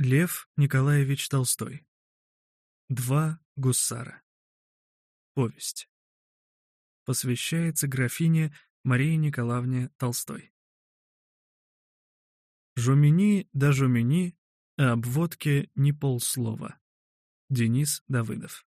Лев Николаевич Толстой. Два гусара. Повесть. Посвящается графине Марии Николаевне Толстой. Жумини да жумини, а об водке не полслова. Денис Давыдов.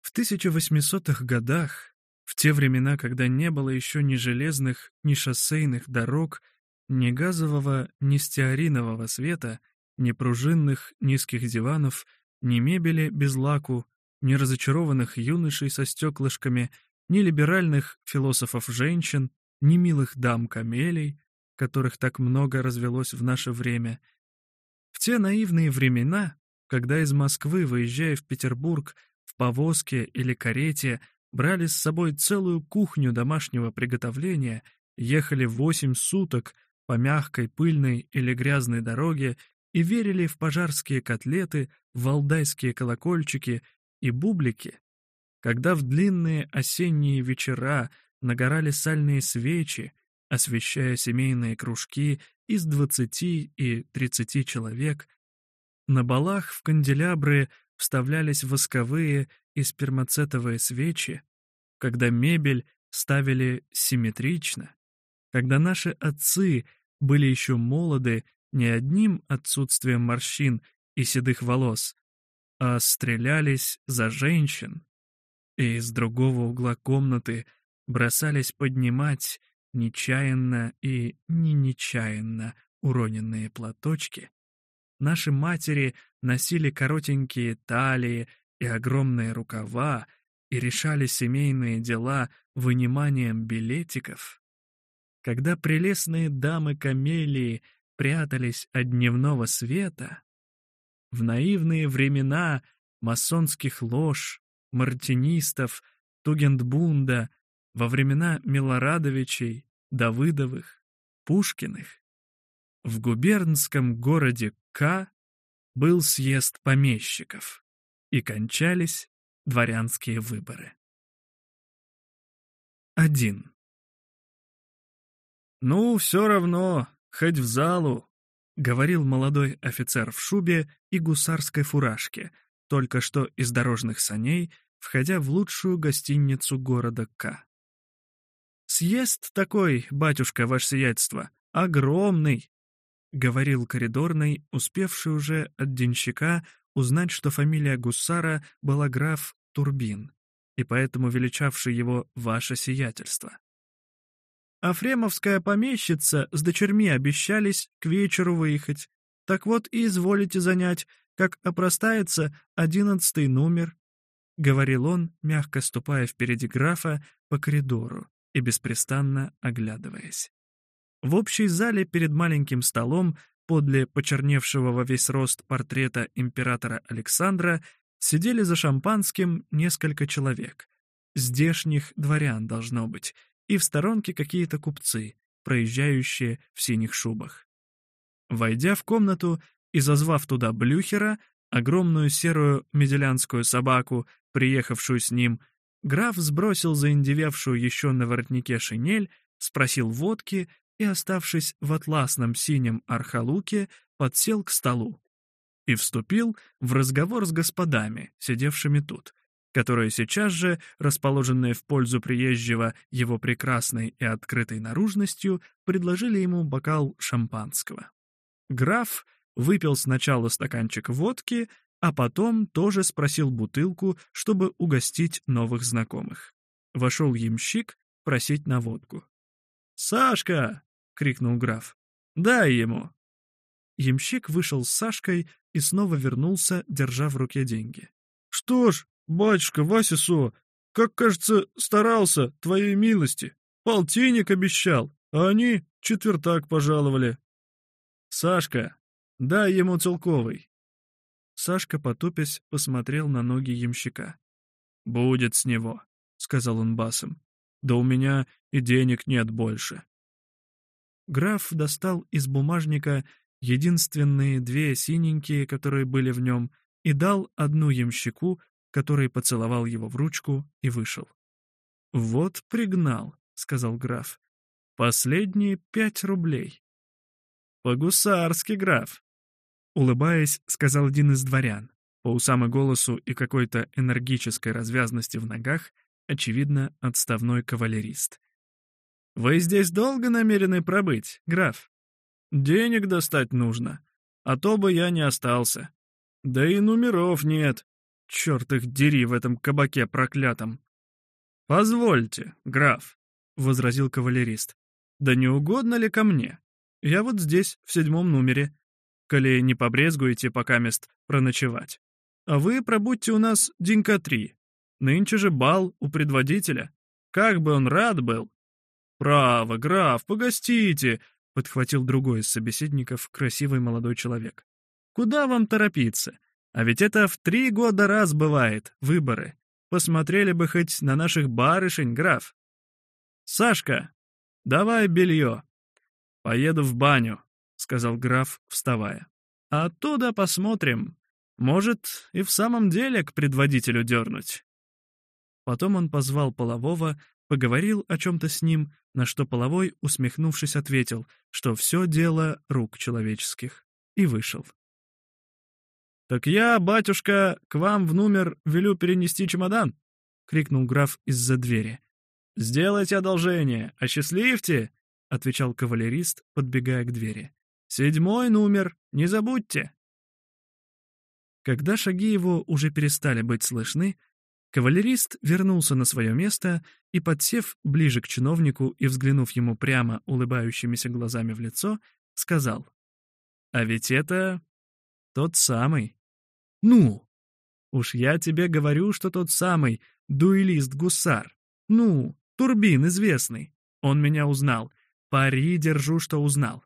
В 1800-х годах, в те времена, когда не было еще ни железных, ни шоссейных дорог, ни газового, ни стеаринового света, ни пружинных низких диванов, ни мебели без лаку, ни разочарованных юношей со стеклышками, ни либеральных философов-женщин, ни милых дам-камелей, которых так много развелось в наше время. В те наивные времена, когда из Москвы, выезжая в Петербург, в повозке или карете, брали с собой целую кухню домашнего приготовления, ехали восемь суток — по мягкой, пыльной или грязной дороге и верили в пожарские котлеты, валдайские колокольчики и бублики, когда в длинные осенние вечера нагорали сальные свечи, освещая семейные кружки из двадцати и тридцати человек, на балах в канделябры вставлялись восковые и спермацетовые свечи, когда мебель ставили симметрично, когда наши отцы были еще молоды не одним отсутствием морщин и седых волос, а стрелялись за женщин, и из другого угла комнаты бросались поднимать нечаянно и не нечаянно уроненные платочки, наши матери носили коротенькие талии и огромные рукава и решали семейные дела выниманием билетиков, когда прелестные дамы-камелии прятались от дневного света, в наивные времена масонских лож, мартинистов, Тугендбунда, во времена Милорадовичей, Давыдовых, Пушкиных, в губернском городе К был съезд помещиков, и кончались дворянские выборы. 1. «Ну, все равно, хоть в залу», — говорил молодой офицер в шубе и гусарской фуражке, только что из дорожных саней, входя в лучшую гостиницу города К. «Съезд такой, батюшка, ваше сиятельство, огромный», — говорил коридорный, успевший уже от денщика узнать, что фамилия гусара была граф Турбин, и поэтому величавший его «ваше сиятельство». А фремовская помещица с дочерьми обещались к вечеру выехать. Так вот и изволите занять, как опростается одиннадцатый номер», — говорил он, мягко ступая впереди графа по коридору и беспрестанно оглядываясь. В общей зале перед маленьким столом, подле почерневшего во весь рост портрета императора Александра, сидели за шампанским несколько человек. Здешних дворян должно быть — и в сторонке какие-то купцы, проезжающие в синих шубах. Войдя в комнату и зазвав туда Блюхера, огромную серую меделянскую собаку, приехавшую с ним, граф сбросил заиндевевшую еще на воротнике шинель, спросил водки и, оставшись в атласном синем архалуке, подсел к столу и вступил в разговор с господами, сидевшими тут, которые сейчас же, расположенные в пользу приезжего его прекрасной и открытой наружностью, предложили ему бокал шампанского. Граф выпил сначала стаканчик водки, а потом тоже спросил бутылку, чтобы угостить новых знакомых. Вошел ямщик просить на водку. «Сашка!» — крикнул граф. «Дай ему!» Ямщик вышел с Сашкой и снова вернулся, держа в руке деньги. «Что ж, «Батюшка, Вася Со, как, кажется, старался, твоей милости. Полтинник обещал, а они четвертак пожаловали». «Сашка, дай ему целковый». Сашка, потупясь, посмотрел на ноги ямщика. «Будет с него», — сказал он басом. «Да у меня и денег нет больше». Граф достал из бумажника единственные две синенькие, которые были в нем, и дал одну ямщику, который поцеловал его в ручку и вышел. «Вот пригнал», — сказал граф. «Последние пять рублей». По-гусарски, граф. Улыбаясь, сказал один из дворян. По усам и голосу и какой-то энергической развязности в ногах, очевидно, отставной кавалерист. «Вы здесь долго намерены пробыть, граф? Денег достать нужно, а то бы я не остался. Да и номеров нет. Черт их дери в этом кабаке проклятом!» «Позвольте, граф», — возразил кавалерист. «Да не угодно ли ко мне? Я вот здесь, в седьмом номере. Коли не побрезгуете пока мест проночевать. А вы пробудьте у нас денька три. Нынче же бал у предводителя. Как бы он рад был!» «Право, граф, погостите!» — подхватил другой из собеседников, красивый молодой человек. «Куда вам торопиться? А ведь это в три года раз бывает, выборы. Посмотрели бы хоть на наших барышень, граф. Сашка, давай белье. Поеду в баню, сказал граф, вставая. А оттуда посмотрим. Может, и в самом деле к предводителю дернуть. Потом он позвал полового, поговорил о чем-то с ним, на что половой, усмехнувшись, ответил, что все дело рук человеческих, и вышел. «Так я, батюшка, к вам в номер велю перенести чемодан!» — крикнул граф из-за двери. «Сделайте одолжение, осчастливьте!» — отвечал кавалерист, подбегая к двери. «Седьмой номер, не забудьте!» Когда шаги его уже перестали быть слышны, кавалерист вернулся на свое место и, подсев ближе к чиновнику и взглянув ему прямо улыбающимися глазами в лицо, сказал, «А ведь это тот самый, «Ну?» «Уж я тебе говорю, что тот самый дуэлист-гусар. Ну, Турбин известный. Он меня узнал. Пари держу, что узнал.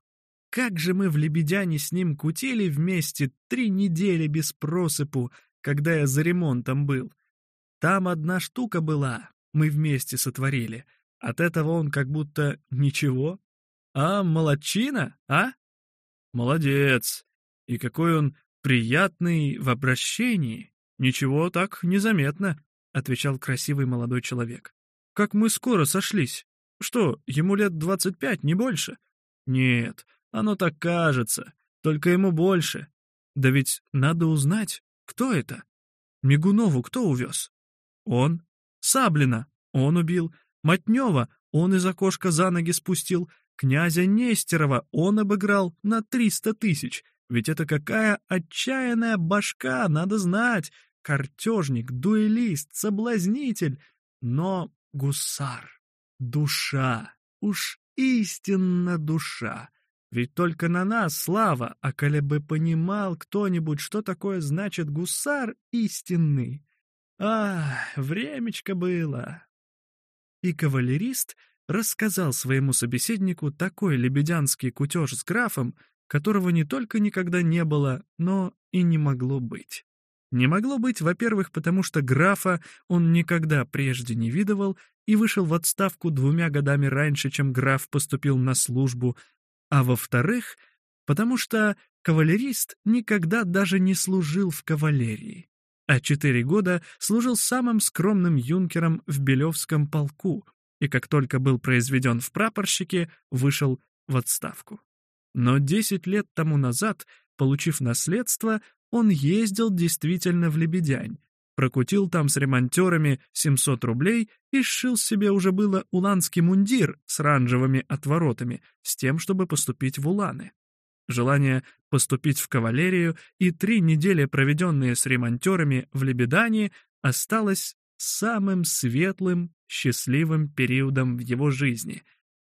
Как же мы в Лебедяне с ним кутили вместе три недели без просыпу, когда я за ремонтом был. Там одна штука была, мы вместе сотворили. От этого он как будто ничего. А молодчина, а? Молодец. И какой он «Приятный в обращении. Ничего так незаметно», — отвечал красивый молодой человек. «Как мы скоро сошлись. Что, ему лет двадцать пять, не больше?» «Нет, оно так кажется. Только ему больше. Да ведь надо узнать, кто это. Мигунову кто увез?» «Он. Саблина. Он убил. Матнева. Он из окошка за ноги спустил. Князя Нестерова он обыграл на триста тысяч. Ведь это какая отчаянная башка, надо знать. Картежник, дуэлист, соблазнитель. Но гусар, душа, уж истинно душа. Ведь только на нас слава, а коли бы понимал кто-нибудь, что такое значит гусар истинный. А, времечко было. И кавалерист рассказал своему собеседнику такой лебедянский кутеж с графом, которого не только никогда не было, но и не могло быть. Не могло быть, во-первых, потому что графа он никогда прежде не видывал и вышел в отставку двумя годами раньше, чем граф поступил на службу, а во-вторых, потому что кавалерист никогда даже не служил в кавалерии, а четыре года служил самым скромным юнкером в Белевском полку и как только был произведен в прапорщике, вышел в отставку. Но 10 лет тому назад, получив наследство, он ездил действительно в Лебедянь, прокутил там с ремонтерами 700 рублей и сшил себе уже было уланский мундир с оранжевыми отворотами, с тем, чтобы поступить в уланы. Желание поступить в кавалерию и три недели, проведенные с ремонтерами в Лебедане, осталось самым светлым, счастливым периодом в его жизни,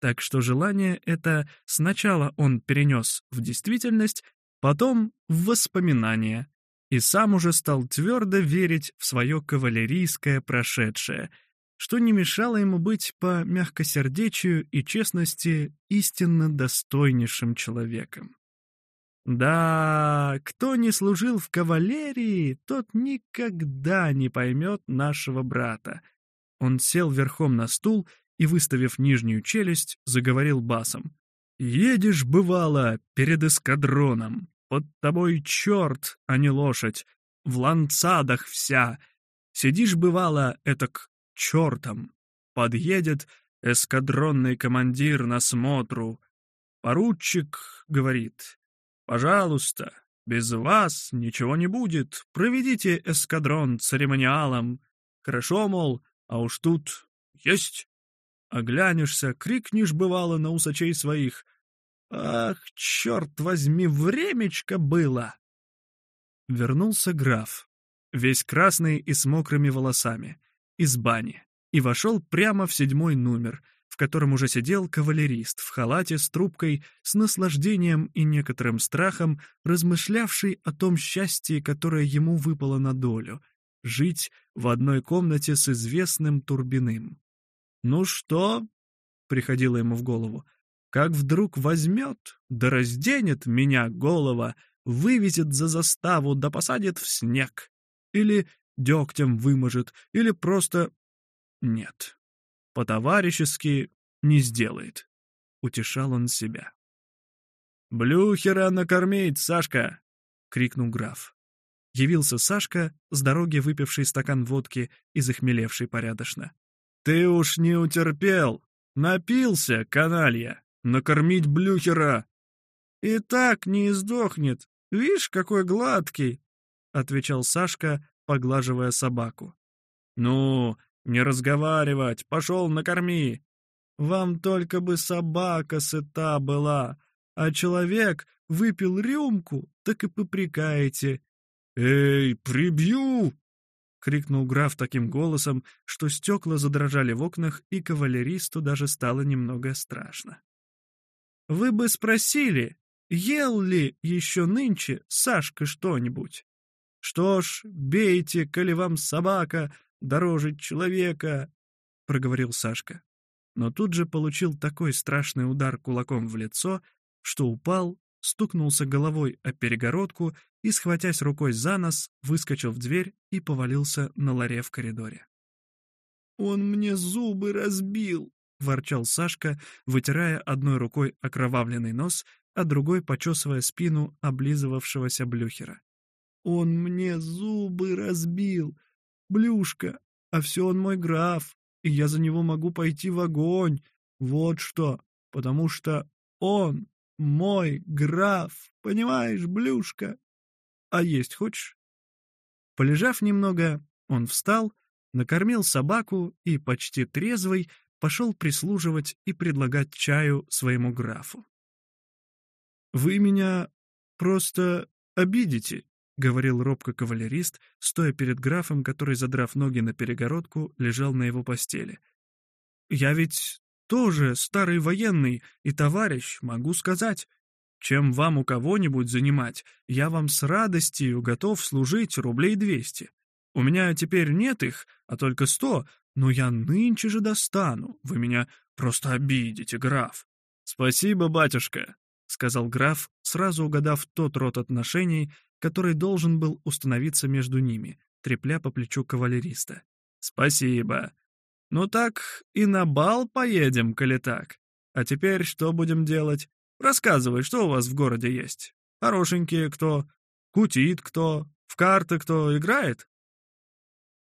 так что желание это сначала он перенес в действительность, потом в воспоминания, и сам уже стал твердо верить в свое кавалерийское прошедшее, что не мешало ему быть по мягкосердечию и честности истинно достойнейшим человеком. Да, кто не служил в кавалерии, тот никогда не поймет нашего брата. Он сел верхом на стул и, выставив нижнюю челюсть, заговорил басом. «Едешь, бывало, перед эскадроном. Под тобой черт, а не лошадь. В ланцадах вся. Сидишь, бывало, этак чертом. Подъедет эскадронный командир на смотру. Поручик говорит, «Пожалуйста, без вас ничего не будет. Проведите эскадрон церемониалом. Хорошо, мол, а уж тут есть. Оглянешься, крикнешь, бывало, на усачей своих. Ах, черт возьми, времечко было!» Вернулся граф, весь красный и с мокрыми волосами, из бани, и вошел прямо в седьмой номер, в котором уже сидел кавалерист в халате с трубкой, с наслаждением и некоторым страхом, размышлявший о том счастье, которое ему выпало на долю — жить в одной комнате с известным Турбиным. «Ну что?» — приходило ему в голову. «Как вдруг возьмет, да разденет меня голова, вывезет за заставу, да посадит в снег. Или дегтем выможет, или просто... Нет, по-товарищески не сделает. Утешал он себя. «Блюхера накормить, Сашка!» — крикнул граф. Явился Сашка, с дороги выпивший стакан водки и захмелевший порядочно. «Ты уж не утерпел! Напился, каналья! Накормить Блюхера!» «И так не издохнет! Вишь, какой гладкий!» — отвечал Сашка, поглаживая собаку. «Ну, «Не разговаривать! Пошел, накорми!» «Вам только бы собака сыта была, а человек выпил рюмку, так и попрекаете». «Эй, прибью!» — крикнул граф таким голосом, что стекла задрожали в окнах, и кавалеристу даже стало немного страшно. «Вы бы спросили, ел ли еще нынче Сашка что-нибудь? Что ж, бейте, коли вам собака, дороже человека», — проговорил Сашка. Но тут же получил такой страшный удар кулаком в лицо, что упал, стукнулся головой о перегородку и, схватясь рукой за нос, выскочил в дверь и повалился на ларе в коридоре. «Он мне зубы разбил!» — ворчал Сашка, вытирая одной рукой окровавленный нос, а другой почесывая спину облизывавшегося блюхера. «Он мне зубы разбил! Блюшка, а все он мой граф, и я за него могу пойти в огонь. Вот что, потому что он мой граф, понимаешь, Блюшка? А есть хочешь?» Полежав немного, он встал, накормил собаку и, почти трезвый, пошел прислуживать и предлагать чаю своему графу. «Вы меня просто обидите», — говорил робко кавалерист, стоя перед графом, который, задрав ноги на перегородку, лежал на его постели. «Я ведь тоже старый военный и товарищ, могу сказать. Чем вам у кого-нибудь занимать, я вам с радостью готов служить рублей двести. У меня теперь нет их, а только сто, но я нынче же достану. Вы меня просто обидите, граф». «Спасибо, батюшка», — сказал граф, сразу угадав тот род отношений, который должен был установиться между ними, трепля по плечу кавалериста. «Спасибо. Ну так и на бал поедем, коли так. А теперь что будем делать? Рассказывай, что у вас в городе есть? Хорошенькие кто? Кутит кто? В карты кто играет?»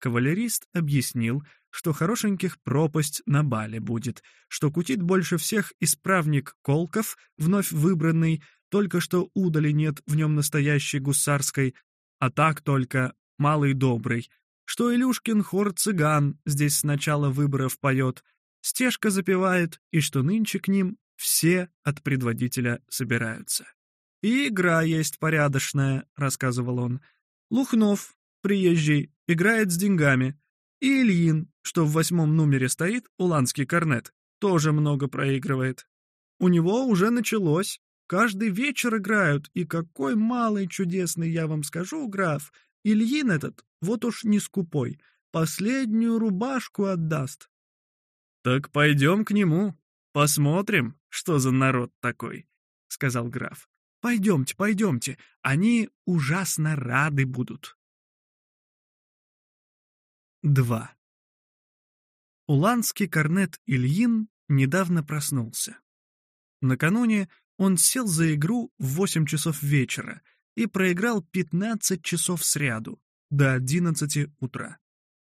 Кавалерист объяснил, что хорошеньких пропасть на бале будет, что кутит больше всех исправник Колков, вновь выбранный, только что удали нет в нем настоящей гусарской, а так только малый добрый, что Илюшкин хор цыган здесь с начала выборов поет, стежка запевает, и что нынче к ним все от предводителя собираются. «И игра есть порядочная», — рассказывал он. «Лухнов, приезжий, играет с деньгами. И Ильин, что в восьмом номере стоит, уланский корнет, тоже много проигрывает. У него уже началось. Каждый вечер играют, и какой малый чудесный, я вам скажу, граф. Ильин этот, вот уж не скупой, последнюю рубашку отдаст. «Так пойдем к нему, посмотрим, что за народ такой», — сказал граф. «Пойдемте, пойдемте, они ужасно рады будут». 2. Уланский корнет Ильин недавно проснулся. Накануне он сел за игру в 8 часов вечера и проиграл 15 часов сряду, до 11 утра.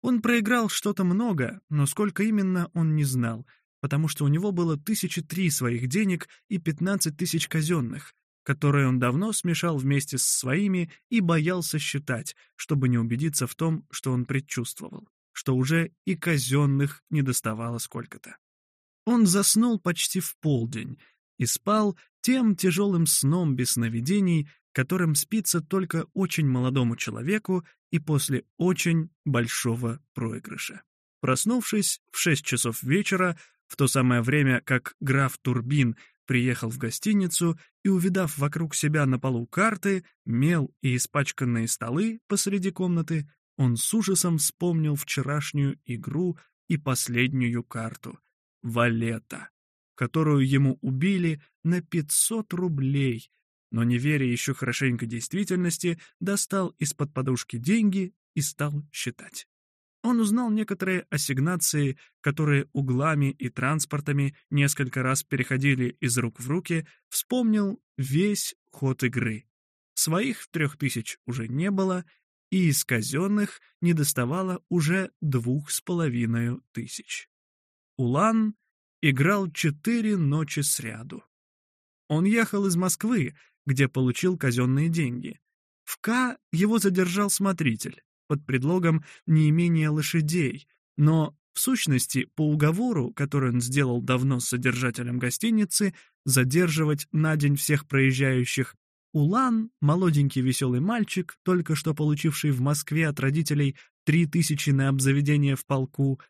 Он проиграл что-то много, но сколько именно он не знал, потому что у него было тысячи три своих денег и пятнадцать тысяч казенных, которые он давно смешал вместе с своими и боялся считать, чтобы не убедиться в том, что он предчувствовал, что уже и казенных не доставало сколько-то. Он заснул почти в полдень и спал тем тяжелым сном без сновидений, которым спится только очень молодому человеку и после очень большого проигрыша. Проснувшись в шесть часов вечера, в то самое время, как граф Турбин приехал в гостиницу и, увидав вокруг себя на полу карты, мел и испачканные столы посреди комнаты, он с ужасом вспомнил вчерашнюю игру и последнюю карту — валета, которую ему убили на 500 рублей, но, не веря еще хорошенько действительности, достал из-под подушки деньги и стал считать. Он узнал некоторые ассигнации, которые углами и транспортами несколько раз переходили из рук в руки, вспомнил весь ход игры. Своих трех тысяч уже не было, и из казенных недоставало уже двух с половиной тысяч. Улан играл четыре ночи сряду. Он ехал из Москвы, где получил казенные деньги. В К его задержал смотритель под предлогом неимения лошадей, но, в сущности, по уговору, который он сделал давно с содержателем гостиницы, задерживать на день всех проезжающих, Улан, молоденький веселый мальчик, только что получивший в Москве от родителей три тысячи на обзаведение в полку,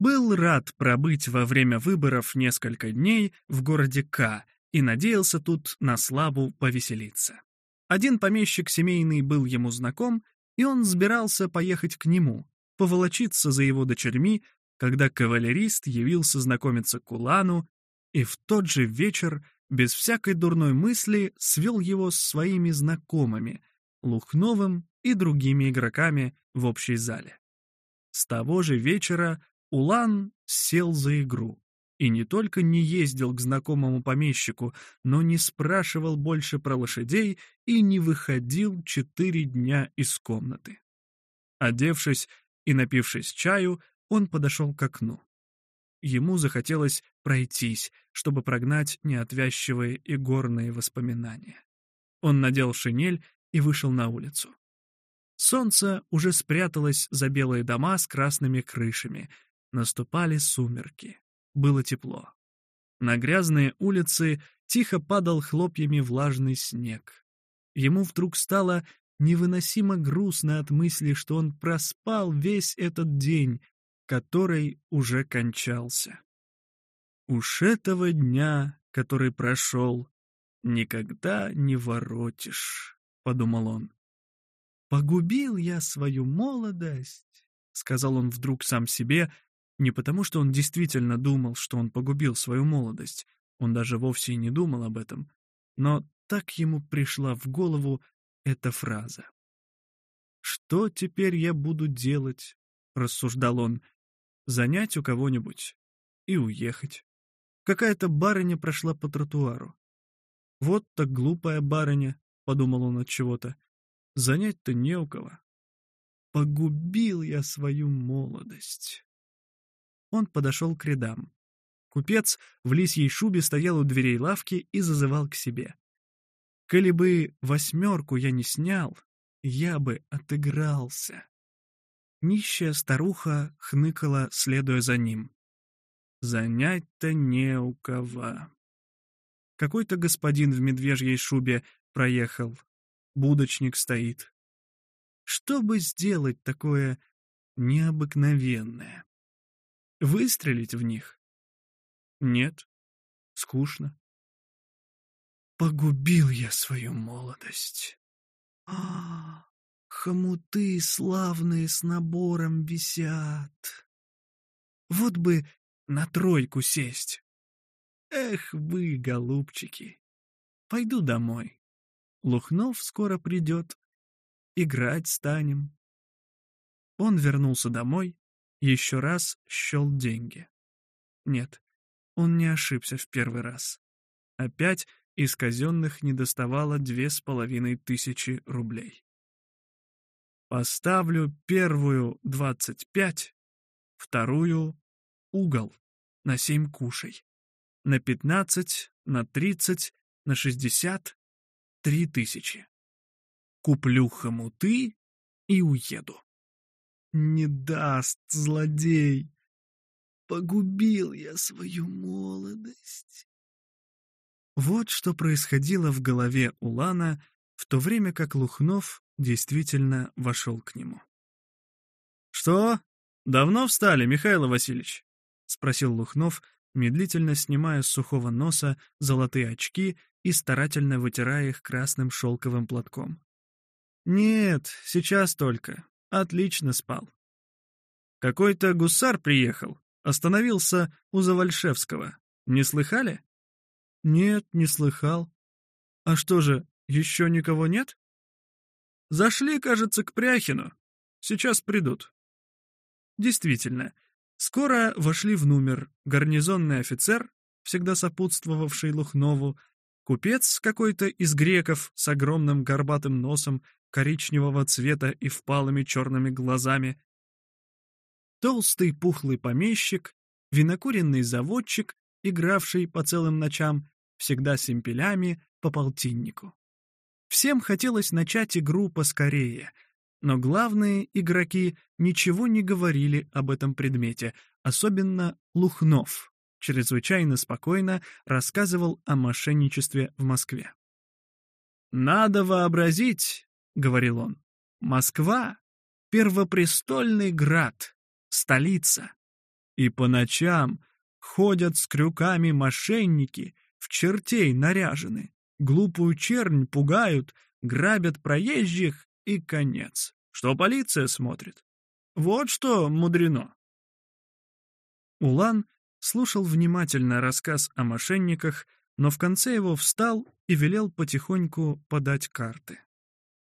был рад пробыть во время выборов несколько дней в городе К и надеялся тут на славу повеселиться. Один помещик семейный был ему знаком, и он собирался поехать к нему, поволочиться за его дочерьми, когда кавалерист явился знакомиться к Улану, и в тот же вечер, без всякой дурной мысли, свел его с своими знакомыми, Лухновым и другими игроками в общей зале. С того же вечера Улан сел за игру и не только не ездил к знакомому помещику, но не спрашивал больше про лошадей и не выходил четыре дня из комнаты. Одевшись и напившись чаю, он подошел к окну. Ему захотелось пройтись, чтобы прогнать неотвязчивые и горные воспоминания. Он надел шинель и вышел на улицу. Солнце уже спряталось за белые дома с красными крышами, наступали сумерки. Было тепло. На грязные улицы тихо падал хлопьями влажный снег. Ему вдруг стало невыносимо грустно от мысли, что он проспал весь этот день, который уже кончался. Уж этого дня, который прошел, никогда не воротишь, — подумал он. «Погубил я свою молодость», — сказал он вдруг сам себе, не потому, что он действительно думал, что он погубил свою молодость, он даже вовсе и не думал об этом, но так ему пришла в голову эта фраза. «Что теперь я буду делать?» — рассуждал он. «Занять у кого-нибудь и уехать». Какая-то барыня прошла по тротуару. «Вот так глупая барыня», — подумал он от чего-то. «Занять-то не у кого». «Погубил я свою молодость». Он подошел к рядам. Купец в лисьей шубе стоял у дверей лавки и зазывал к себе. «Коли бы восьмерку я не снял, я бы отыгрался». Нищая старуха хныкала, следуя за ним. «Занять-то не у кого». Какой-то господин в медвежьей шубе проехал. Будочник стоит. Что бы сделать такое необыкновенное? Выстрелить в них? Нет. Скучно. Погубил я свою молодость. А, хомуты славные с набором висят. Вот бы на тройку сесть. Эх вы, голубчики. Пойду домой. Лухнов скоро придет. Играть станем. Он вернулся домой, еще раз счел деньги. Нет, он не ошибся в первый раз. Опять из казенных недоставало две с половиной тысячи рублей. Поставлю первую двадцать пять, вторую — угол, на семь кушай. На пятнадцать, на тридцать, на шестьдесят — три тысячи. Куплю хомуты и уеду. Не даст, злодей. Погубил я свою молодость. Вот что происходило в голове Улана, в то время как Лухнов действительно вошел к нему. «Что? Давно встали, Михаил Васильевич?» — спросил Лухнов, медлительно снимая с сухого носа золотые очки и старательно вытирая их красным шелковым платком. «Нет, сейчас только. Отлично спал. Какой-то гусар приехал, остановился у Завальшевского. Не слыхали?» «Нет, не слыхал. А что же, еще никого нет?» «Зашли, кажется, к Пряхину. Сейчас придут». Действительно, скоро вошли в номер гарнизонный офицер, всегда сопутствовавший Лухнову, купец какой-то из греков с огромным горбатым носом, коричневого цвета и впалыми черными глазами, толстый пухлый помещик, винокуренный заводчик, игравший по целым ночам, всегда с импелями по полтиннику. Всем хотелось начать игру поскорее, но главные игроки ничего не говорили об этом предмете, особенно Лухнов, чрезвычайно спокойно рассказывал о мошенничестве в Москве. «Надо вообразить», — говорил он, — «Москва — первопрестольный град, столица. И по ночам ходят с крюками мошенники, в чертей наряжены, глупую чернь пугают, грабят проезжих и конец. Что полиция смотрит? Вот что мудрено. Улан слушал внимательно рассказ о мошенниках, но в конце его встал и велел потихоньку подать карты.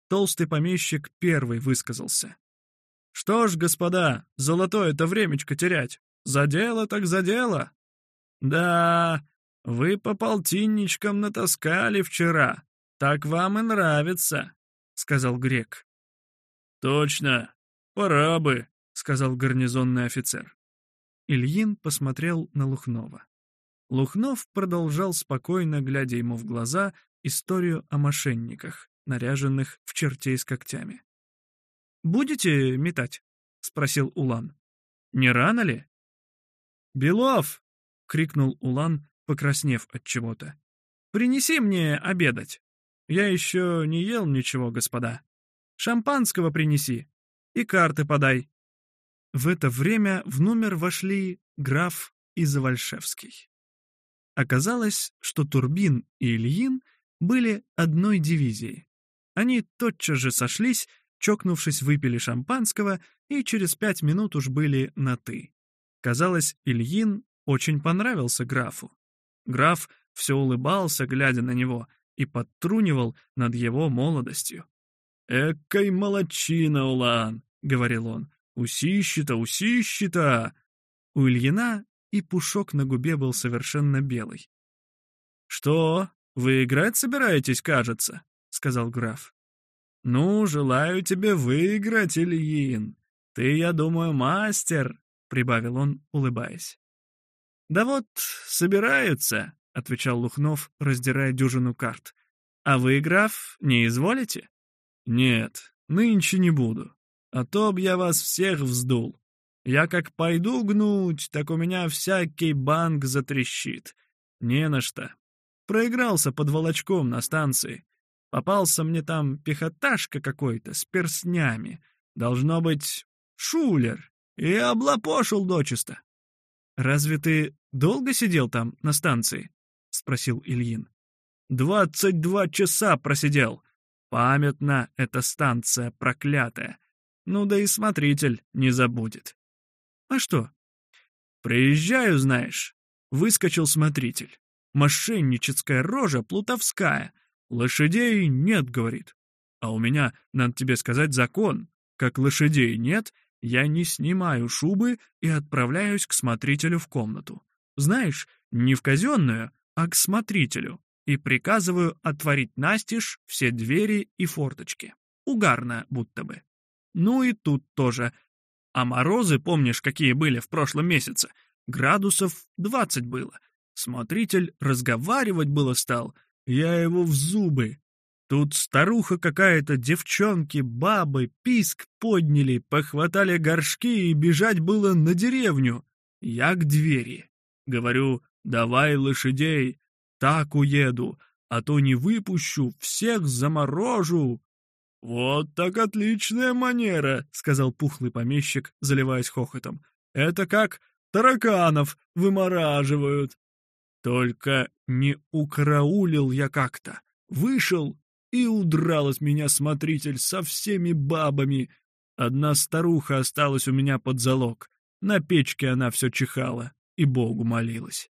Толстый помещик первый высказался. «Что ж, господа, золотое-то времечко терять. За дело так за дело. Да, вы по полтинничкам натаскали вчера. Так вам и нравится», — сказал грек. «Точно, пора бы», — сказал гарнизонный офицер. Ильин посмотрел на Лухнова. Лухнов продолжал спокойно, глядя ему в глаза, историю о мошенниках, наряженных в чертей с когтями. «Будете метать?» — спросил Улан. «Не рано ли?» «Белов!» — крикнул Улан, покраснев от чего-то. «Принеси мне обедать. Я еще не ел ничего, господа. Шампанского принеси и карты подай». В это время в номер вошли граф и Завальшевский. Оказалось, что Турбин и Ильин были одной дивизией. Они тотчас же сошлись, чокнувшись, выпили шампанского и через пять минут уж были на «ты». Казалось, Ильин очень понравился графу. Граф все улыбался, глядя на него, и подтрунивал над его молодостью. «Экой молодчина, Улан!» — говорил он. «Усищи-то, усищи-то!» У Ильина и пушок на губе был совершенно белый. «Что, вы играть собираетесь, кажется?» — сказал граф. «Ну, желаю тебе выиграть, Ильин. Ты, я думаю, мастер», — прибавил он, улыбаясь. «Да вот, собираются», — отвечал Лухнов, раздирая дюжину карт. «А вы, граф, не изволите?» «Нет, нынче не буду. А то б я вас всех вздул. Я как пойду гнуть, так у меня всякий банк затрещит. Не на что. Проигрался под волочком на станции. Попался мне там пехоташка какой-то с перстнями. Должно быть, шулер. И облапошил дочисто. «Разве ты долго сидел там, на станции?» — спросил Ильин. «Двадцать два часа просидел. Памятна эта станция проклятая. Ну да и смотритель не забудет». «А что?» «Приезжаю, знаешь». Выскочил смотритель. Мошенническая рожа плутовская — «Лошадей нет», — говорит. «А у меня, надо тебе сказать, закон. Как лошадей нет, я не снимаю шубы и отправляюсь к смотрителю в комнату. Знаешь, не в казенную, а к смотрителю. И приказываю отворить настежь все двери и форточки. Угарно будто бы. Ну и тут тоже. А морозы, помнишь, какие были в прошлом месяце? градусов двадцать было. Смотритель разговаривать было стал, я его в зубы. Тут старуха какая-то, девчонки, бабы, писк подняли, похватали горшки и бежать было на деревню. Я к двери. Говорю, давай лошадей, так уеду, а то не выпущу, всех заморожу. «Вот так отличная манера», — сказал пухлый помещик, заливаясь хохотом. «Это как тараканов вымораживают». Только не укараулил я как-то. Вышел, и удрал от меня смотритель со всеми бабами. Одна старуха осталась у меня под залог. На печке она все чихала и Богу молилась.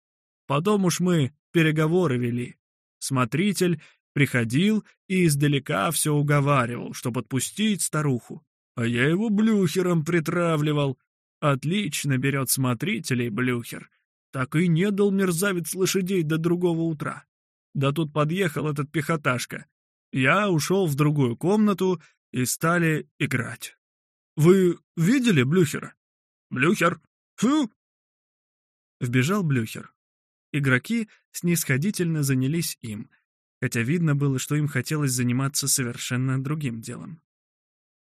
Потом уж мы переговоры вели. Смотритель приходил и издалека все уговаривал, чтоб отпустить старуху. А я его блюхером притравливал. Отлично берет смотрителей блюхер. Так и не дал мерзавец лошадей до другого утра. Да тут подъехал этот пехоташка. Я ушел в другую комнату и стали играть. «Вы видели Блюхера?» «Блюхер? Фу!» Вбежал Блюхер. Игроки снисходительно занялись им, хотя видно было, что им хотелось заниматься совершенно другим делом.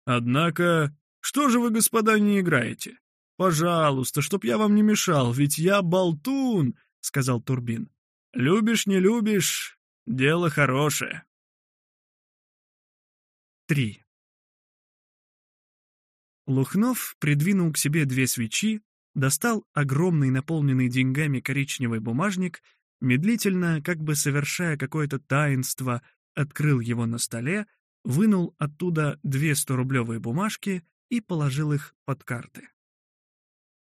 «Однако, что же вы, господа, не играете? Пожалуйста, чтоб я вам не мешал, ведь я болтун!» — сказал Турбин. «Любишь, не любишь, дело хорошее». 3. Лухнов придвинул к себе две свечи, достал огромный наполненный деньгами коричневый бумажник, медлительно, как бы совершая какое-то таинство, открыл его на столе, вынул оттуда две сторублевые бумажки и положил их под карты.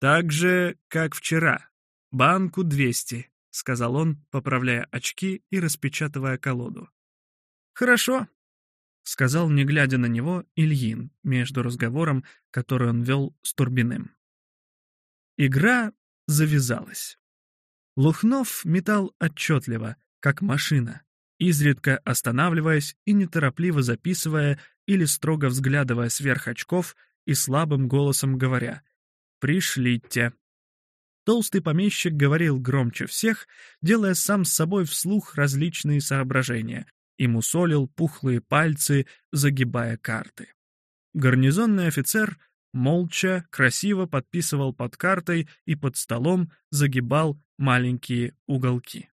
«Так же, как вчера. Банку 200», — сказал он, поправляя очки и распечатывая колоду. «Хорошо», — сказал, не глядя на него, Ильин между разговором, который он вел с Турбиным. Игра завязалась. Лухнов метал отчетливо, как машина, изредка останавливаясь и неторопливо записывая или строго взглядывая сверх очков и слабым голосом говоря «Пришлите». Толстый помещик говорил громче всех, делая сам с собой вслух различные соображения, и мусолил пухлые пальцы, загибая карты. Гарнизонный офицер молча, красиво подписывал под картой и под столом загибал маленькие уголки.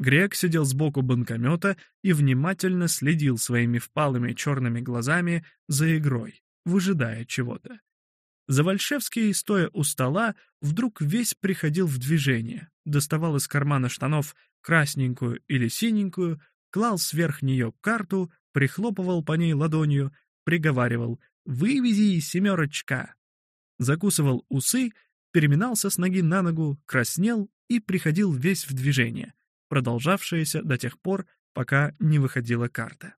Грек сидел сбоку банкомета и внимательно следил своими впалыми черными глазами за игрой, выжидая чего-то. Завальшевский, стоя у стола, вдруг весь приходил в движение, доставал из кармана штанов красненькую или синенькую, клал сверх нее карту, прихлопывал по ней ладонью, приговаривал «Вывези, семерочка!» Закусывал усы, переминался с ноги на ногу, краснел и приходил весь в движение, продолжавшееся до тех пор, пока не выходила карта.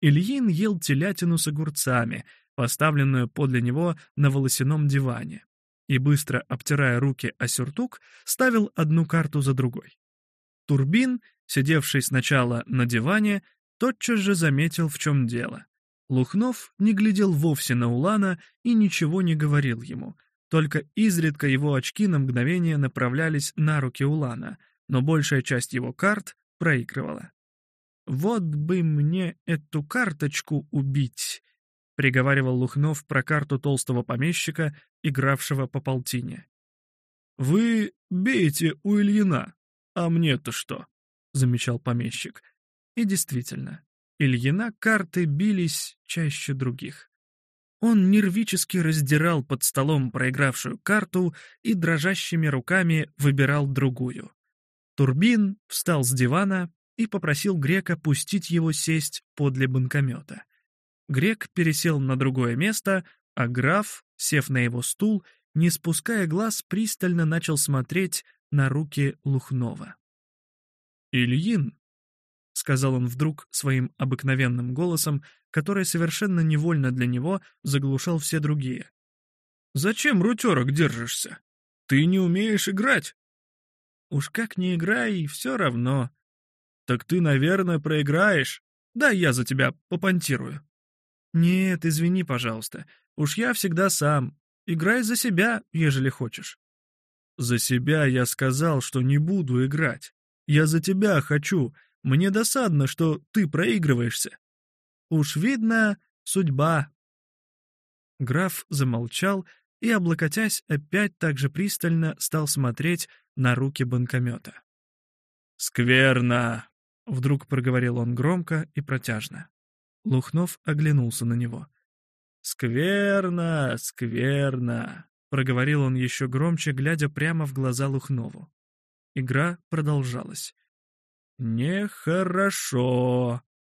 Ильин ел телятину с огурцами, поставленную подле него на волосяном диване, и, быстро обтирая руки о сюртук, ставил одну карту за другой. Турбин сидевший сначала на диване, тотчас же заметил, в чем дело. Лухнов не глядел вовсе на Улана и ничего не говорил ему, только изредка его очки на мгновение направлялись на руки Улана, но большая часть его карт проигрывала. «Вот бы мне эту карточку убить», — приговаривал Лухнов про карту толстого помещика, игравшего по полтине. «Вы бейте у Ильина, а мне-то что?» — замечал помещик. И действительно, Ильина карты бились чаще других. Он нервически раздирал под столом проигравшую карту и дрожащими руками выбирал другую. Турбин встал с дивана и попросил Грека пустить его сесть подле банкомета. Грек пересел на другое место, а граф, сев на его стул, не спуская глаз, пристально начал смотреть на руки Лухнова. «Ильин», — сказал он вдруг своим обыкновенным голосом, который совершенно невольно для него заглушал все другие. «Зачем рутерок держишься? Ты не умеешь играть». «Уж как не играй, все равно». «Так ты, наверное, проиграешь. Да, я за тебя попонтирую». «Нет, извини, пожалуйста. Уж я всегда сам. Играй за себя, ежели хочешь». За себя я сказал, что не буду играть. Я за тебя хочу. Мне досадно, что ты проигрываешься. Уж видно, судьба. Граф замолчал и, облокотясь, опять так же пристально стал смотреть на руки банкомета. «Скверно!» — вдруг проговорил он громко и протяжно. Лухнов оглянулся на него. «Скверно, скверно!» — проговорил он еще громче, глядя прямо в глаза Лухнову. Игра продолжалась. «Нехорошо»,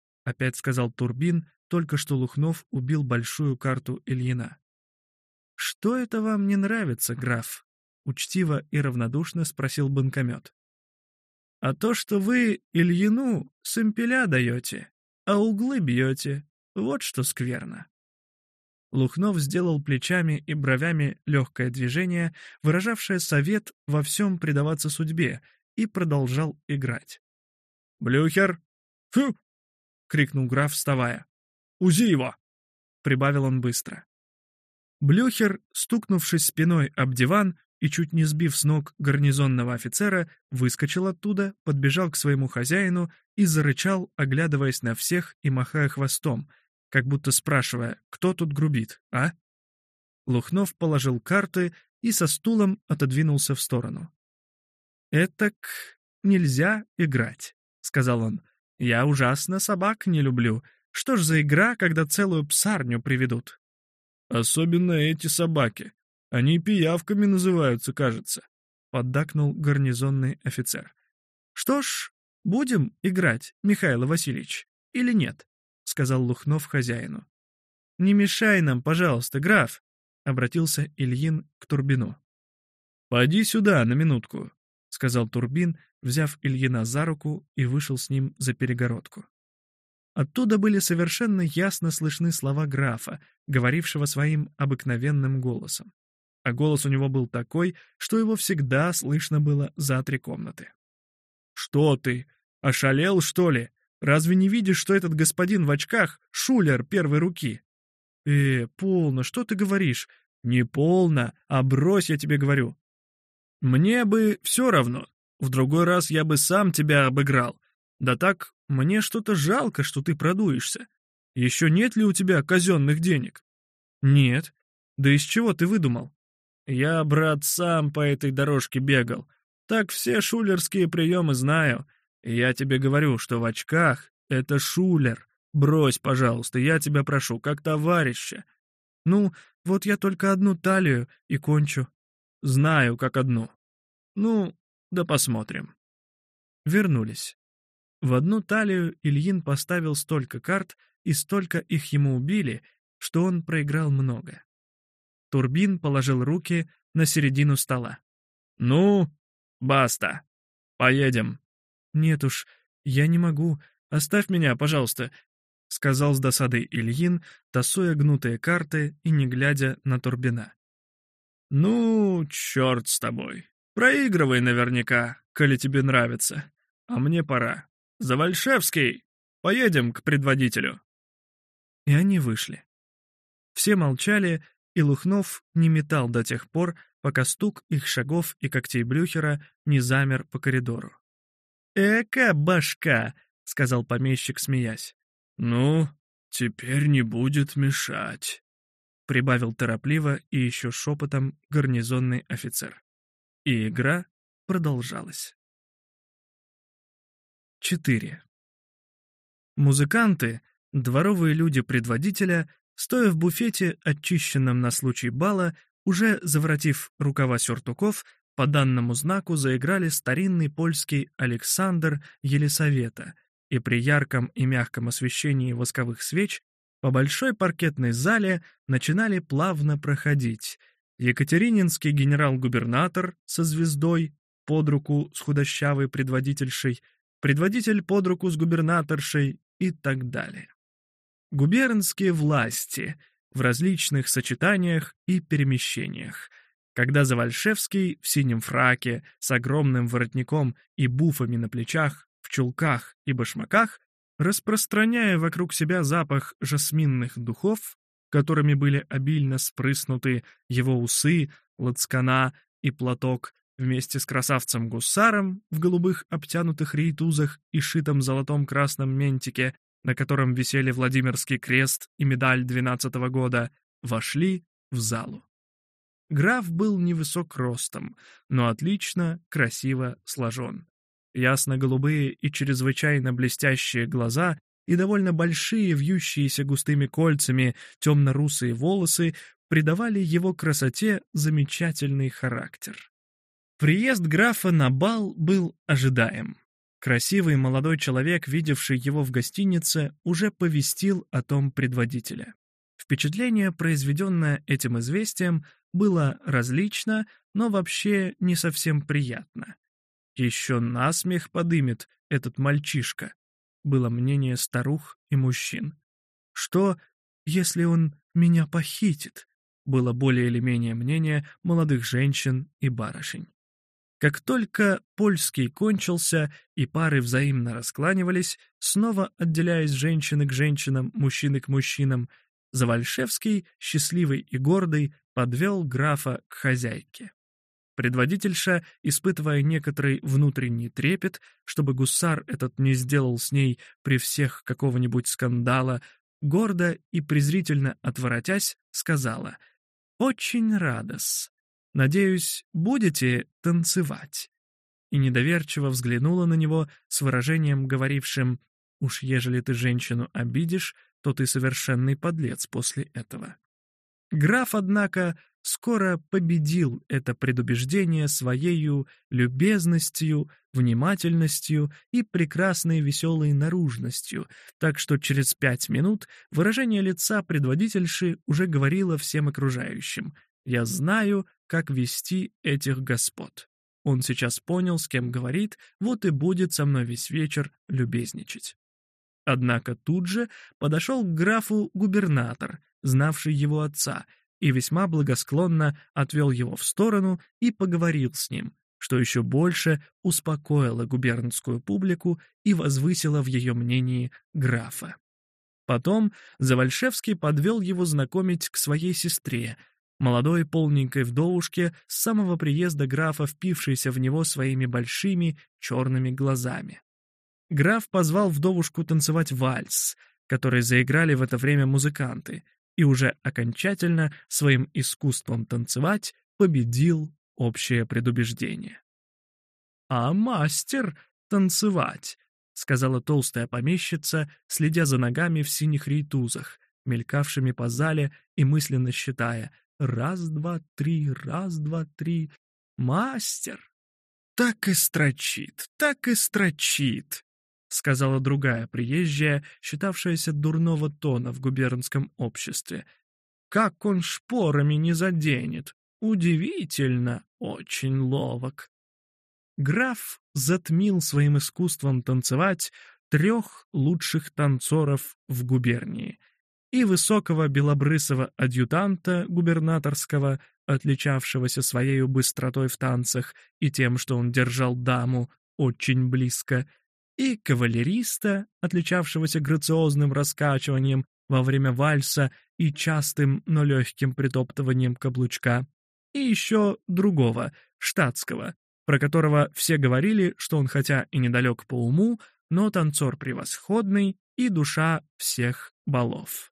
— опять сказал Турбин, только что Лухнов убил большую карту Ильина. «Что это вам не нравится, граф?» — учтиво и равнодушно спросил банкомет. «А то, что вы Ильину сэмпеля даете, а углы бьете, вот что скверно». Лухнов сделал плечами и бровями легкое движение, выражавшее совет во всем предаваться судьбе, и продолжал играть. «Блюхер!» «Фу!» — крикнул граф, вставая. «Узи его!» — прибавил он быстро. Блюхер, стукнувшись спиной об диван и чуть не сбив с ног гарнизонного офицера, выскочил оттуда, подбежал к своему хозяину и зарычал, оглядываясь на всех и махая хвостом — как будто спрашивая, кто тут грубит, а? Лухнов положил карты и со стулом отодвинулся в сторону. «Этак нельзя играть», — сказал он. «Я ужасно собак не люблю. Что ж за игра, когда целую псарню приведут?» «Особенно эти собаки. Они пиявками называются, кажется», — поддакнул гарнизонный офицер. «Что ж, будем играть, Михаил Васильевич, или нет?» — сказал Лухнов хозяину. «Не мешай нам, пожалуйста, граф!» — обратился Ильин к Турбину. «Поди сюда на минутку», — сказал Турбин, взяв Ильина за руку и вышел с ним за перегородку. Оттуда были совершенно ясно слышны слова графа, говорившего своим обыкновенным голосом. А голос у него был такой, что его всегда слышно было за три комнаты. «Что ты? Ошалел, что ли? Разве не видишь, что этот господин в очках — шулер первой руки? Э, полно, что ты говоришь? Не полно, а брось, я тебе говорю. Мне бы все равно. В другой раз я бы сам тебя обыграл. Да так, мне что-то жалко, что ты продуешься. Еще нет ли у тебя казенных денег? Нет. Да из чего ты выдумал? Я, брат, сам по этой дорожке бегал. Так все шулерские приемы знаю — я тебе говорю, что в очках — это шулер. Брось, пожалуйста, я тебя прошу, как товарища. Ну, вот я только одну талию и кончу. Знаю, как одну. Ну, да посмотрим. Вернулись. В одну талию Ильин поставил столько карт, и столько их ему убили, что он проиграл много. Турбин положил руки на середину стола. «Ну, баста. Поедем. «Нет уж, я не могу. Оставь меня, пожалуйста», — сказал с досадой Ильин, тасуя гнутые карты и не глядя на Турбина. «Ну, черт с тобой. Проигрывай наверняка, коли тебе нравится. А мне пора. Завальшевский! Поедем к предводителю». И они вышли. Все молчали, и Лухнов не метал до тех пор, пока стук их шагов и когтей Блюхера не замер по коридору. «Эка башка!» — сказал помещик, смеясь. «Ну, теперь не будет мешать», — прибавил торопливо и еще шепотом гарнизонный офицер. И игра продолжалась. 4. Музыканты, дворовые люди предводителя, стоя в буфете, очищенном на случай бала, уже заворотив рукава сюртуков, по данному знаку заиграли старинный польский Александр Елисавета, и при ярком и мягком освещении восковых свеч по большой паркетной зале начинали плавно проходить Екатерининский генерал-губернатор со звездой под руку с худощавой предводительшей, предводитель под руку с губернаторшей и так далее. Губернские власти в различных сочетаниях и перемещениях – когда Завальшевский в синем фраке с огромным воротником и буфами на плечах, в чулках и башмаках, распространяя вокруг себя запах жасминных духов, которыми были обильно спрыснуты его усы, лацкана и платок, вместе с красавцем-гусаром в голубых обтянутых рейтузах и шитом золотом красном ментике, на котором висели Владимирский крест и медаль двенадцатого года, вошли в залу. Граф был невысок ростом, но отлично, красиво сложен. Ясно-голубые и чрезвычайно блестящие глаза и довольно большие, вьющиеся густыми кольцами, темно-русые волосы придавали его красоте замечательный характер. Приезд графа на бал был ожидаем. Красивый молодой человек, видевший его в гостинице, уже повестил о том предводителя. Впечатление, произведенное этим известием, было различно, но вообще не совсем приятно. Еще насмех подымет этот мальчишка, было мнение старух и мужчин. Что, если он меня похитит? Было более или менее мнение молодых женщин и барышень. Как только польский кончился и пары взаимно раскланивались, снова отделяясь женщины к женщинам, мужчины к мужчинам, Завальшевский, счастливый и гордый, подвел графа к хозяйке. Предводительша, испытывая некоторый внутренний трепет, чтобы гусар этот не сделал с ней при всех какого-нибудь скандала, гордо и презрительно отворотясь, сказала «Очень радос. Надеюсь, будете танцевать?» И недоверчиво взглянула на него с выражением, говорившим «Уж ежели ты женщину обидишь, то ты совершенный подлец после этого». Граф, однако, скоро победил это предубеждение своею любезностью, внимательностью и прекрасной веселой наружностью, так что через пять минут выражение лица предводительши уже говорило всем окружающим «Я знаю, как вести этих господ. Он сейчас понял, с кем говорит, вот и будет со мной весь вечер любезничать». Однако тут же подошел к графу губернатор, знавший его отца, и весьма благосклонно отвел его в сторону и поговорил с ним, что еще больше успокоило губернскую публику и возвысило в ее мнении графа. Потом Завальшевский подвел его знакомить к своей сестре, молодой полненькой вдовушке с самого приезда графа, впившейся в него своими большими черными глазами. Граф позвал вдовушку танцевать вальс, который заиграли в это время музыканты, и уже окончательно своим искусством танцевать победил общее предубеждение. «А мастер танцевать», — сказала толстая помещица, следя за ногами в синих рейтузах, мелькавшими по зале и мысленно считая Раз, два, три, раз, два, три. Мастер! Так и строчит, так и строчит, сказала другая приезжая, считавшаяся дурного тона в губернском обществе. Как он шпорами не заденет! Удивительно, очень ловок. Граф затмил своим искусством танцевать трех лучших танцоров в губернии — и высокого белобрысого адъютанта губернаторского, отличавшегося своей быстротой в танцах и тем, что он держал даму очень близко, и кавалериста, отличавшегося грациозным раскачиванием во время вальса и частым, но легким притоптыванием каблучка, и еще другого, штатского, про которого все говорили, что он хотя и недалек по уму, но танцор превосходный и душа всех балов.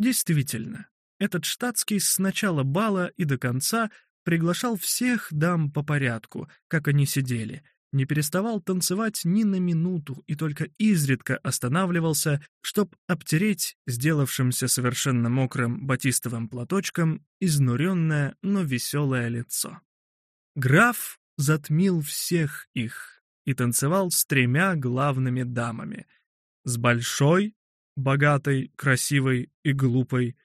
Действительно, этот штатский с начала бала и до конца приглашал всех дам по порядку, как они сидели, не переставал танцевать ни на минуту и только изредка останавливался, чтобы обтереть сделавшимся совершенно мокрым батистовым платочком изнуренное, но веселое лицо. Граф затмил всех их и танцевал с тремя главными дамами — с большой, богатой, красивой и глупой,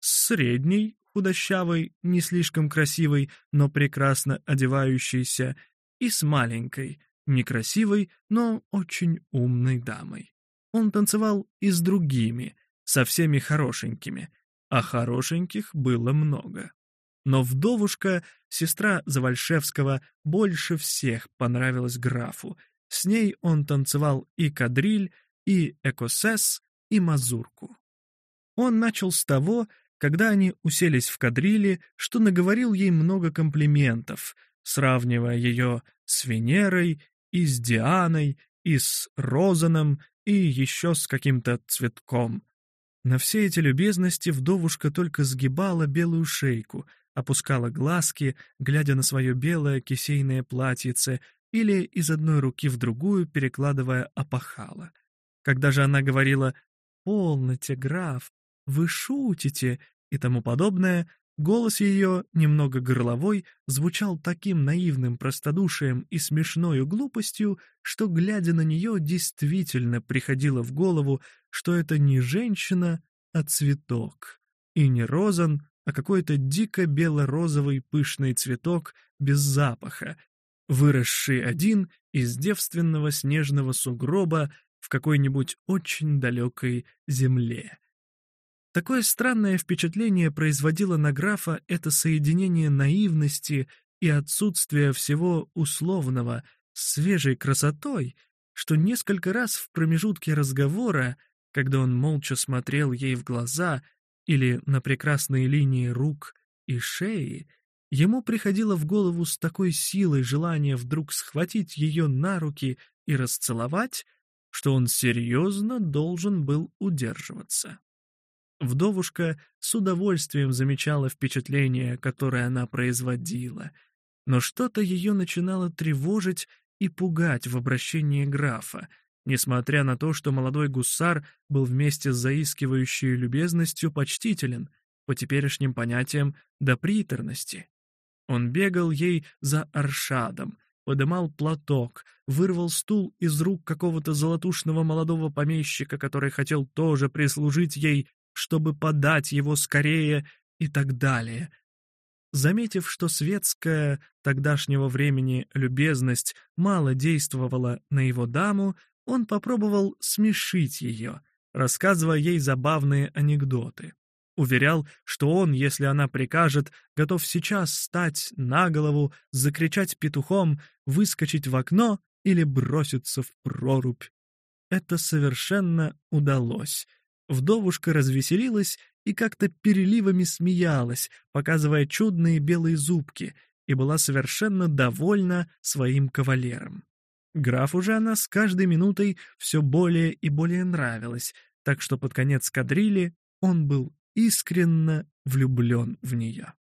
средней, худощавой, не слишком красивой, но прекрасно одевающейся, и с маленькой, некрасивой, но очень умной дамой. Он танцевал и с другими, со всеми хорошенькими, а хорошеньких было много. Но вдовушка, сестра Завальшевского, больше всех понравилась графу. С ней он танцевал и кадриль, и экосес, и мазурку. Он начал с того, когда они уселись в кадриле, что наговорил ей много комплиментов, сравнивая ее с Венерой и с Дианой, и с Розаном, и еще с каким-то цветком. На все эти любезности вдовушка только сгибала белую шейку, опускала глазки, глядя на свое белое кисейное платьице, или из одной руки в другую перекладывая опахало. Когда же она говорила «Полноте, граф, вы шутите» и тому подобное, голос ее, немного горловой, звучал таким наивным простодушием и смешною глупостью, что, глядя на нее, действительно приходило в голову, что это не женщина, а цветок, и не розан, а какой-то дико бело-розовый пышный цветок без запаха, выросший один из девственного снежного сугроба в какой-нибудь очень далекой земле. Такое странное впечатление производило на графа это соединение наивности и отсутствия всего условного свежей красотой, что несколько раз в промежутке разговора, когда он молча смотрел ей в глаза или на прекрасные линии рук и шеи, ему приходило в голову с такой силой желание вдруг схватить ее на руки и расцеловать, что он серьезно должен был удерживаться. Вдовушка с удовольствием замечала впечатление, которое она производила, но что-то ее начинало тревожить и пугать в обращении графа, несмотря на то, что молодой гусар был вместе с заискивающей любезностью почтителен, по теперешним понятиям, до приторности. Он бегал ей за аршадом, подымал платок, вырвал стул из рук какого-то золотушного молодого помещика, который хотел тоже прислужить ей, чтобы подать его скорее и так далее. Заметив, что светская тогдашнего времени любезность мало действовала на его даму, он попробовал смешить ее, рассказывая ей забавные анекдоты. Уверял, что он, если она прикажет, готов сейчас стать на голову, закричать петухом, выскочить в окно или броситься в прорубь. Это совершенно удалось. Вдовушка развеселилась и как-то переливами смеялась, показывая чудные белые зубки, и была совершенно довольна своим кавалером. Графу же она с каждой минутой все более и более нравилась, так что под конец кадрили он был искренно влюблен в нее.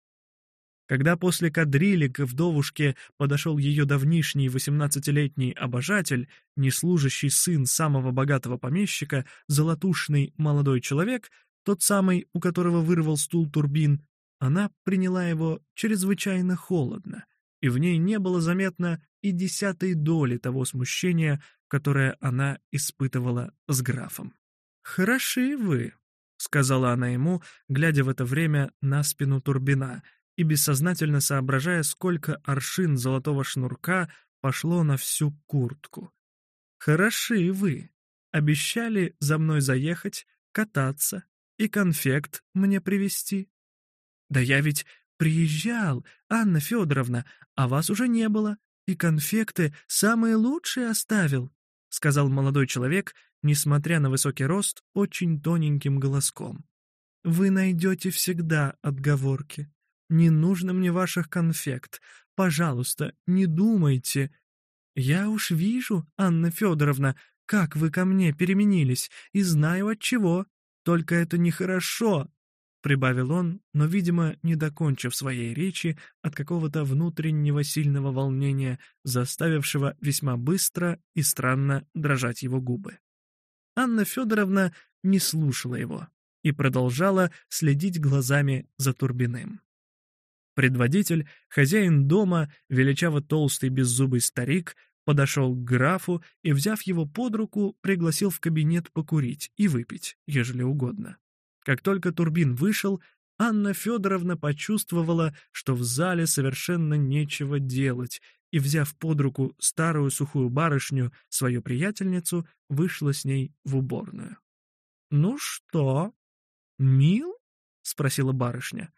Когда после кадрили к вдовушке подошел ее давнишний восемнадцатилетний обожатель, неслужащий сын самого богатого помещика, золотушный молодой человек, тот самый, у которого вырвал стул турбин, она приняла его чрезвычайно холодно, и в ней не было заметно и десятой доли того смущения, которое она испытывала с графом. «Хороши вы», — сказала она ему, глядя в это время на спину Турбина и бессознательно соображая, сколько аршин золотого шнурка пошло на всю куртку. «Хороши вы. Обещали за мной заехать, кататься и конфект мне привезти. Да я ведь приезжал, Анна Федоровна, а вас уже не было и конфекты самые лучшие оставил», — сказал молодой человек, несмотря на высокий рост, очень тоненьким голоском. «Вы найдете всегда отговорки. Не нужно мне ваших конфект. Пожалуйста, не думайте. Я уж вижу, Анна Федоровна, как вы ко мне переменились, и знаю от чего. Только это нехорошо, — прибавил он, но, видимо, не докончив своей речи от какого-то внутреннего сильного волнения, заставившего весьма быстро и странно дрожать его губы. Анна Федоровна не слушала его и продолжала следить глазами за Турбиным. Предводитель, хозяин дома, величаво толстый беззубый старик, подошел к графу и, взяв его под руку, пригласил в кабинет покурить и выпить, ежели угодно. Как только Турбин вышел, Анна Федоровна почувствовала, что в зале совершенно нечего делать, и, взяв под руку старую сухую барышню, свою приятельницу, вышла с ней в уборную. «Ну что, мил?» — спросила барышня.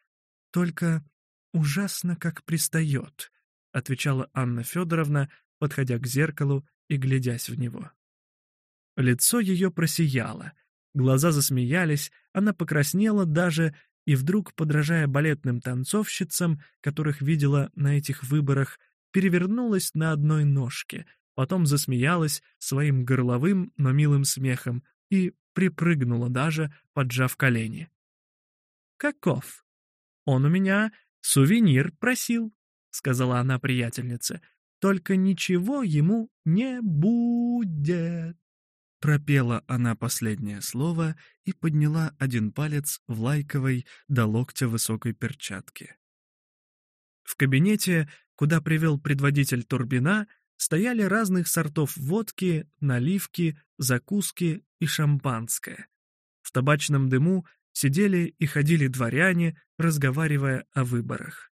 «Только ужасно как пристает», — отвечала Анна Федоровна, подходя к зеркалу и глядясь в него. Лицо ее просияло — Глаза засмеялись, она покраснела даже, и вдруг, подражая балетным танцовщицам, которых видела на этих выборах, перевернулась на одной ножке, потом засмеялась своим горловым, но милым смехом и припрыгнула даже, поджав колени. «Каков? Он у меня сувенир просил», — сказала она приятельнице. «Только ничего ему не будет». Пропела она последнее слово и подняла один палец в лайковой до локтя высокой перчатке. В кабинете, куда привел предводитель Турбина, стояли разных сортов водки, наливки, закуски и шампанское. В табачном дыму сидели и ходили дворяне, разговаривая о выборах.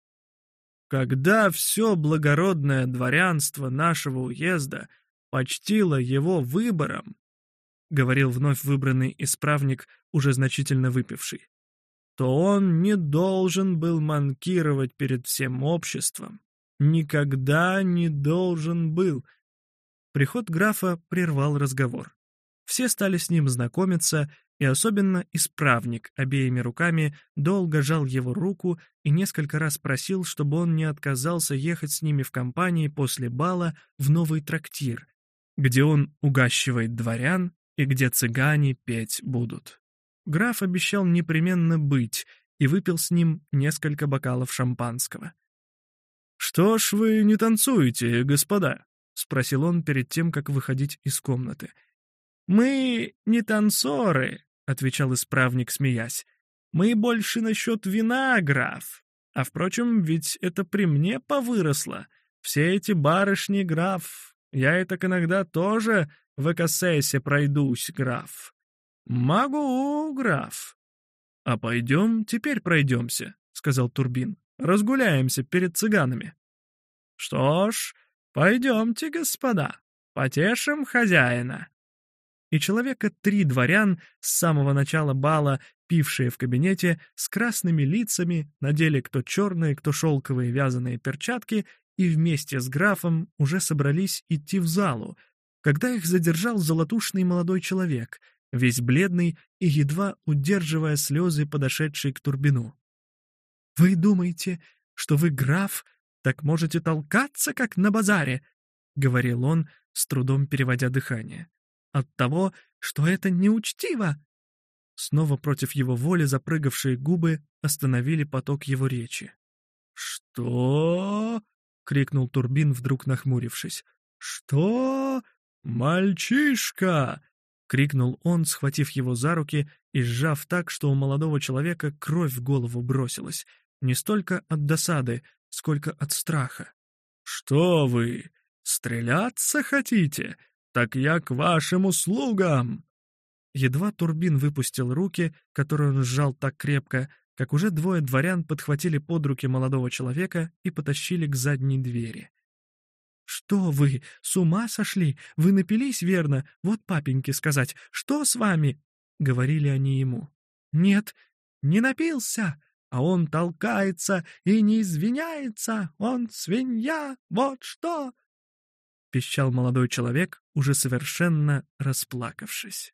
Когда все благородное дворянство нашего уезда почтило его выбором, — говорил вновь выбранный исправник, уже значительно выпивший, то он не должен был манкировать перед всем обществом. Никогда не должен был. Приход графа прервал разговор. Все стали с ним знакомиться, и особенно исправник обеими руками долго жал его руку и несколько раз просил, чтобы он не отказался ехать с ними в компании после бала в новый трактир, где он угащивает дворян и где цыгане петь будут. Граф обещал непременно быть и выпил с ним несколько бокалов шампанского. «Что ж вы не танцуете, господа?» — спросил он перед тем, как выходить из комнаты. «Мы не танцоры», — отвечал исправник, смеясь. «Мы больше насчет вина, граф. А, впрочем, ведь это при мне повыросло. Все эти барышни, граф. Я это иногда тоже в Экосесе пройдусь, граф. Могу, граф. А пойдем, теперь пройдемся, сказал Турбин. Разгуляемся перед цыганами. Что ж, пойдемте, господа, потешим хозяина. И человека три дворян с самого начала бала, пившие в кабинете, с красными лицами, надели кто черные, кто шелковые вязаные перчатки, и вместе с графом уже собрались идти в залу, когда их задержал золотушный молодой человек, весь бледный и едва удерживая слезы, подошедший к Турбину. «Вы думаете, что вы граф, так можете толкаться, как на базаре?» — говорил он, с трудом переводя дыхание. «От того, что это неучтиво!» Снова против его воли запрыгавшие губы остановили поток его речи. «Что?» — крикнул Турбин, вдруг нахмурившись. «Что? «Мальчишка!» — крикнул он, схватив его за руки и сжав так, что у молодого человека кровь в голову бросилась, не столько от досады, сколько от страха. «Что вы, стреляться хотите? Так я к вашим услугам!» Едва Турбин выпустил руки, которые он сжал так крепко, как уже двое дворян подхватили под руки молодого человека и потащили к задней двери. «Что вы, с ума сошли? Вы напились, верно? Вот папеньке сказать, что с вами?» — говорили они ему. «Нет, не напился, а он толкается и не извиняется, он свинья, вот что!» — пищал молодой человек, уже совершенно расплакавшись.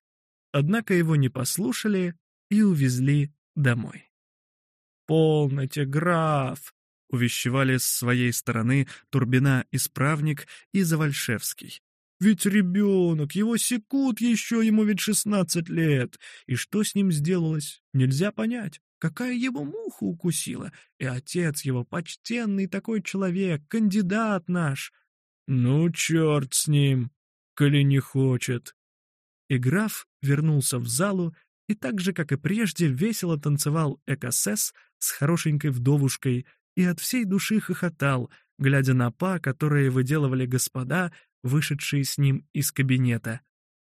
Однако его не послушали и увезли домой. «Полноте, граф!» Увещевали с своей стороны Турбина-исправник и Завальшевский. «Ведь ребенок, его секут еще, ему ведь шестнадцать лет. И что с ним сделалось, нельзя понять. Какая его муха укусила? И отец его почтенный такой человек, кандидат наш. Ну, черт с ним, коли не хочет». И граф вернулся в залу и так же, как и прежде, весело танцевал экосес с хорошенькой вдовушкой, и от всей души хохотал, глядя на па, которые выделывали господа, вышедшие с ним из кабинета,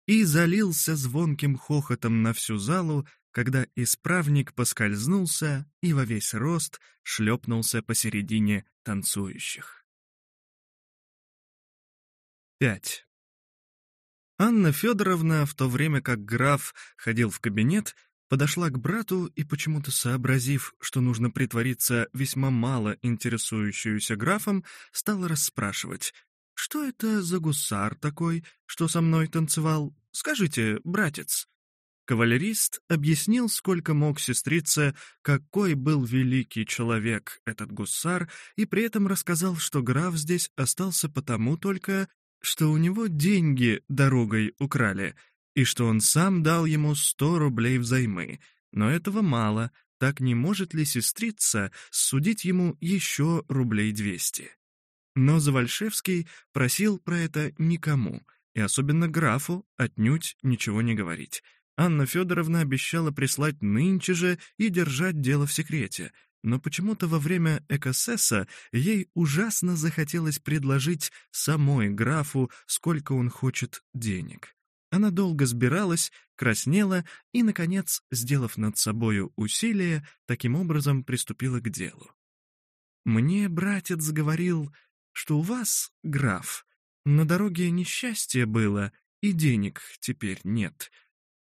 и залился звонким хохотом на всю залу, когда исправник поскользнулся и во весь рост шлепнулся посередине танцующих. 5. Анна Федоровна, в то время как граф ходил в кабинет, подошла к брату и, почему-то сообразив, что нужно притвориться весьма мало интересующуюся графом, стала расспрашивать, «Что это за гусар такой, что со мной танцевал? Скажите, братец». Кавалерист объяснил, сколько мог сестрице, какой был великий человек этот гусар, и при этом рассказал, что граф здесь остался потому только, что у него деньги дорогой украли, и что он сам дал ему сто рублей взаймы. Но этого мало, так не может ли сестрица судить ему еще рублей двести? Но Завальшевский просил про это никому, и особенно графу отнюдь ничего не говорить. Анна Федоровна обещала прислать нынче же и держать дело в секрете, но почему-то во время экосесса ей ужасно захотелось предложить самой графу, сколько он хочет денег. Она долго сбиралась, краснела и, наконец, сделав над собою усилие, таким образом приступила к делу. «Мне братец говорил, что у вас, граф, на дороге несчастье было, и денег теперь нет.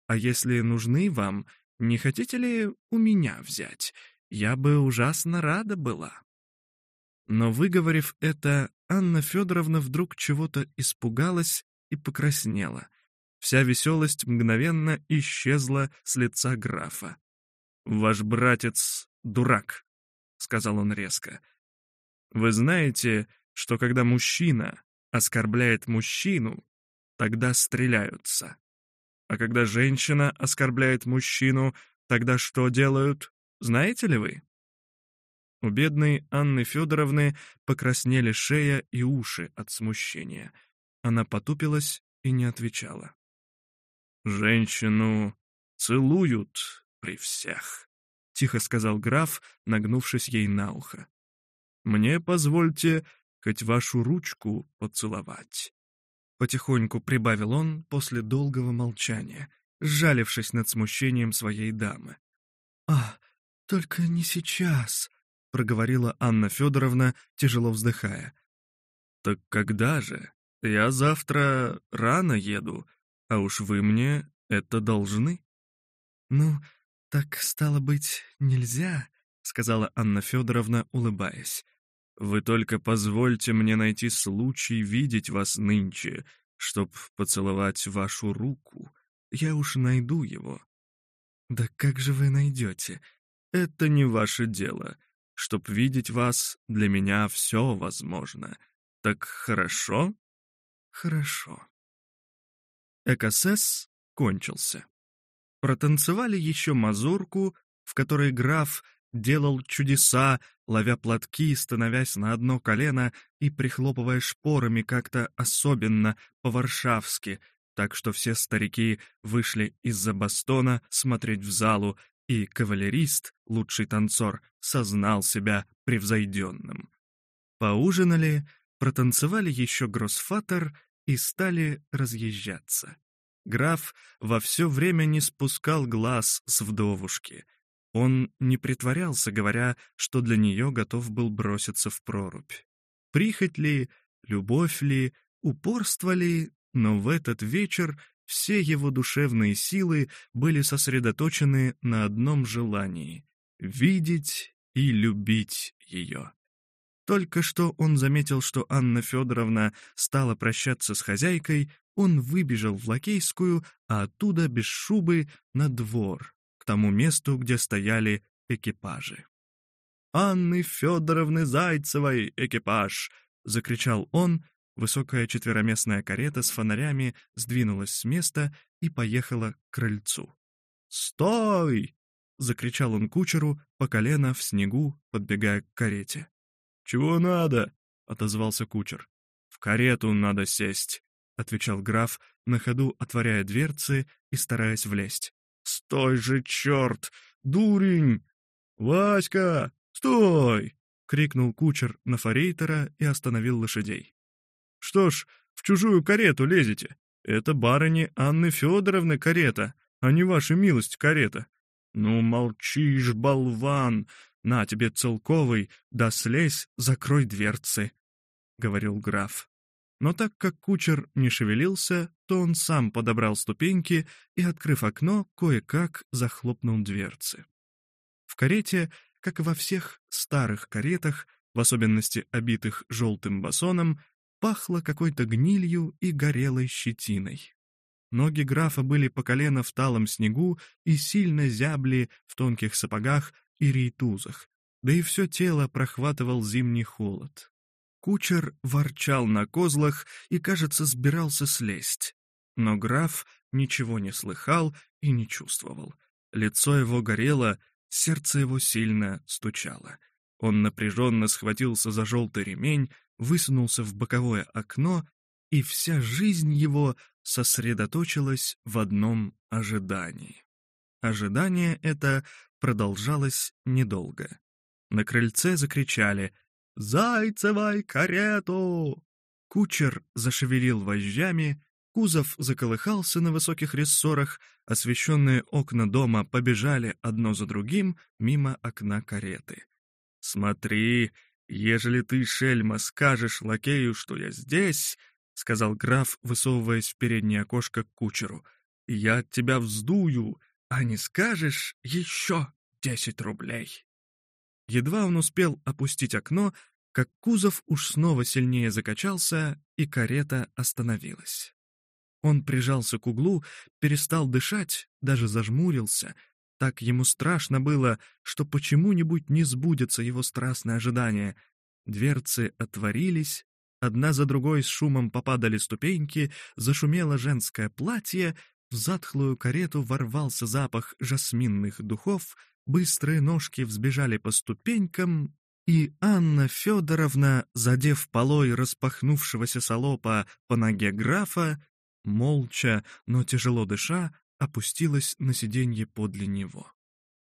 А если нужны вам, не хотите ли у меня взять? Я бы ужасно рада была». Но, выговорив это, Анна Федоровна вдруг чего-то испугалась и покраснела. Вся веселость мгновенно исчезла с лица графа. «Ваш братец — дурак», — сказал он резко. «Вы знаете, что когда мужчина оскорбляет мужчину, тогда стреляются. А когда женщина оскорбляет мужчину, тогда что делают, знаете ли вы?» У бедной Анны Федоровны покраснели шея и уши от смущения. Она потупилась и не отвечала. «Женщину целуют при всех», — тихо сказал граф, нагнувшись ей на ухо. «Мне позвольте хоть вашу ручку поцеловать». Потихоньку прибавил он после долгого молчания, сжалившись над смущением своей дамы. «А, только не сейчас», — проговорила Анна Федоровна, тяжело вздыхая. «Так когда же? Я завтра рано еду, а уж вы мне это должны». «Ну, так, стало быть, нельзя», — сказала Анна Федоровна, улыбаясь. «Вы только позвольте мне найти случай видеть вас нынче, чтоб поцеловать вашу руку. Я уж найду его». «Да как же вы найдете?» «Это не ваше дело. Чтоб видеть вас, для меня все возможно. Так хорошо?» «Хорошо». Экосес кончился. Протанцевали еще мазурку, в которой граф делал чудеса, ловя платки, становясь на одно колено и прихлопывая шпорами как-то особенно по-варшавски, так что все старики вышли из-за бастона смотреть в залу, и кавалерист, лучший танцор, сознал себя превзойденным. Поужинали, протанцевали еще гроссфатер и стали разъезжаться. Граф во все время не спускал глаз с вдовушки. Он не притворялся, говоря, что для нее готов был броситься в прорубь. Прихоть ли, любовь ли, упорство ли, но в этот вечер все его душевные силы были сосредоточены на одном желании — видеть и любить ее. Только что он заметил, что Анна Федоровна стала прощаться с хозяйкой, он выбежал в Лакейскую, а оттуда без шубы на двор, к тому месту, где стояли экипажи. «Анны Федоровны Зайцевой экипаж!» — закричал он. Высокая четвероместная карета с фонарями сдвинулась с места и поехала к крыльцу. «Стой!» — закричал он кучеру, по колено в снегу, подбегая к карете. «Чего надо?» — отозвался кучер. «В карету надо сесть», — отвечал граф, на ходу отворяя дверцы и стараясь влезть. «Стой же, черт! Дурень! Васька, стой!» — крикнул кучер на форейтера и остановил лошадей. «Что ж, в чужую карету лезете? Это барыни Анны Федоровны карета, а не ваша милость карета. Ну, молчишь, болван! «На тебе целковый, да слезь, закрой дверцы», — говорил граф. Но так как кучер не шевелился, то он сам подобрал ступеньки и, открыв окно, кое-как захлопнул дверцы. В карете, как и во всех старых каретах, в особенности обитых желтым басоном, пахло какой-то гнилью и горелой щетиной. Ноги графа были по колено в талом снегу и сильно зябли в тонких сапогах и рейтузах, да и все тело прохватывал зимний холод. Кучер ворчал на козлах и, кажется, сбирался слезть. Но граф ничего не слыхал и не чувствовал. Лицо его горело, сердце его сильно стучало. Он напряженно схватился за желтый ремень, высунулся в боковое окно, и вся жизнь его сосредоточилась в одном ожидании. Ожидание это продолжалось недолго. На крыльце закричали «Зайцевай карету!» Кучер зашевелил вожжами, кузов заколыхался на высоких рессорах, освещенные окна дома побежали одно за другим мимо окна кареты. «Смотри, ежели ты, шельма, скажешь лакею, что я здесь», — сказал граф, высовываясь в переднее окошко к кучеру, — «я тебя вздую, а не скажешь еще десять рублей». Едва он успел опустить окно, как кузов уж снова сильнее закачался, и карета остановилась. Он прижался к углу, перестал дышать, даже зажмурился. Так ему страшно было, что почему-нибудь не сбудется его страстное ожидание. Дверцы отворились, одна за другой с шумом попадали ступеньки, зашумело женское платье, в затхлую карету ворвался запах жасминных духов — Быстрые ножки взбежали по ступенькам, и Анна Федоровна, задев полой распахнувшегося солопа по ноге графа, молча, но тяжело дыша, опустилась на сиденье подле него.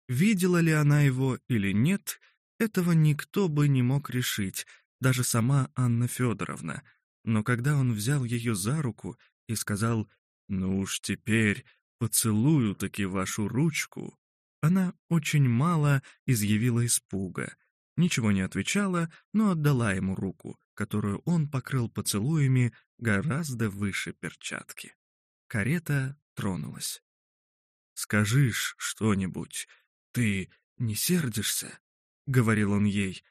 Видела ли она его или нет, этого никто бы не мог решить, даже сама Анна Федоровна. Но когда он взял ее за руку и сказал «Ну уж теперь поцелую-таки вашу ручку», она очень мало изъявила испуга, ничего не отвечала, но отдала ему руку, которую он покрыл поцелуями гораздо выше перчатки. Карета тронулась. «Скажишь что-нибудь, ты не сердишься?» — говорил он ей.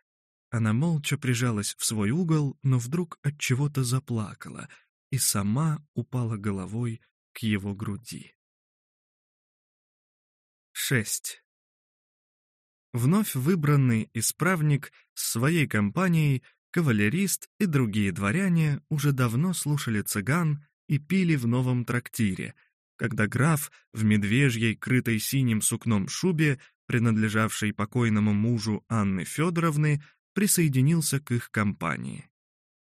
Она молча прижалась в свой угол, но вдруг от чего-то заплакала и сама упала головой к его груди. 6. Вновь выбранный исправник с своей компанией, кавалерист и другие дворяне уже давно слушали цыган и пили в новом трактире, когда граф в медвежьей, крытой синим сукном шубе, принадлежавшей покойному мужу Анны Федоровны, присоединился к их компании.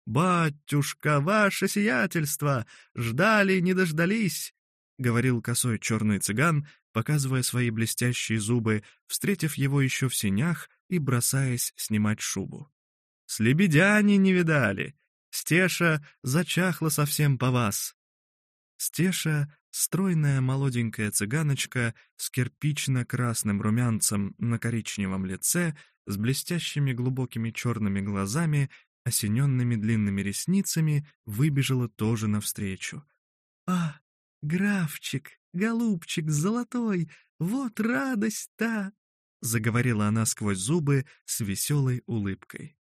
«Батюшка, ваше сиятельство! Ждали, не дождались!» — говорил косой черный цыган, показывая свои блестящие зубы, встретив его еще в сенях и бросаясь снимать шубу. «С лебедяни не видали! Стеша зачахла совсем по вас!» Стеша, стройная молоденькая цыганочка с кирпично-красным румянцем на коричневом лице, с блестящими глубокими черными глазами, осененными длинными ресницами, выбежала тоже навстречу. «А, графчик, голубчик золотой, вот радость-то!» — заговорила она сквозь зубы с веселой улыбкой.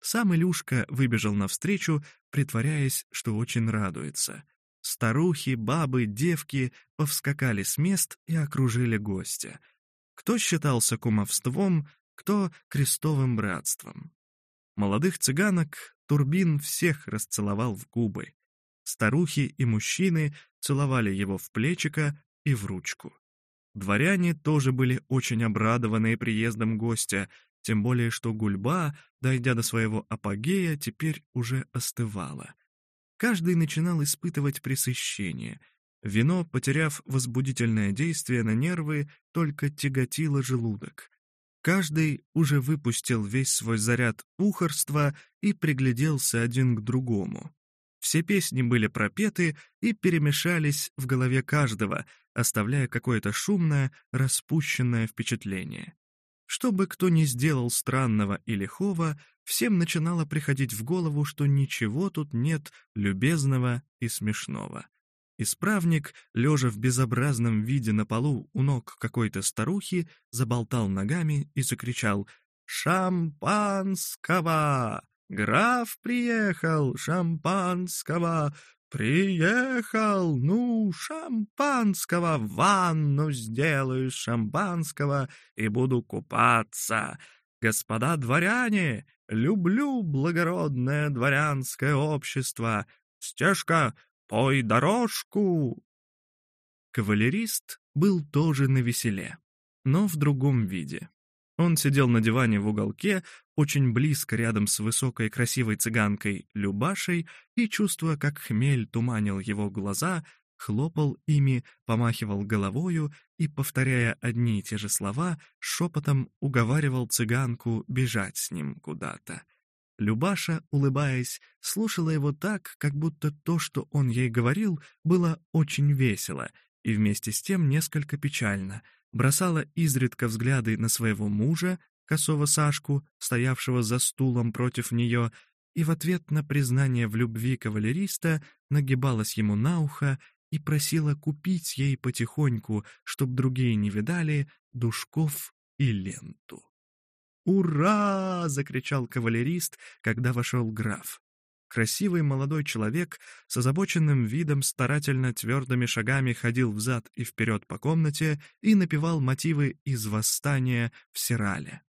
Сам Илюшка выбежал навстречу, притворяясь, что очень радуется. Старухи, бабы, девки повскакали с мест и окружили гостя. Кто считался кумовством, кто крестовым братством. Молодых цыганок Турбин всех расцеловал в губы. Старухи и мужчины целовали его в плечико и в ручку. Дворяне тоже были очень обрадованы приездом гостя, тем более что гульба, дойдя до своего апогея, теперь уже остывала. Каждый начинал испытывать пресыщение. Вино, потеряв возбудительное действие на нервы, только тяготило желудок. Каждый уже выпустил весь свой заряд ухорства и пригляделся один к другому. Все песни были пропеты и перемешались в голове каждого, оставляя какое-то шумное, распущенное впечатление. Что бы кто ни сделал странного и лихого, всем начинало приходить в голову, что ничего тут нет любезного и смешного. Исправник, лежа в безобразном виде на полу у ног какой-то старухи, заболтал ногами и закричал «Шампанского!» «Граф приехал! Шампанского! «Приехал! Ну, шампанского! Ванну сделаю шампанского и буду купаться! Господа дворяне, люблю благородное дворянское общество! Стежка, пой дорожку!» Кавалерист был тоже на веселе, но в другом виде. Он сидел на диване в уголке, очень близко рядом с высокой красивой цыганкой Любашей, и, чувствуя, как хмель туманил его глаза, хлопал ими, помахивал головою и, повторяя одни и те же слова, шепотом уговаривал цыганку бежать с ним куда-то. Любаша, улыбаясь, слушала его так, как будто то, что он ей говорил, было очень весело и вместе с тем несколько печально — бросала изредка взгляды на своего мужа, косого Сашку, стоявшего за стулом против нее, и в ответ на признание в любви кавалериста нагибалась ему на ухо и просила купить ей потихоньку, чтоб другие не видали, душков и ленту. «Ура!» — закричал кавалерист, когда вошел граф. Красивый молодой человек с озабоченным видом старательно твердыми шагами ходил взад и вперед по комнате и напевал мотивы из «Восстания» в Сирале.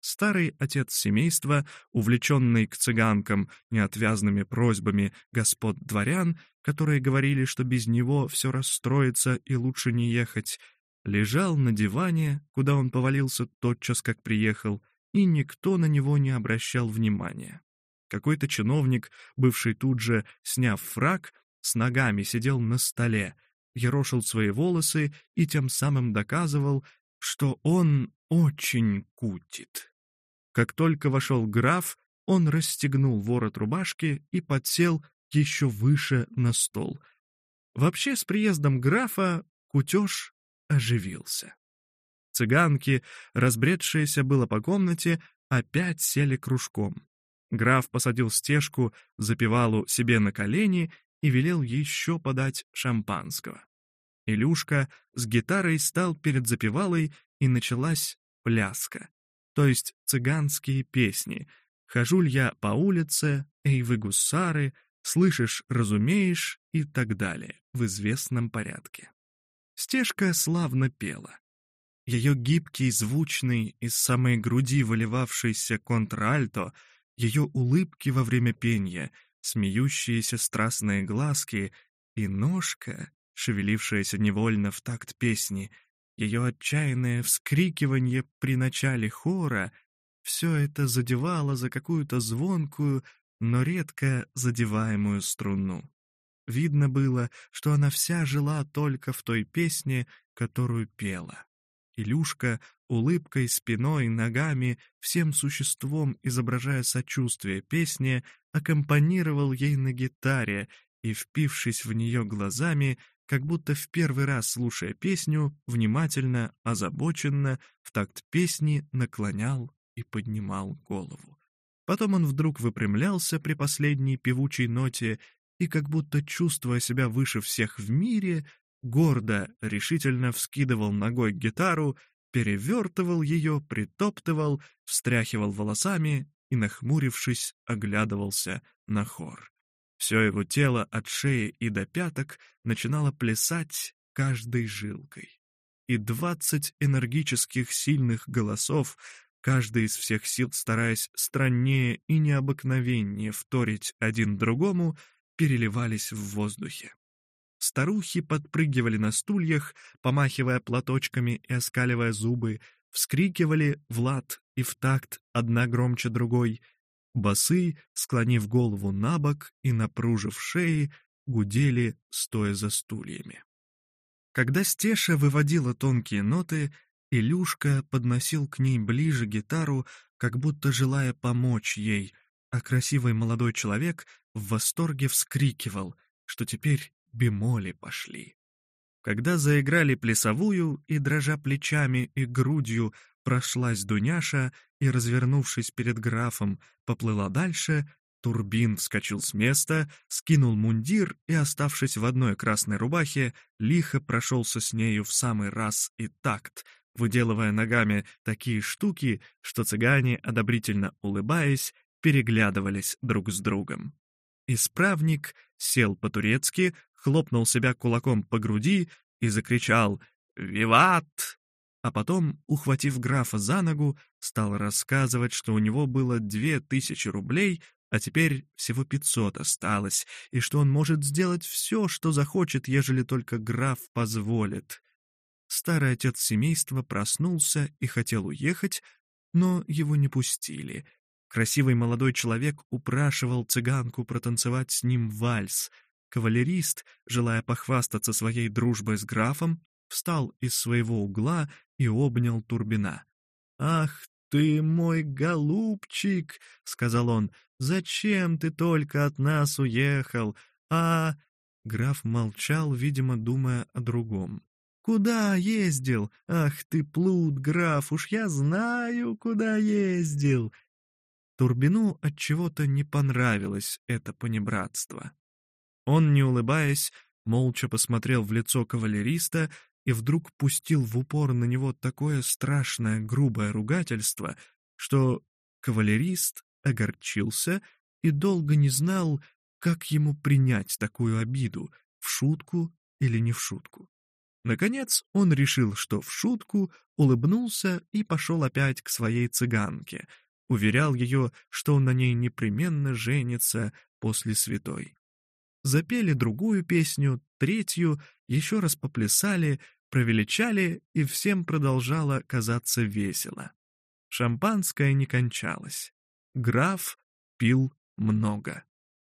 Старый отец семейства, увлеченный к цыганкам неотвязными просьбами господ дворян, которые говорили, что без него все расстроится и лучше не ехать, лежал на диване, куда он повалился тотчас, как приехал, и никто на него не обращал внимания. Какой-то чиновник, бывший тут же, сняв фраг, с ногами сидел на столе, ерошил свои волосы и тем самым доказывал, что он очень кутит. Как только вошел граф, он расстегнул ворот рубашки и подсел еще выше на стол. Вообще, с приездом графа кутеж оживился. Цыганки, разбредшиеся было по комнате, опять сели кружком. Граф посадил стежку запивалу себе на колени и велел еще подать шампанского. Илюшка с гитарой стал перед запевалой, и началась пляска, то есть цыганские песни. «Хожуль я по улице», «Эй вы гусары», «Слышишь, разумеешь» и так далее, в известном порядке. Стежка славно пела. Ее гибкий, звучный, из самой груди выливавшийся контральто — ее улыбки во время пения, смеющиеся страстные глазки и ножка, шевелившаяся невольно в такт песни, ее отчаянное вскрикивание при начале хора — все это задевало за какую-то звонкую, но редко задеваемую струну. Видно было, что она вся жила только в той песне, которую пела. Илюшка улыбкой, спиной, ногами, всем существом изображая сочувствие песни, аккомпанировал ей на гитаре и, впившись в нее глазами, как будто в первый раз слушая песню, внимательно, озабоченно, в такт песни наклонял и поднимал голову. Потом он вдруг выпрямлялся при последней певучей ноте и, как будто чувствуя себя выше всех в мире, гордо, решительно вскидывал ногой гитару, перевертывал ее, притоптывал, встряхивал волосами и, нахмурившись, оглядывался на хор. Все его тело от шеи и до пяток начинало плясать каждой жилкой. И двадцать энергических сильных голосов, каждый из всех сил стараясь страннее и необыкновеннее вторить один другому, переливались в воздухе. Старухи подпрыгивали на стульях, помахивая платочками и оскаливая зубы, вскрикивали в лад и в такт, одна громче другой. Басы, склонив голову на бок и напружив шеи, гудели, стоя за стульями. Когда Стеша выводила тонкие ноты, Илюшка подносил к ней ближе гитару, как будто желая помочь ей, а красивый молодой человек в восторге вскрикивал, что теперь бемоли пошли. Когда заиграли плясовую и, дрожа плечами и грудью, прошлась Дуняша и, развернувшись перед графом, поплыла дальше, Турбин вскочил с места, скинул мундир и, оставшись в одной красной рубахе, лихо прошелся с нею в самый раз и такт, выделывая ногами такие штуки, что цыгане, одобрительно улыбаясь, переглядывались друг с другом. Исправник сел по-турецки, хлопнул себя кулаком по груди и закричал «Виват!», а потом, ухватив графа за ногу, стал рассказывать, что у него было две тысячи рублей, а теперь всего пятьсот осталось, и что он может сделать все, что захочет, ежели только граф позволит. Старый отец семейства проснулся и хотел уехать, но его не пустили. Красивый молодой человек упрашивал цыганку протанцевать с ним вальс. Кавалерист, желая похвастаться своей дружбой с графом, встал из своего угла и обнял Турбина. «Ах ты мой голубчик!» — сказал он. «Зачем ты только от нас уехал? А...» Граф молчал, видимо, думая о другом. «Куда ездил? Ах ты, плут, граф, уж я знаю, куда ездил!» Турбину от чего-то не понравилось это понебратство. Он, не улыбаясь, молча посмотрел в лицо кавалериста и вдруг пустил в упор на него такое страшное грубое ругательство, что кавалерист огорчился и долго не знал, как ему принять такую обиду, в шутку или не в шутку. Наконец он решил, что в шутку, улыбнулся и пошел опять к своей цыганке, уверял ее, что он на ней непременно женится после святой. Запели другую песню, третью, еще раз поплясали, провеличали, и всем продолжало казаться весело. Шампанское не кончалось. Граф пил много.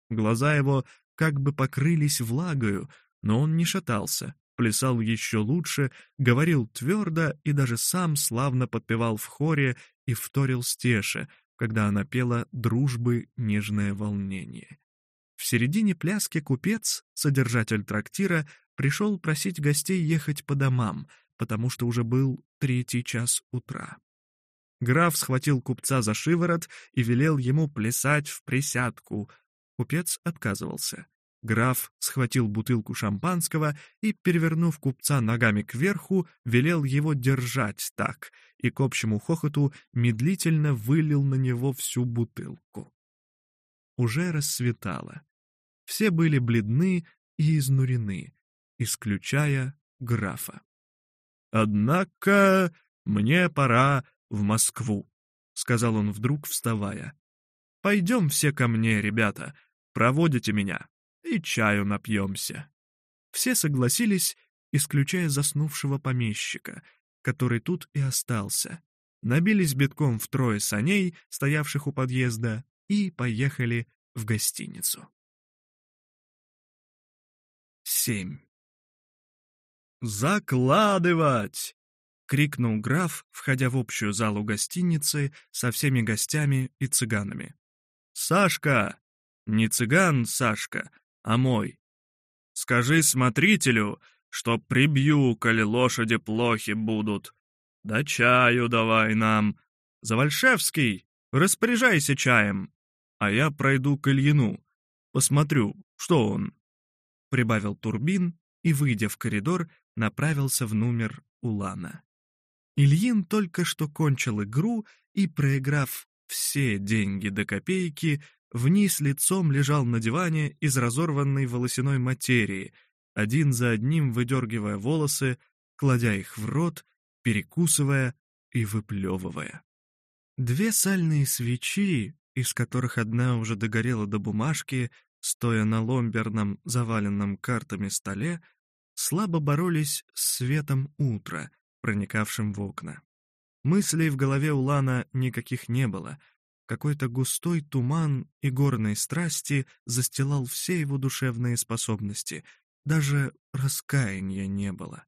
Глаза его как бы покрылись влагою, но он не шатался, плясал еще лучше, говорил твердо и даже сам славно подпевал в хоре и вторил Стеше, когда она пела «Дружбы нежное волнение». В середине пляски купец, содержатель трактира, пришел просить гостей ехать по домам, потому что уже был третий час утра. Граф схватил купца за шиворот и велел ему плясать в присядку. Купец отказывался. Граф схватил бутылку шампанского и, перевернув купца ногами кверху, велел его держать так, и к общему хохоту медлительно вылил на него всю бутылку. Уже рассветало. Все были бледны и изнурены, исключая графа. «Однако мне пора в Москву», — сказал он вдруг, вставая. «Пойдем все ко мне, ребята, проводите меня, и чаю напьемся». Все согласились, исключая заснувшего помещика, который тут и остался. Набились битком в трое саней, стоявших у подъезда, и поехали в гостиницу. 7. «Закладывать!» — крикнул граф, входя в общую залу гостиницы со всеми гостями и цыганами. «Сашка! Не цыган Сашка, а мой. Скажи смотрителю, что прибью, коли лошади плохи будут. Да чаю давай нам. Завальшевский, распоряжайся чаем. А я пройду к Ильину, посмотрю, что он». Прибавил Турбин и, выйдя в коридор, направился в номер Улана. Ильин только что кончил игру и, проиграв все деньги до копейки, вниз лицом лежал на диване из разорванной волосяной материи, один за одним выдергивая волосы, кладя их в рот, перекусывая и выплевывая. Две сальные свечи, из которых одна уже догорела до бумажки, стоя на ломберном, заваленном картами столе, слабо боролись с светом утра, проникавшим в окна. Мыслей в голове у Лана никаких не было. Какой-то густой туман и горной страсти застилал все его душевные способности. Даже раскаяния не было.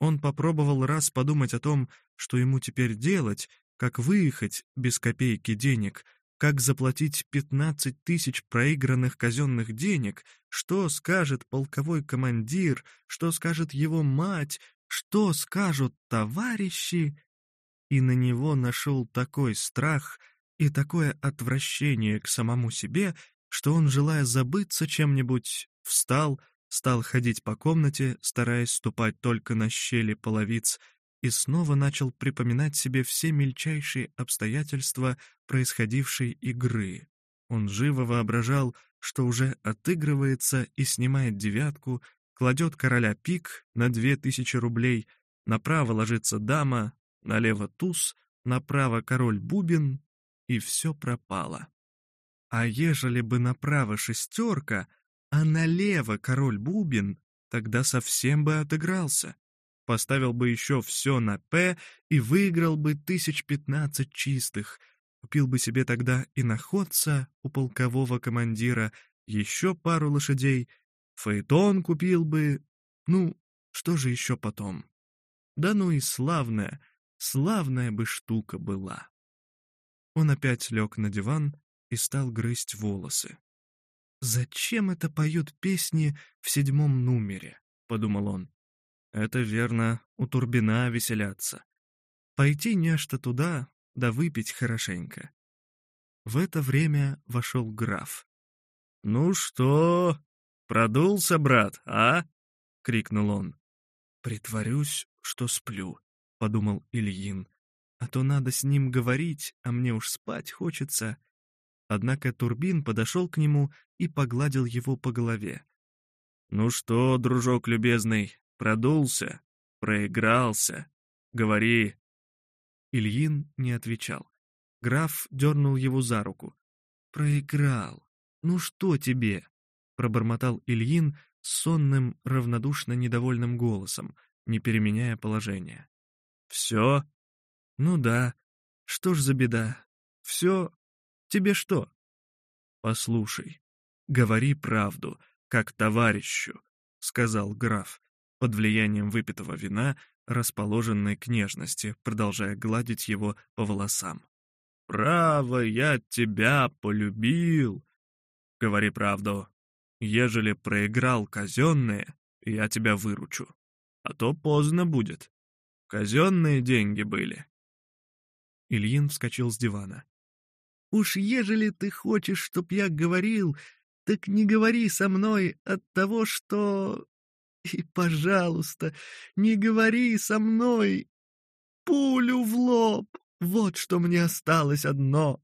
Он попробовал раз подумать о том, что ему теперь делать, как выехать без копейки денег, как заплатить 15 тысяч проигранных казенных денег, что скажет полковой командир, что скажет его мать, что скажут товарищи. И на него нашел такой страх и такое отвращение к самому себе, что он, желая забыться чем-нибудь, встал, стал ходить по комнате, стараясь ступать только на щели половиц, и снова начал припоминать себе все мельчайшие обстоятельства происходившей игры. Он живо воображал, что уже отыгрывается и снимает девятку, кладет короля пик на две тысячи рублей, направо ложится дама, налево туз, направо король бубен, и все пропало. А ежели бы направо шестерка, а налево король бубен, тогда совсем бы отыгрался. Поставил бы еще все на «П» и выиграл бы тысяч пятнадцать чистых. Купил бы себе тогда и находца у полкового командира, еще пару лошадей, фаэтон купил бы. Ну, что же еще потом? Да ну и славная, славная бы штука была. Он опять лег на диван и стал грызть волосы. «Зачем это поют песни в седьмом номере?» — подумал он. «Это верно, у Турбина веселятся. Пойти нечто туда, да выпить хорошенько». В это время вошел граф. «Ну что, продулся, брат, а?» — крикнул он. «Притворюсь, что сплю», — подумал Ильин. «А то надо с ним говорить, а мне уж спать хочется». Однако Турбин подошел к нему и погладил его по голове. «Ну что, дружок любезный, продулся, проигрался? Говори!» Ильин не отвечал. Граф дернул его за руку. «Проиграл. Ну что тебе?» Пробормотал Ильин сонным, равнодушно недовольным голосом, не переменяя положение. «Все?» «Ну да. Что ж за беда? Все? Тебе что?» «Послушай, говори правду, как товарищу», — сказал граф, под влиянием выпитого вина, расположенной к нежности, продолжая гладить его по волосам. «Право, я тебя полюбил!» «Говори правду. Ежели проиграл казенные, я тебя выручу. А то поздно будет. Казенные деньги были». Ильин вскочил с дивана. «Уж ежели ты хочешь, чтоб я говорил, так не говори со мной от того, что... И, пожалуйста, не говори со мной. Пулю в лоб, вот что мне осталось одно.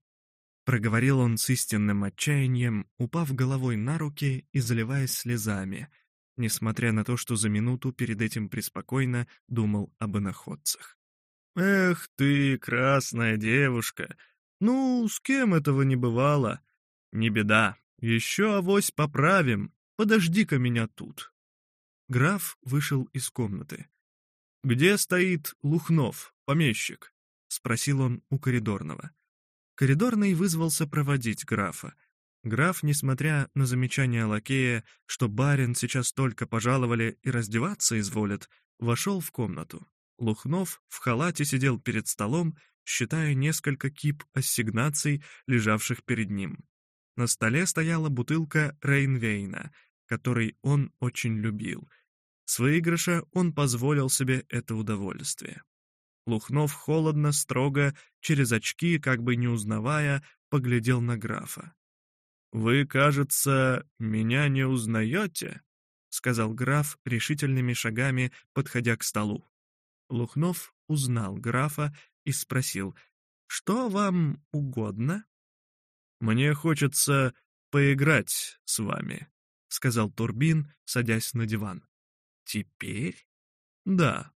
Проговорил он с истинным отчаянием, упав головой на руки и заливаясь слезами, несмотря на то, что за минуту перед этим преспокойно думал об иноходцах. «Эх ты, красная девушка! Ну, с кем этого не бывало? Не беда, еще авось поправим, подожди-ка меня тут». Граф вышел из комнаты. «Где стоит Лухнов, помещик?» — спросил он у коридорного. Коридорный вызвался проводить графа. Граф, несмотря на замечание лакея, что барин сейчас только пожаловали и раздеваться изволят, вошел в комнату. Лухнов в халате сидел перед столом, считая несколько кип ассигнаций, лежавших перед ним. На столе стояла бутылка Рейнвейна, который он очень любил. С выигрыша он позволил себе это удовольствие. Лухнов холодно, строго, через очки, как бы не узнавая, поглядел на графа. «Вы, кажется, меня не узнаете?» — сказал граф решительными шагами, подходя к столу. Лухнов узнал графа и спросил, «Что вам угодно?» «Мне хочется поиграть с вами», — сказал Турбин, садясь на диван. «Теперь?» «Да»,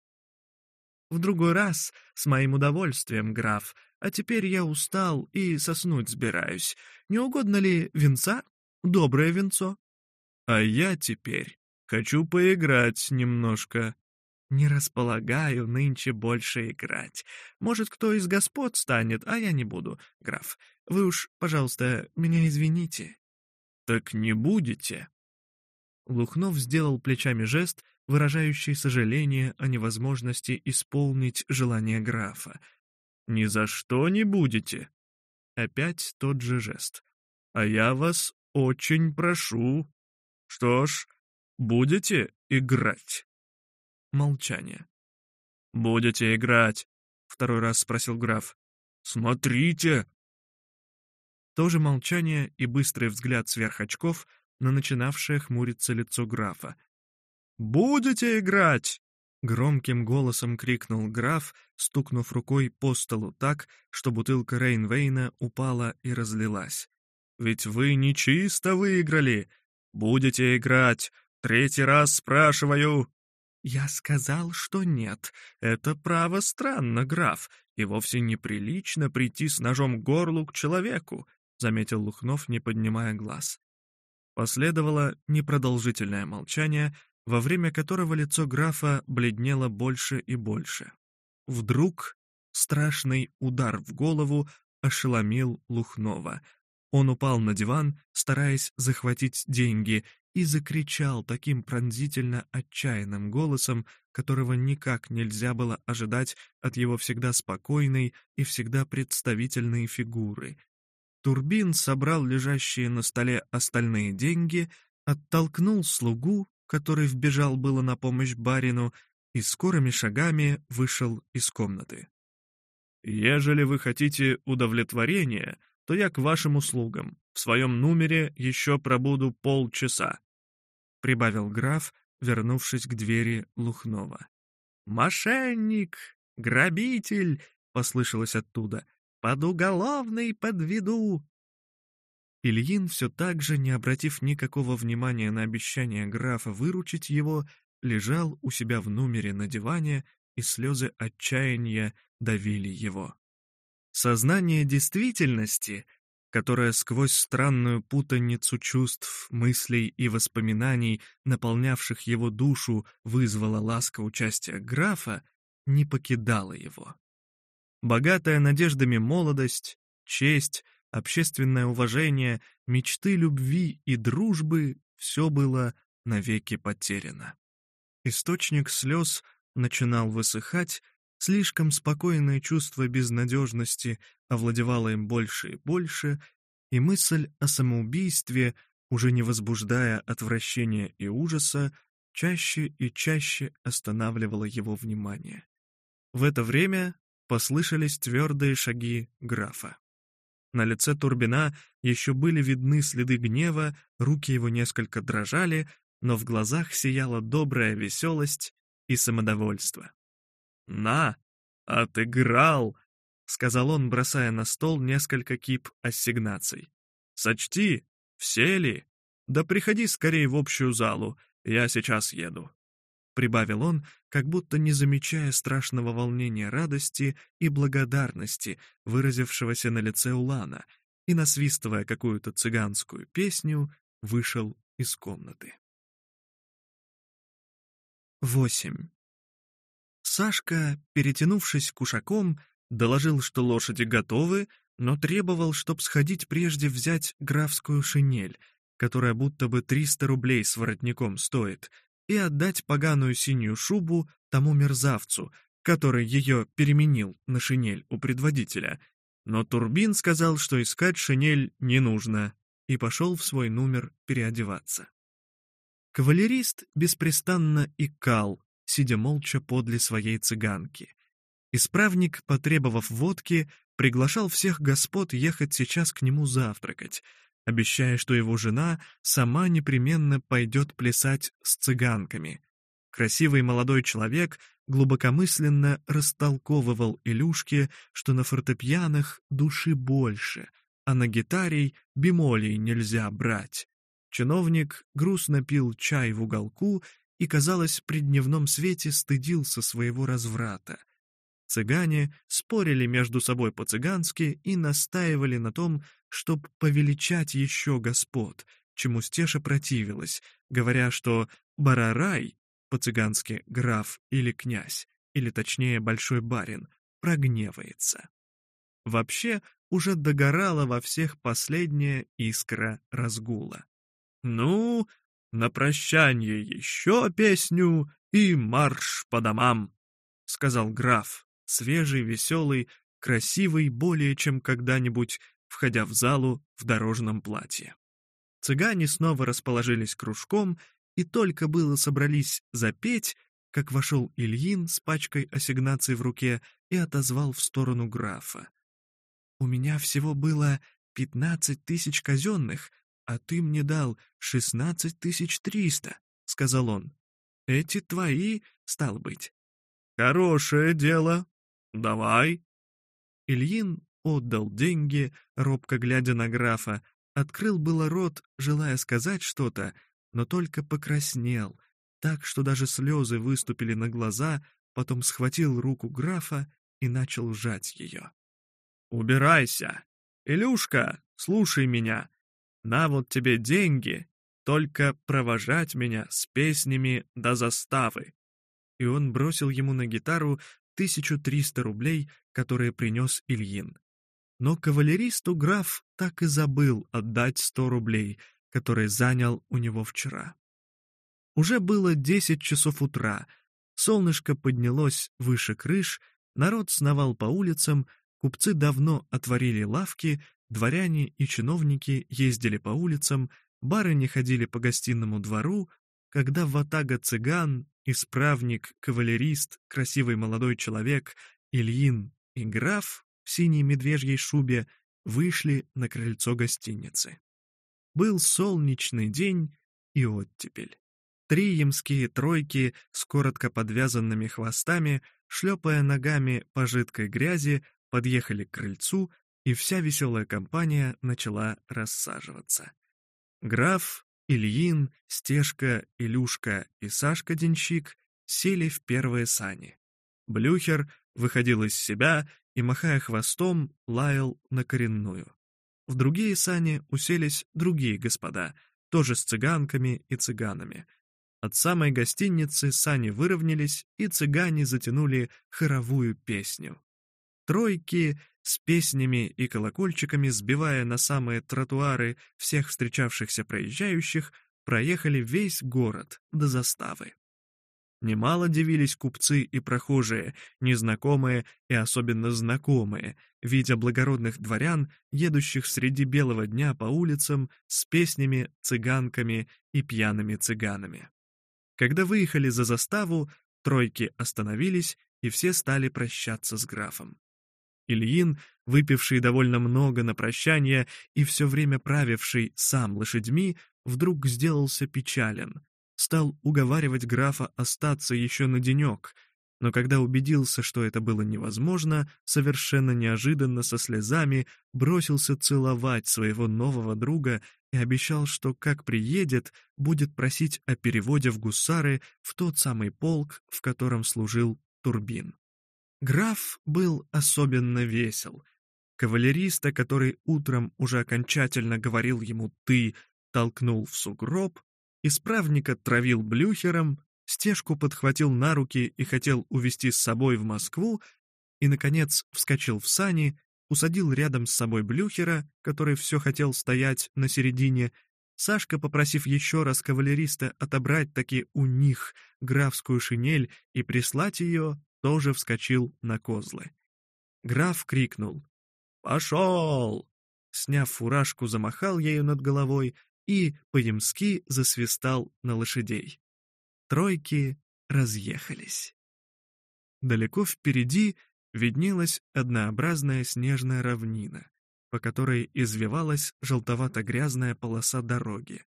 в другой раз, с моим удовольствием, граф. А теперь я устал и соснуть сбираюсь. Не угодно ли венца? Доброе венцо. А я теперь хочу поиграть немножко. Не располагаю нынче больше играть. Может, кто из господ станет, а я не буду, граф. Вы уж, пожалуйста, меня извините. Так не будете. Лухнов сделал плечами жест, выражающий сожаление о невозможности исполнить желание графа. «Ни за что не будете!» Опять тот же жест. «А я вас очень прошу. Что ж, будете играть?» Молчание. «Будете играть?» — второй раз спросил граф. «Смотрите!» Тоже молчание и быстрый взгляд сверх очков на начинавшее хмуриться лицо графа, «Будете играть?» — громким голосом крикнул граф, стукнув рукой по столу так, что бутылка Рейнвейна упала и разлилась. ведь вы нечисто выиграли. Будете играть. Третий раз спрашиваю». «Я сказал, что нет. Это право странно, граф, и вовсе неприлично прийти с ножом к горлу к человеку», заметил Лухнов, не поднимая глаз. Последовало непродолжительное молчание, во время которого лицо графа бледнело больше и больше. Вдруг страшный удар в голову ошеломил Лухнова. Он упал на диван, стараясь захватить деньги, и закричал таким пронзительно отчаянным голосом, которого никак нельзя было ожидать от его всегда спокойной и всегда представительной фигуры. Турбин собрал лежащие на столе остальные деньги, оттолкнул слугу, который вбежал было на помощь барину, и скорыми шагами вышел из комнаты. «Ежели вы хотите удовлетворения, то я к вашим услугам. В своем номере еще пробуду полчаса», — прибавил граф, вернувшись к двери Лухнова. «Мошенник! Грабитель!» — послышалось оттуда. «Под уголовный подведу!» Ильин, все так же, не обратив никакого внимания на обещание графа выручить его, лежал у себя в номере на диване, и слезы отчаяния давили его. Сознание действительности, которое сквозь странную путаницу чувств, мыслей и воспоминаний, наполнявших его душу, вызвало ласка участия графа, не покидало его. Богатая надеждами молодость, честь, общественное уважение, мечты любви и дружбы — все было навеки потеряно. Источник слез начинал высыхать, Слишком спокойное чувство безнадежности овладевало им больше и больше, и мысль о самоубийстве, уже не возбуждая отвращения и ужаса, чаще и чаще останавливала его внимание. В это время послышались твердые шаги графа. На лице Турбина еще были видны следы гнева, руки его несколько дрожали, но в глазах сияла добрая веселость и самодовольство. «На, отыграл!» — сказал он, бросая на стол несколько кип ассигнаций. «Сочти, все ли? Да приходи скорее в общую залу, я сейчас еду». Прибавил он, как будто не замечая страшного волнения радости и благодарности, выразившегося на лице Улана, и, насвистывая какую-то цыганскую песню, вышел из комнаты. 8. Сашка, перетянувшись кушаком, доложил, что лошади готовы, но требовал, чтоб сходить прежде взять графскую шинель, которая будто бы 300 рублей с воротником стоит, и отдать поганую синюю шубу тому мерзавцу, который ее переменил на шинель у предводителя. Но Турбин сказал, что искать шинель не нужно, и пошел в свой номер переодеваться. Кавалерист беспрестанно икал, сидя молча подле своей цыганки. Исправник, потребовав водки, приглашал всех господ ехать сейчас к нему завтракать, обещая, что его жена сама непременно пойдет плясать с цыганками. Красивый молодой человек глубокомысленно растолковывал Илюшке, что на фортепианах души больше, а на гитаре бемолей нельзя брать. Чиновник грустно пил чай в уголку и, казалось, при дневном свете стыдился своего разврата. Цыгане спорили между собой по-цыгански и настаивали на том, чтоб повеличать еще господ, чему Стеша противилась, говоря, что «барарай» по-цыгански «граф» или «князь», или точнее «большой барин», прогневается. Вообще, уже догорала во всех последняя искра разгула. «Ну, на прощание еще песню и марш по домам», — сказал граф, свежий, веселый, красивый более чем когда-нибудь, входя в залу в дорожном платье. Цыгане снова расположились кружком и только было собрались запеть, как вошел Ильин с пачкой ассигнаций в руке и отозвал в сторону графа. «У меня всего было пятнадцать тысяч казенных, «А ты мне дал шестнадцать тысяч триста», — сказал он. «Эти твои, стал быть». «Хорошее дело. Давай». Ильин отдал деньги, робко глядя на графа, открыл было рот, желая сказать что-то, но только покраснел, так что даже слезы выступили на глаза, потом схватил руку графа и начал сжать ее. «Убирайся! Илюшка, слушай меня! На вот тебе деньги, только провожать меня с песнями до заставы!» И он бросил ему на гитару 1300 рублей, которые принес Ильин. Но кавалеристу граф так и забыл отдать 100 рублей, которые занял у него вчера. Уже было 10 часов утра, солнышко поднялось выше крыш, народ сновал по улицам, купцы давно отворили лавки, дворяне и чиновники ездили по улицам, барыни ходили по гостиному двору, когда ватага цыган, исправник, кавалерист, красивый молодой человек, Ильин и граф в синей медвежьей шубе вышли на крыльцо гостиницы. Был солнечный день и оттепель. Три ямские тройки с коротко подвязанными хвостами, шлепая ногами по жидкой грязи, подъехали к крыльцу, и вся веселая компания начала рассаживаться. Граф, Ильин, Стежка, Илюшка и Сашка-денщик сели в первые сани. Блюхер выходил из себя и, махая хвостом, лаял на коренную. В другие сани уселись другие господа, тоже с цыганками и цыганами. От самой гостиницы сани выровнялись, и цыгане затянули хоровую песню. Тройки с песнями и колокольчиками, сбивая на самые тротуары всех встречавшихся проезжающих, проехали весь город до заставы. Немало дивились купцы и прохожие, незнакомые и особенно знакомые, видя благородных дворян, едущих среди белого дня по улицам с песнями, цыганками и пьяными цыганами. Когда выехали за заставу, тройки остановились, и все стали прощаться с графом. Ильин, выпивший довольно много на прощание и все время правивший сам лошадьми, вдруг сделался печален, стал уговаривать графа остаться еще на денек, но когда убедился, что это было невозможно, совершенно неожиданно со слезами бросился целовать своего нового друга и обещал, что как приедет, будет просить о переводе в гусары в тот самый полк, в котором служил Турбин. Граф был особенно весел. Кавалериста, который утром уже окончательно говорил ему «ты», толкнул в сугроб, Исправника травил блюхером, стежку подхватил на руки и хотел увезти с собой в Москву, и, наконец, вскочил в сани, усадил рядом с собой блюхера, который все хотел стоять на середине, Сашка, попросив еще раз кавалериста отобрать таки у них графскую шинель и прислать ее, тоже вскочил на козлы. Граф крикнул «Пошел!» Сняв фуражку, замахал ею над головой, и по-ямски засвистал на лошадей. Тройки разъехались. Далеко впереди виднелась однообразная снежная равнина, по которой извивалась желтовато-грязная полоса дороги.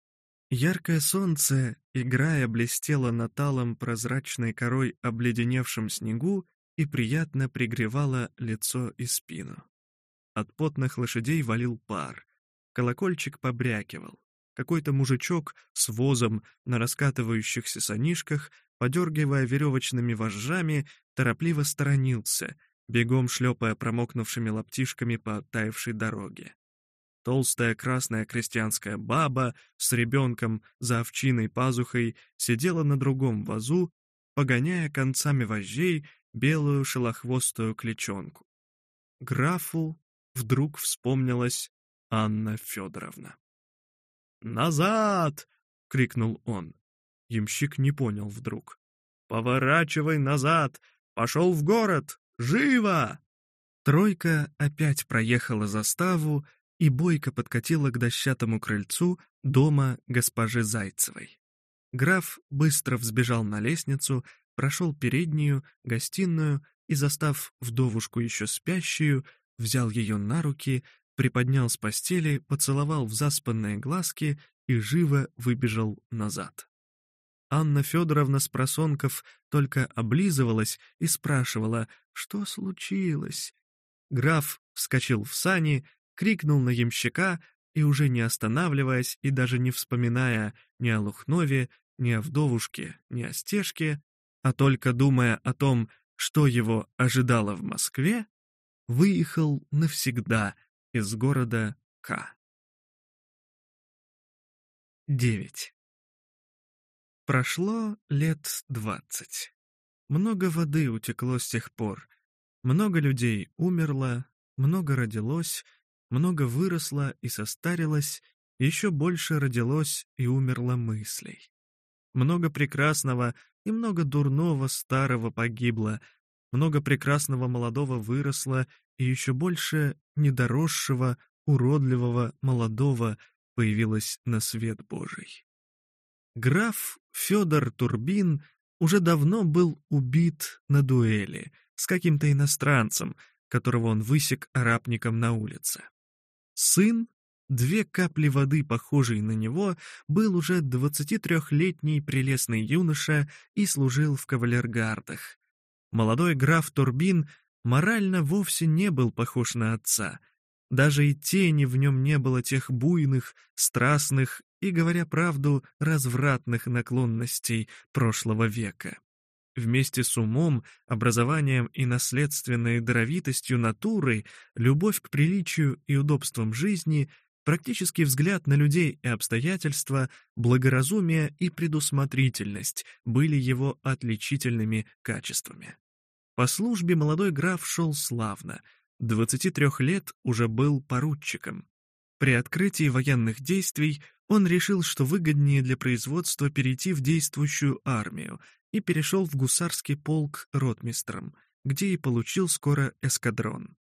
Яркое солнце, играя, блестело на талом прозрачной корой обледеневшем снегу и приятно пригревало лицо и спину. От потных лошадей валил пар, колокольчик побрякивал. Какой-то мужичок с возом на раскатывающихся санишках, подергивая веревочными вожжами, торопливо сторонился, бегом шлепая промокнувшими лаптишками по оттаившей дороге. Толстая красная крестьянская баба с ребенком за овчиной пазухой сидела на другом вазу, погоняя концами вожжей белую шелохвостую клечонку. Графу вдруг вспомнилась Анна Федоровна. «Назад!» — крикнул он. Ямщик не понял вдруг. «Поворачивай назад! Пошел в город! Живо!» Тройка опять проехала заставу и бойко подкатила к дощатому крыльцу дома госпожи Зайцевой. Граф быстро взбежал на лестницу, прошел переднюю, гостиную и, застав вдовушку еще спящую, взял ее на руки, приподнял с постели, поцеловал в заспанные глазки и живо выбежал назад. Анна Федоровна с просонков только облизывалась и спрашивала, что случилось. Граф вскочил в сани, крикнул на ямщика, и уже не останавливаясь и даже не вспоминая ни о Лухнове, ни о вдовушке, ни о стежке, а только думая о том, что его ожидало в Москве, выехал навсегда из города К. 9. Прошло лет двадцать. Много воды утекло с тех пор. Много людей умерло, много родилось, много выросло и состарилось, еще больше родилось и умерло мыслей. Много прекрасного и много дурного старого погибло, много прекрасного молодого выросло, и еще больше недоросшего, уродливого молодого появилось на свет Божий. Граф Федор Турбин уже давно был убит на дуэли с каким-то иностранцем, которого он высек арабником на улице. Сын, две капли воды, похожий на него, был уже 23-летний прелестный юноша и служил в кавалергардах. Молодой граф Турбин морально вовсе не был похож на отца. Даже и тени в нем не было тех буйных, страстных и, говоря правду, развратных наклонностей прошлого века. Вместе с умом, образованием и наследственной даровитостью натуры, любовь к приличию и удобствам жизни, практический взгляд на людей и обстоятельства, благоразумие и предусмотрительность были его отличительными качествами. По службе молодой граф шел славно, 23 лет уже был поручиком. При открытии военных действий он решил, что выгоднее для производства перейти в действующую армию, и перешел в гусарский полк ротмистром, где и получил скоро эскадрон.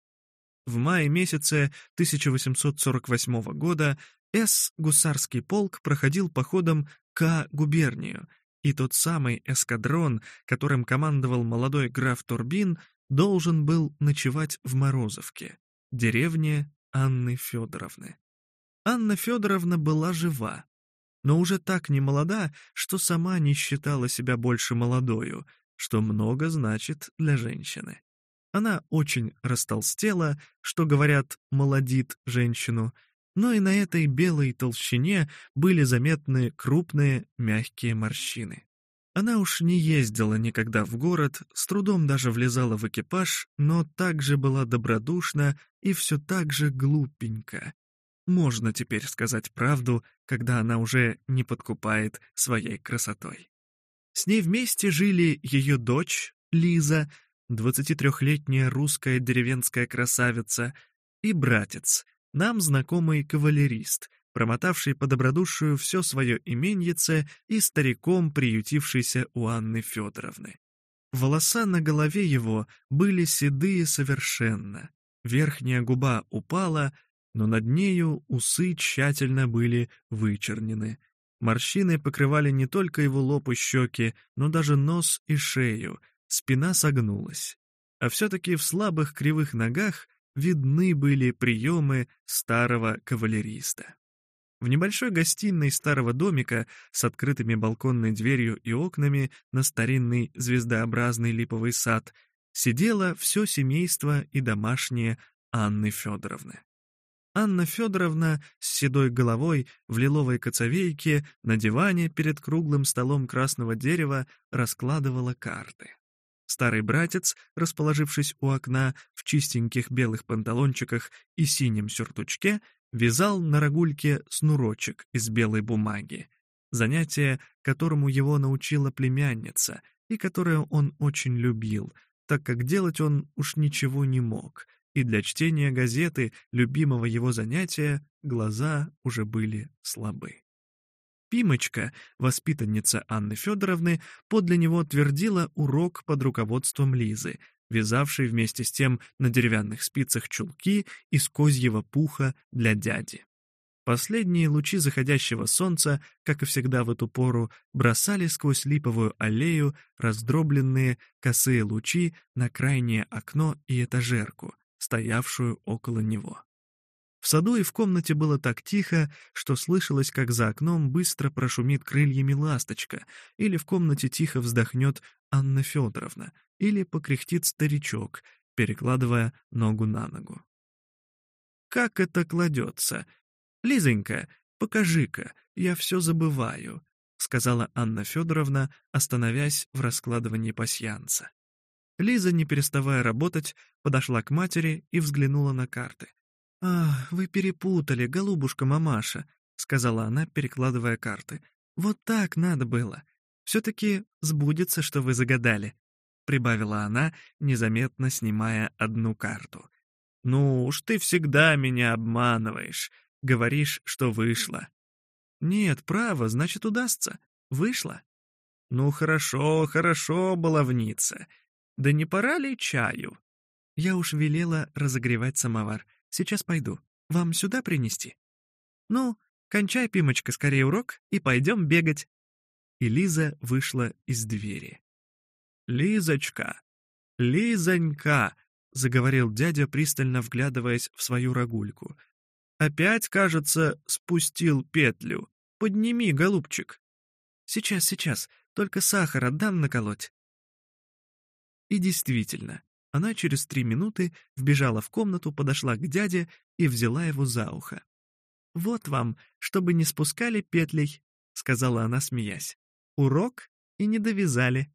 В мае месяце 1848 года С. гусарский полк проходил походом к губернию, и тот самый эскадрон, которым командовал молодой граф Турбин, должен был ночевать в Морозовке, деревне Анны Федоровны. Анна Федоровна была жива, но уже так немолода, что сама не считала себя больше молодою, что много значит для женщины. Она очень растолстела, что, говорят, молодит женщину, но и на этой белой толщине были заметны крупные мягкие морщины. Она уж не ездила никогда в город, с трудом даже влезала в экипаж, но также была добродушна и все так же глупенька, можно теперь сказать правду, когда она уже не подкупает своей красотой. С ней вместе жили ее дочь, Лиза, 23-летняя русская деревенская красавица, и братец, нам знакомый кавалерист, промотавший по добродушию все свое именьице и стариком приютившийся у Анны Федоровны. Волоса на голове его были седые совершенно, верхняя губа упала, но над нею усы тщательно были вычернены. Морщины покрывали не только его лоб и щеки, но даже нос и шею, спина согнулась. А все-таки в слабых кривых ногах видны были приемы старого кавалериста. В небольшой гостиной старого домика с открытыми балконной дверью и окнами на старинный звездообразный липовый сад сидело все семейство и домашнее Анны Федоровны. Анна Федоровна с седой головой в лиловой коцовейке на диване перед круглым столом красного дерева раскладывала карты. Старый братец, расположившись у окна в чистеньких белых панталончиках и синем сюртучке, вязал на рогульке снурочек из белой бумаги, занятие, которому его научила племянница и которое он очень любил, так как делать он уж ничего не мог, и для чтения газеты, любимого его занятия, глаза уже были слабы. Пимочка, воспитанница Анны Федоровны, подле него твердила урок под руководством Лизы, вязавшей вместе с тем на деревянных спицах чулки из козьего пуха для дяди. Последние лучи заходящего солнца, как и всегда в эту пору, бросали сквозь липовую аллею раздробленные косые лучи на крайнее окно и этажерку, стоявшую около него. В саду и в комнате было так тихо, что слышалось, как за окном быстро прошумит крыльями ласточка, или в комнате тихо вздохнет Анна Федоровна, или покряхтит старичок, перекладывая ногу на ногу. Как это кладется? Лизонька, покажи-ка, я все забываю», — сказала Анна Федоровна, остановясь в раскладывании пасьянца. Лиза, не переставая работать, подошла к матери и взглянула на карты. «Ах, вы перепутали, голубушка-мамаша», — сказала она, перекладывая карты. «Вот так надо было. Все-таки сбудется, что вы загадали», — прибавила она, незаметно снимая одну карту. «Ну уж ты всегда меня обманываешь. Говоришь, что вышло». «Нет, право, значит, удастся. Вышло». «Ну хорошо, хорошо, баловница. Да не пора ли чаю?» «Я уж велела разогревать самовар. Сейчас пойду. Вам сюда принести?» «Ну, кончай, Пимочка, скорее урок, и пойдем бегать». И Лиза вышла из двери. «Лизочка! Лизонька!» — заговорил дядя, пристально вглядываясь в свою рогульку. «Опять, кажется, спустил петлю. Подними, голубчик». «Сейчас, сейчас, только сахар отдам наколоть». И действительно, она через три минуты вбежала в комнату, подошла к дяде и взяла его за ухо. «Вот вам, чтобы не спускали петлей», — сказала она, смеясь. «Урок и не довязали».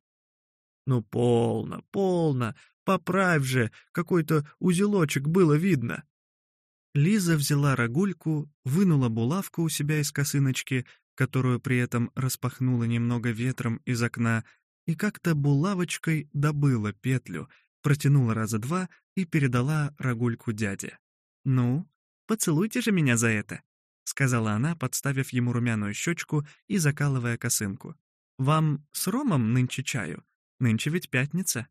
«Ну, полно, полно, поправь же, какой-то узелочек было видно». Лиза взяла рогульку, вынула булавку у себя из косыночки, которую при этом распахнула немного ветром из окна, и как-то булавочкой добыла петлю, протянула раза два и передала рогульку дяде. «Ну, поцелуйте же меня за это», — сказала она, подставив ему румяную щечку и закалывая косынку. «Вам с ромом нынче чаю? Нынче ведь пятница».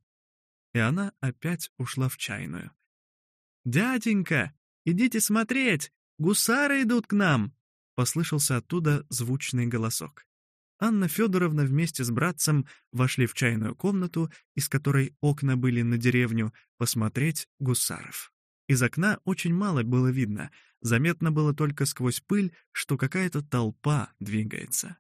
И она опять ушла в чайную. «Дяденька, идите смотреть! Гусары идут к нам!» — послышался оттуда звучный голосок. Анна Федоровна вместе с братцем вошли в чайную комнату, из которой окна были на деревню, посмотреть гусаров. Из окна очень мало было видно, заметно было только сквозь пыль, что какая-то толпа двигается.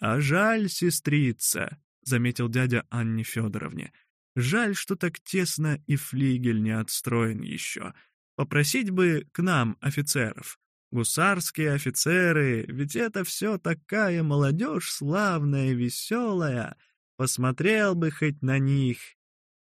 «А жаль, сестрица», — заметил дядя Анне Федоровне, — «жаль, что так тесно и флигель не отстроен еще. Попросить бы к нам офицеров. Гусарские офицеры, ведь это все такая молодежь славная, веселая. Посмотрел бы хоть на них.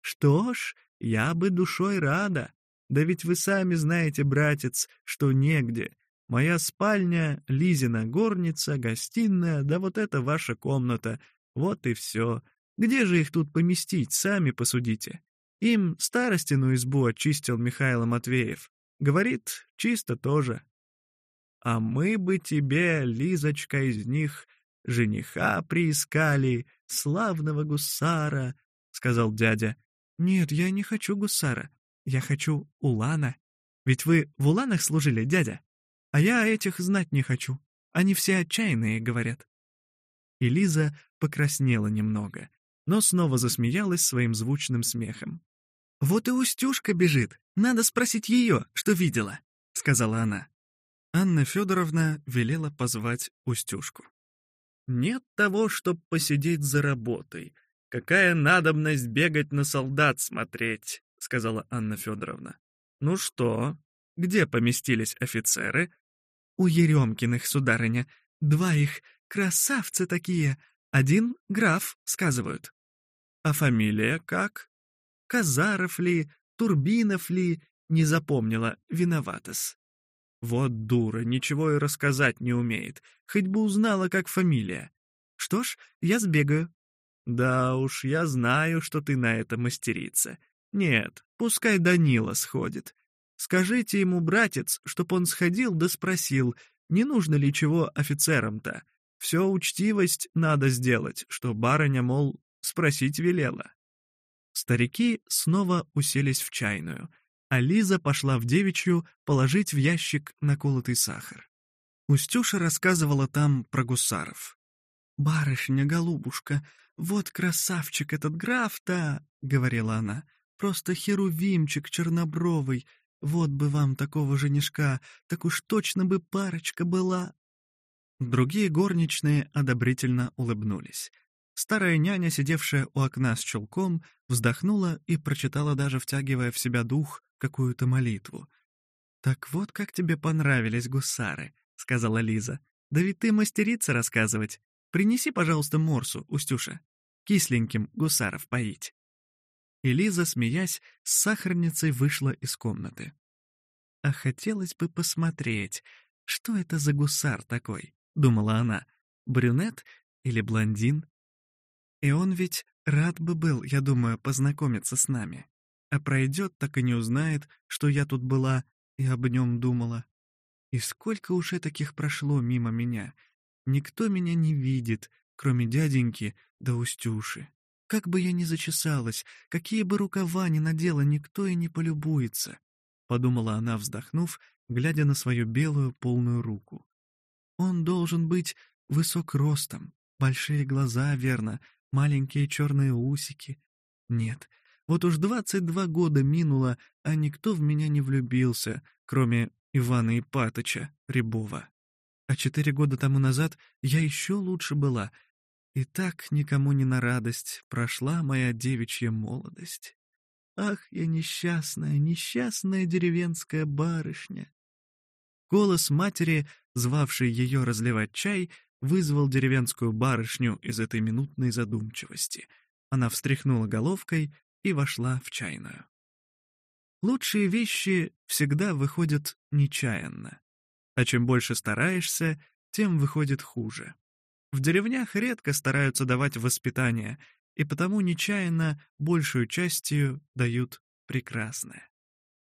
Что ж, я бы душой рада. Да ведь вы сами знаете, братец, что негде. Моя спальня, Лизина горница, гостиная, да вот это ваша комната. Вот и все. Где же их тут поместить, сами посудите. Им старостину избу очистил Михаил Матвеев. Говорит, чисто тоже. А мы бы тебе, Лизочка, из них жениха приискали, славного гусара, — сказал дядя. Нет, я не хочу гусара, я хочу улана. Ведь вы в уланах служили, дядя? А я этих знать не хочу. Они все отчаянные, говорят. И Лиза покраснела немного, но снова засмеялась своим звучным смехом. «Вот и Устюшка бежит. Надо спросить ее, что видела», — сказала она. Анна Федоровна велела позвать Устюшку. «Нет того, чтоб посидеть за работой. Какая надобность бегать на солдат смотреть», — сказала Анна Федоровна. «Ну что, где поместились офицеры?» «У Еремкиных, сударыня. Два их красавцы такие. Один — граф, сказывают». «А фамилия как?» «Казаров ли, Турбинов ли?» Не запомнила, виноватас. Вот дура, ничего и рассказать не умеет. Хоть бы узнала, как фамилия. Что ж, я сбегаю. Да уж, я знаю, что ты на это мастерица. Нет, пускай Данила сходит. Скажите ему, братец, чтоб он сходил да спросил, не нужно ли чего офицерам-то. Все учтивость надо сделать, что барыня, мол, спросить велела. Старики снова уселись в чайную — а Лиза пошла в девичью положить в ящик наколотый сахар. Устюша рассказывала там про гусаров. «Барышня, голубушка, вот красавчик этот граф-то!» — говорила она. «Просто херувимчик чернобровый. Вот бы вам такого женишка, так уж точно бы парочка была!» Другие горничные одобрительно улыбнулись. Старая няня, сидевшая у окна с чулком, вздохнула и прочитала даже, втягивая в себя дух, какую-то молитву. «Так вот как тебе понравились гусары», — сказала Лиза. «Да ведь ты мастерица рассказывать. Принеси, пожалуйста, морсу, Устюша. Кисленьким гусаров поить». И Лиза, смеясь, с сахарницей вышла из комнаты. «А хотелось бы посмотреть, что это за гусар такой?» — думала она. «Брюнет или блондин?» И он ведь рад бы был, я думаю, познакомиться с нами. А пройдет, так и не узнает, что я тут была и об нем думала. И сколько уже таких прошло мимо меня. Никто меня не видит, кроме дяденьки да Устюши. Как бы я ни зачесалась, какие бы рукава ни надела, никто и не полюбуется. Подумала она, вздохнув, глядя на свою белую полную руку. Он должен быть высок ростом, большие глаза, верно, маленькие черные усики. Нет, вот уж двадцать два года минуло, а никто в меня не влюбился, кроме Ивана Ипатыча Рябова. А четыре года тому назад я еще лучше была. И так никому не на радость прошла моя девичья молодость. Ах, я несчастная, несчастная деревенская барышня. Голос матери, звавшей ее разливать чай, вызвал деревенскую барышню из этой минутной задумчивости. Она встряхнула головкой и вошла в чайную. Лучшие вещи всегда выходят нечаянно. А чем больше стараешься, тем выходит хуже. В деревнях редко стараются давать воспитание, и потому нечаянно большую частью дают прекрасное.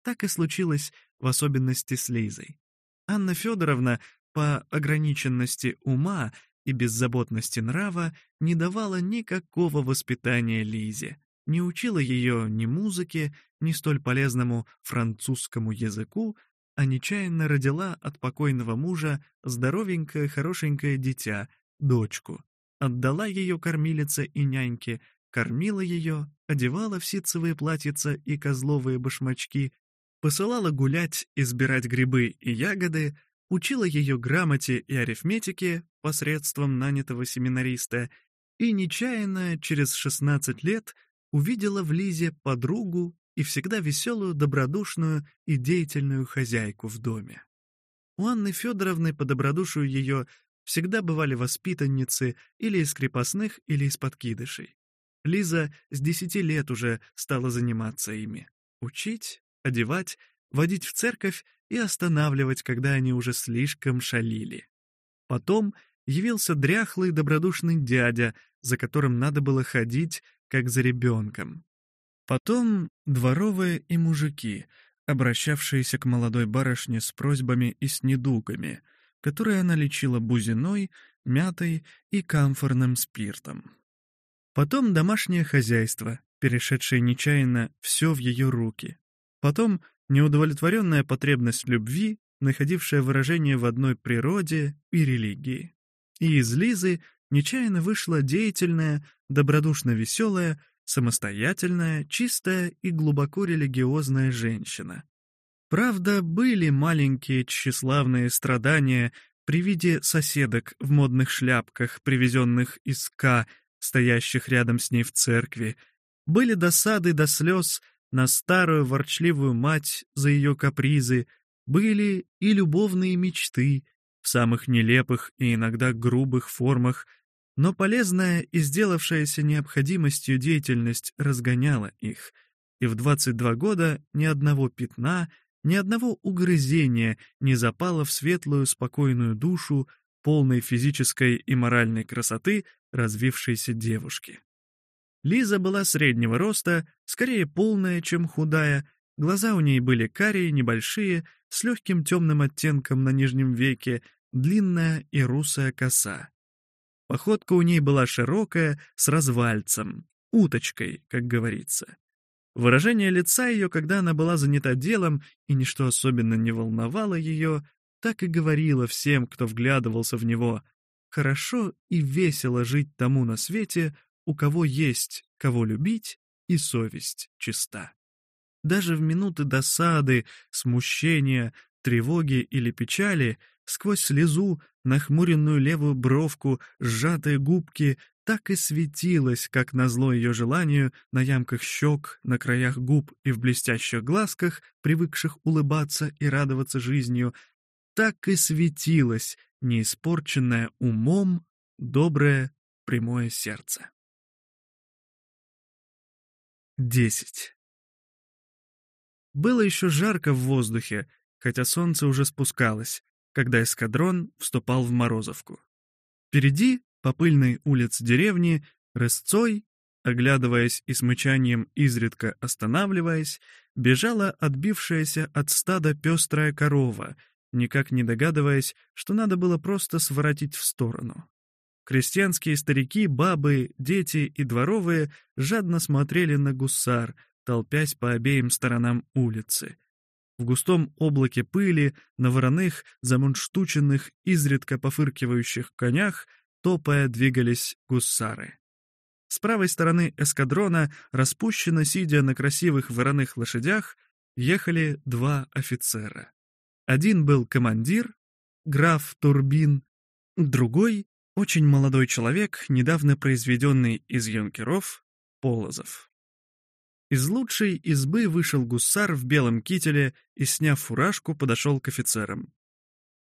Так и случилось в особенности с Лизой. Анна Федоровна по ограниченности ума и беззаботности нрава не давала никакого воспитания Лизе, не учила ее ни музыке, ни столь полезному французскому языку, а нечаянно родила от покойного мужа здоровенькое хорошенькое дитя, дочку. Отдала ее кормилице и няньке, кормила ее, одевала в ситцевые платьица и козловые башмачки, посылала гулять и сбирать грибы и ягоды, учила ее грамоте и арифметике посредством нанятого семинариста и нечаянно через 16 лет увидела в Лизе подругу и всегда веселую, добродушную и деятельную хозяйку в доме. У Анны Федоровны по добродушию ее всегда бывали воспитанницы или из крепостных, или из подкидышей. Лиза с десяти лет уже стала заниматься ими. Учить, одевать, водить в церковь и останавливать, когда они уже слишком шалили. Потом явился дряхлый добродушный дядя, за которым надо было ходить, как за ребенком. Потом дворовые и мужики, обращавшиеся к молодой барышне с просьбами и с недугами, которые она лечила бузиной, мятой и камфорным спиртом. Потом домашнее хозяйство, перешедшее нечаянно все в ее руки. Потом неудовлетворенная потребность любви, находившая выражение в одной природе и религии. И из Лизы нечаянно вышла деятельная, добродушно веселая, самостоятельная, чистая и глубоко религиозная женщина. Правда, были маленькие тщеславные страдания при виде соседок в модных шляпках, привезенных из К, стоящих рядом с ней в церкви, были досады до слез на старую ворчливую мать за ее капризы, были и любовные мечты в самых нелепых и иногда грубых формах, но полезная и сделавшаяся необходимостью деятельность разгоняла их, и в 22 года ни одного пятна, ни одного угрызения не запало в светлую спокойную душу полной физической и моральной красоты развившейся девушки. Лиза была среднего роста, скорее полная, чем худая, глаза у ней были карие, небольшие, с легким темным оттенком на нижнем веке, длинная и русая коса. Походка у ней была широкая, с развальцем, уточкой, как говорится. Выражение лица ее, когда она была занята делом и ничто особенно не волновало ее, так и говорило всем, кто вглядывался в него. Хорошо и весело жить тому на свете, у кого есть кого любить и совесть чиста. Даже в минуты досады, смущения, тревоги или печали, сквозь слезу, нахмуренную левую бровку, сжатые губки, так и светилась, как назло ее желанию, на ямках щек, на краях губ и в блестящих глазках, привыкших улыбаться и радоваться жизнью, так и светилось, неиспорченное умом, доброе, прямое сердце. 10. Было еще жарко в воздухе, хотя солнце уже спускалось, когда эскадрон вступал в Морозовку. Впереди, по пыльной улице деревни, рысцой, оглядываясь и с мычанием изредка останавливаясь, бежала отбившаяся от стада пестрая корова, никак не догадываясь, что надо было просто своротить в сторону. Крестьянские старики, бабы, дети и дворовые жадно смотрели на гусар, толпясь по обеим сторонам улицы. В густом облаке пыли, на вороных, замунштученных, изредка пофыркивающих конях, топая двигались гусары. С правой стороны эскадрона, распущенно сидя на красивых вороных лошадях, ехали два офицера. Один был командир, граф Турбин, другой — очень молодой человек, недавно произведенный из юнкеров, Полозов. Из лучшей избы вышел гусар в белом кителе и, сняв фуражку, подошел к офицерам.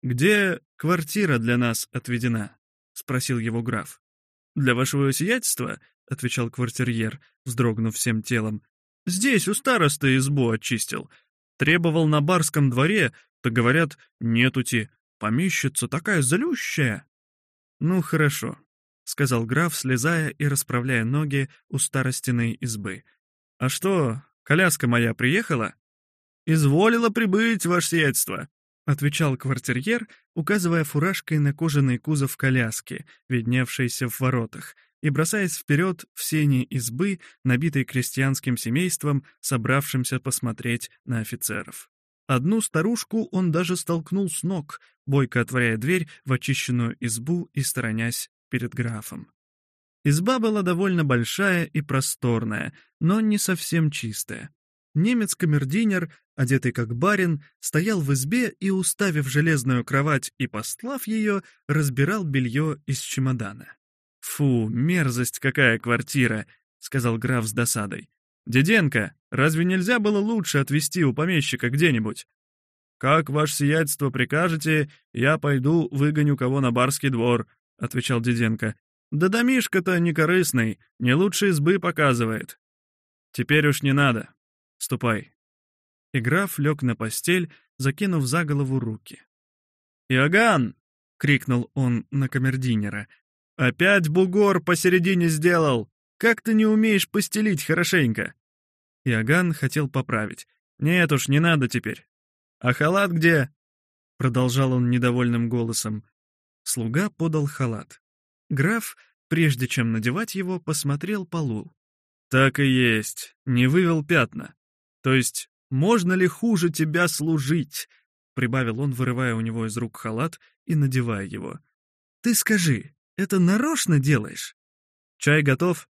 «Где квартира для нас отведена?» — спросил его граф. «Для вашего сиятельства?» — отвечал квартирьер, вздрогнув всем телом. «Здесь у староста избу очистил. Требовал на барском дворе, то говорят, нетути, помещица такая залющая». «Ну, хорошо», — сказал граф, слезая и расправляя ноги у старостиной избы — «А что, коляска моя приехала?» «Изволила прибыть, ваше сиятельство», — отвечал квартирьер, указывая фуражкой на кожаный кузов коляски, видневшийся в воротах, и бросаясь вперед в сени избы, набитой крестьянским семейством, собравшимся посмотреть на офицеров. Одну старушку он даже столкнул с ног, бойко отворяя дверь в очищенную избу и сторонясь перед графом. Изба была довольно большая и просторная, но не совсем чистая. Немец-камердинер, одетый как барин, стоял в избе и, уставив железную кровать и постлав ее, разбирал белье из чемодана. «Фу, мерзость какая квартира!» — сказал граф с досадой. «Деденко, разве нельзя было лучше отвезти у помещика где-нибудь?» «Как ваше сиятельство прикажете, я пойду выгоню кого на барский двор», — отвечал Деденко. Да домишка-то не корыстный, не лучше избы показывает. Теперь уж не надо. Ступай. И граф лег на постель, закинув за голову руки. «Иоганн!» — крикнул он на камердинера. «Опять бугор посередине сделал! Как ты не умеешь постелить хорошенько?» Иоганн хотел поправить. «Нет уж, не надо теперь. А халат где?» Продолжал он недовольным голосом. Слуга подал халат. Граф, прежде чем надевать его, посмотрел полу. «Так и есть, не вывел пятна. То есть, можно ли хуже тебя служить?» Прибавил он, вырывая у него из рук халат и надевая его. «Ты скажи, это нарочно делаешь?» «Чай готов?»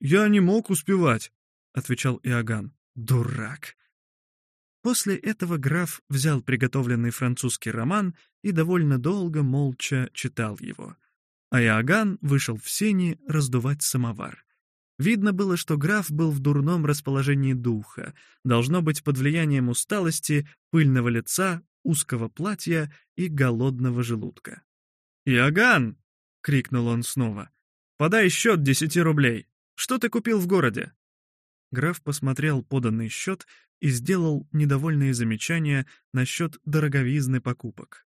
«Я не мог успевать», — отвечал Иоганн. «Дурак!» После этого граф взял приготовленный французский роман и довольно долго молча читал его а Иоганн вышел в сени раздувать самовар. Видно было, что граф был в дурном расположении духа, должно быть под влиянием усталости, пыльного лица, узкого платья и голодного желудка. «Иоганн!» — крикнул он снова. «Подай счет десяти рублей. Что ты купил в городе?» Граф посмотрел поданный счет и сделал недовольные замечания насчет дороговизны покупок.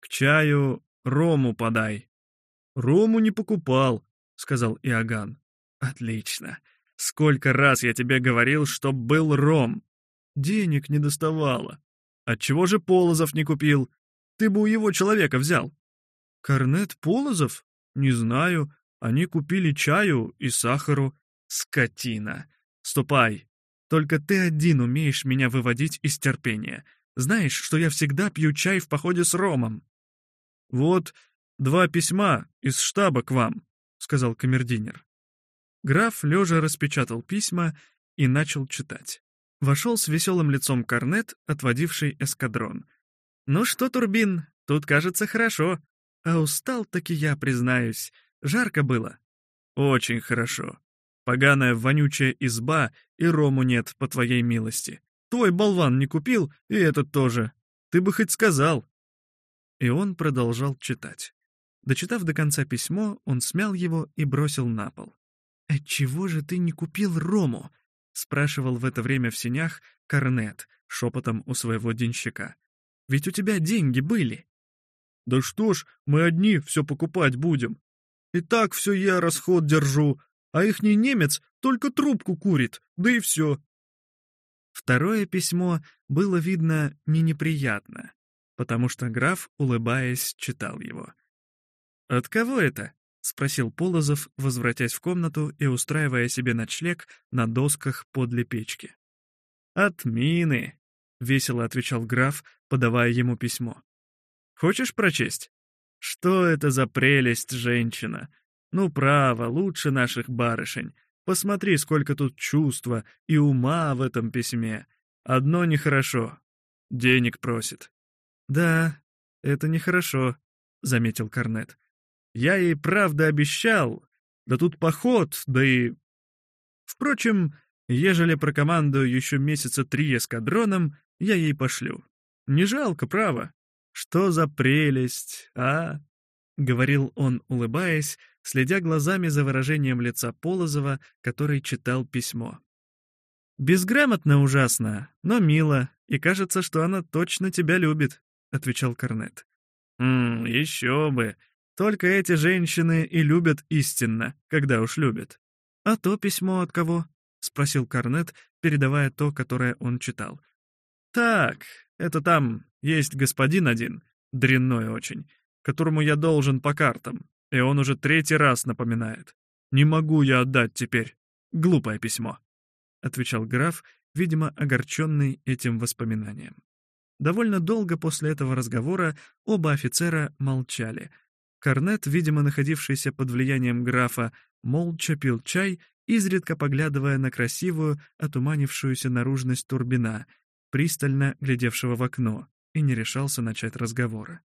«К чаю рому подай», «Рому не покупал», — сказал Иоганн. «Отлично. Сколько раз я тебе говорил, что был ром. Денег не доставало. Отчего же Полозов не купил? Ты бы у его человека взял». «Корнет Полозов? Не знаю. Они купили чаю и сахару. Скотина. Ступай. Только ты один умеешь меня выводить из терпения. Знаешь, что я всегда пью чай в походе с ромом». «Вот, «Два письма из штаба к вам», — сказал камердинер. Граф лежа распечатал письма и начал читать. Вошел с веселым лицом корнет, отводивший эскадрон. «Ну что, Турбин, тут, кажется, хорошо. А устал таки я, признаюсь. Жарко было. Очень хорошо. Поганая вонючая изба, и рому нет, по твоей милости. Твой болван не купил, и этот тоже. Ты бы хоть сказал». И он продолжал читать. Дочитав до конца письмо, он смял его и бросил на пол. «Отчего же ты не купил рому?» — спрашивал в это время в синях Корнет, шепотом у своего денщика. «Ведь у тебя деньги были». «Да что ж, мы одни все покупать будем. И так все я расход держу, а ихний немец только трубку курит, да и все». Второе письмо было, видно, не неприятно, потому что граф, улыбаясь, читал его. «От кого это?» — спросил Полозов, возвратясь в комнату и устраивая себе ночлег на досках подле печки. «От мины», — весело отвечал граф, подавая ему письмо. «Хочешь прочесть? Что это за прелесть, женщина? Ну, право, лучше наших барышень. Посмотри, сколько тут чувства и ума в этом письме. Одно нехорошо. Денег просит». «Да, это нехорошо», — заметил Корнет. Я ей правда обещал, да тут поход, да и... Впрочем, ежели прокомандую еще месяца три эскадроном, я ей пошлю. Не жалко, право. Что за прелесть, а? — говорил он, улыбаясь, следя глазами за выражением лица Полозова, который читал письмо. «Безграмотно ужасно, но мило, и кажется, что она точно тебя любит», — отвечал Корнет. «Ммм, еще бы», только эти женщины и любят истинно, когда уж любят. «А то письмо от кого?» — спросил Корнет, передавая то, которое он читал. «Так, это там есть господин один, дрянной очень, которому я должен по картам, и он уже третий раз напоминает. Не могу я отдать теперь. Глупое письмо», — отвечал граф, видимо, огорченный этим воспоминанием. Довольно долго после этого разговора оба офицера молчали — Корнет, видимо, находившийся под влиянием графа, молча пил чай, изредка поглядывая на красивую, отуманившуюся наружность Турбина, пристально глядевшего в окно, и не решался начать разговора.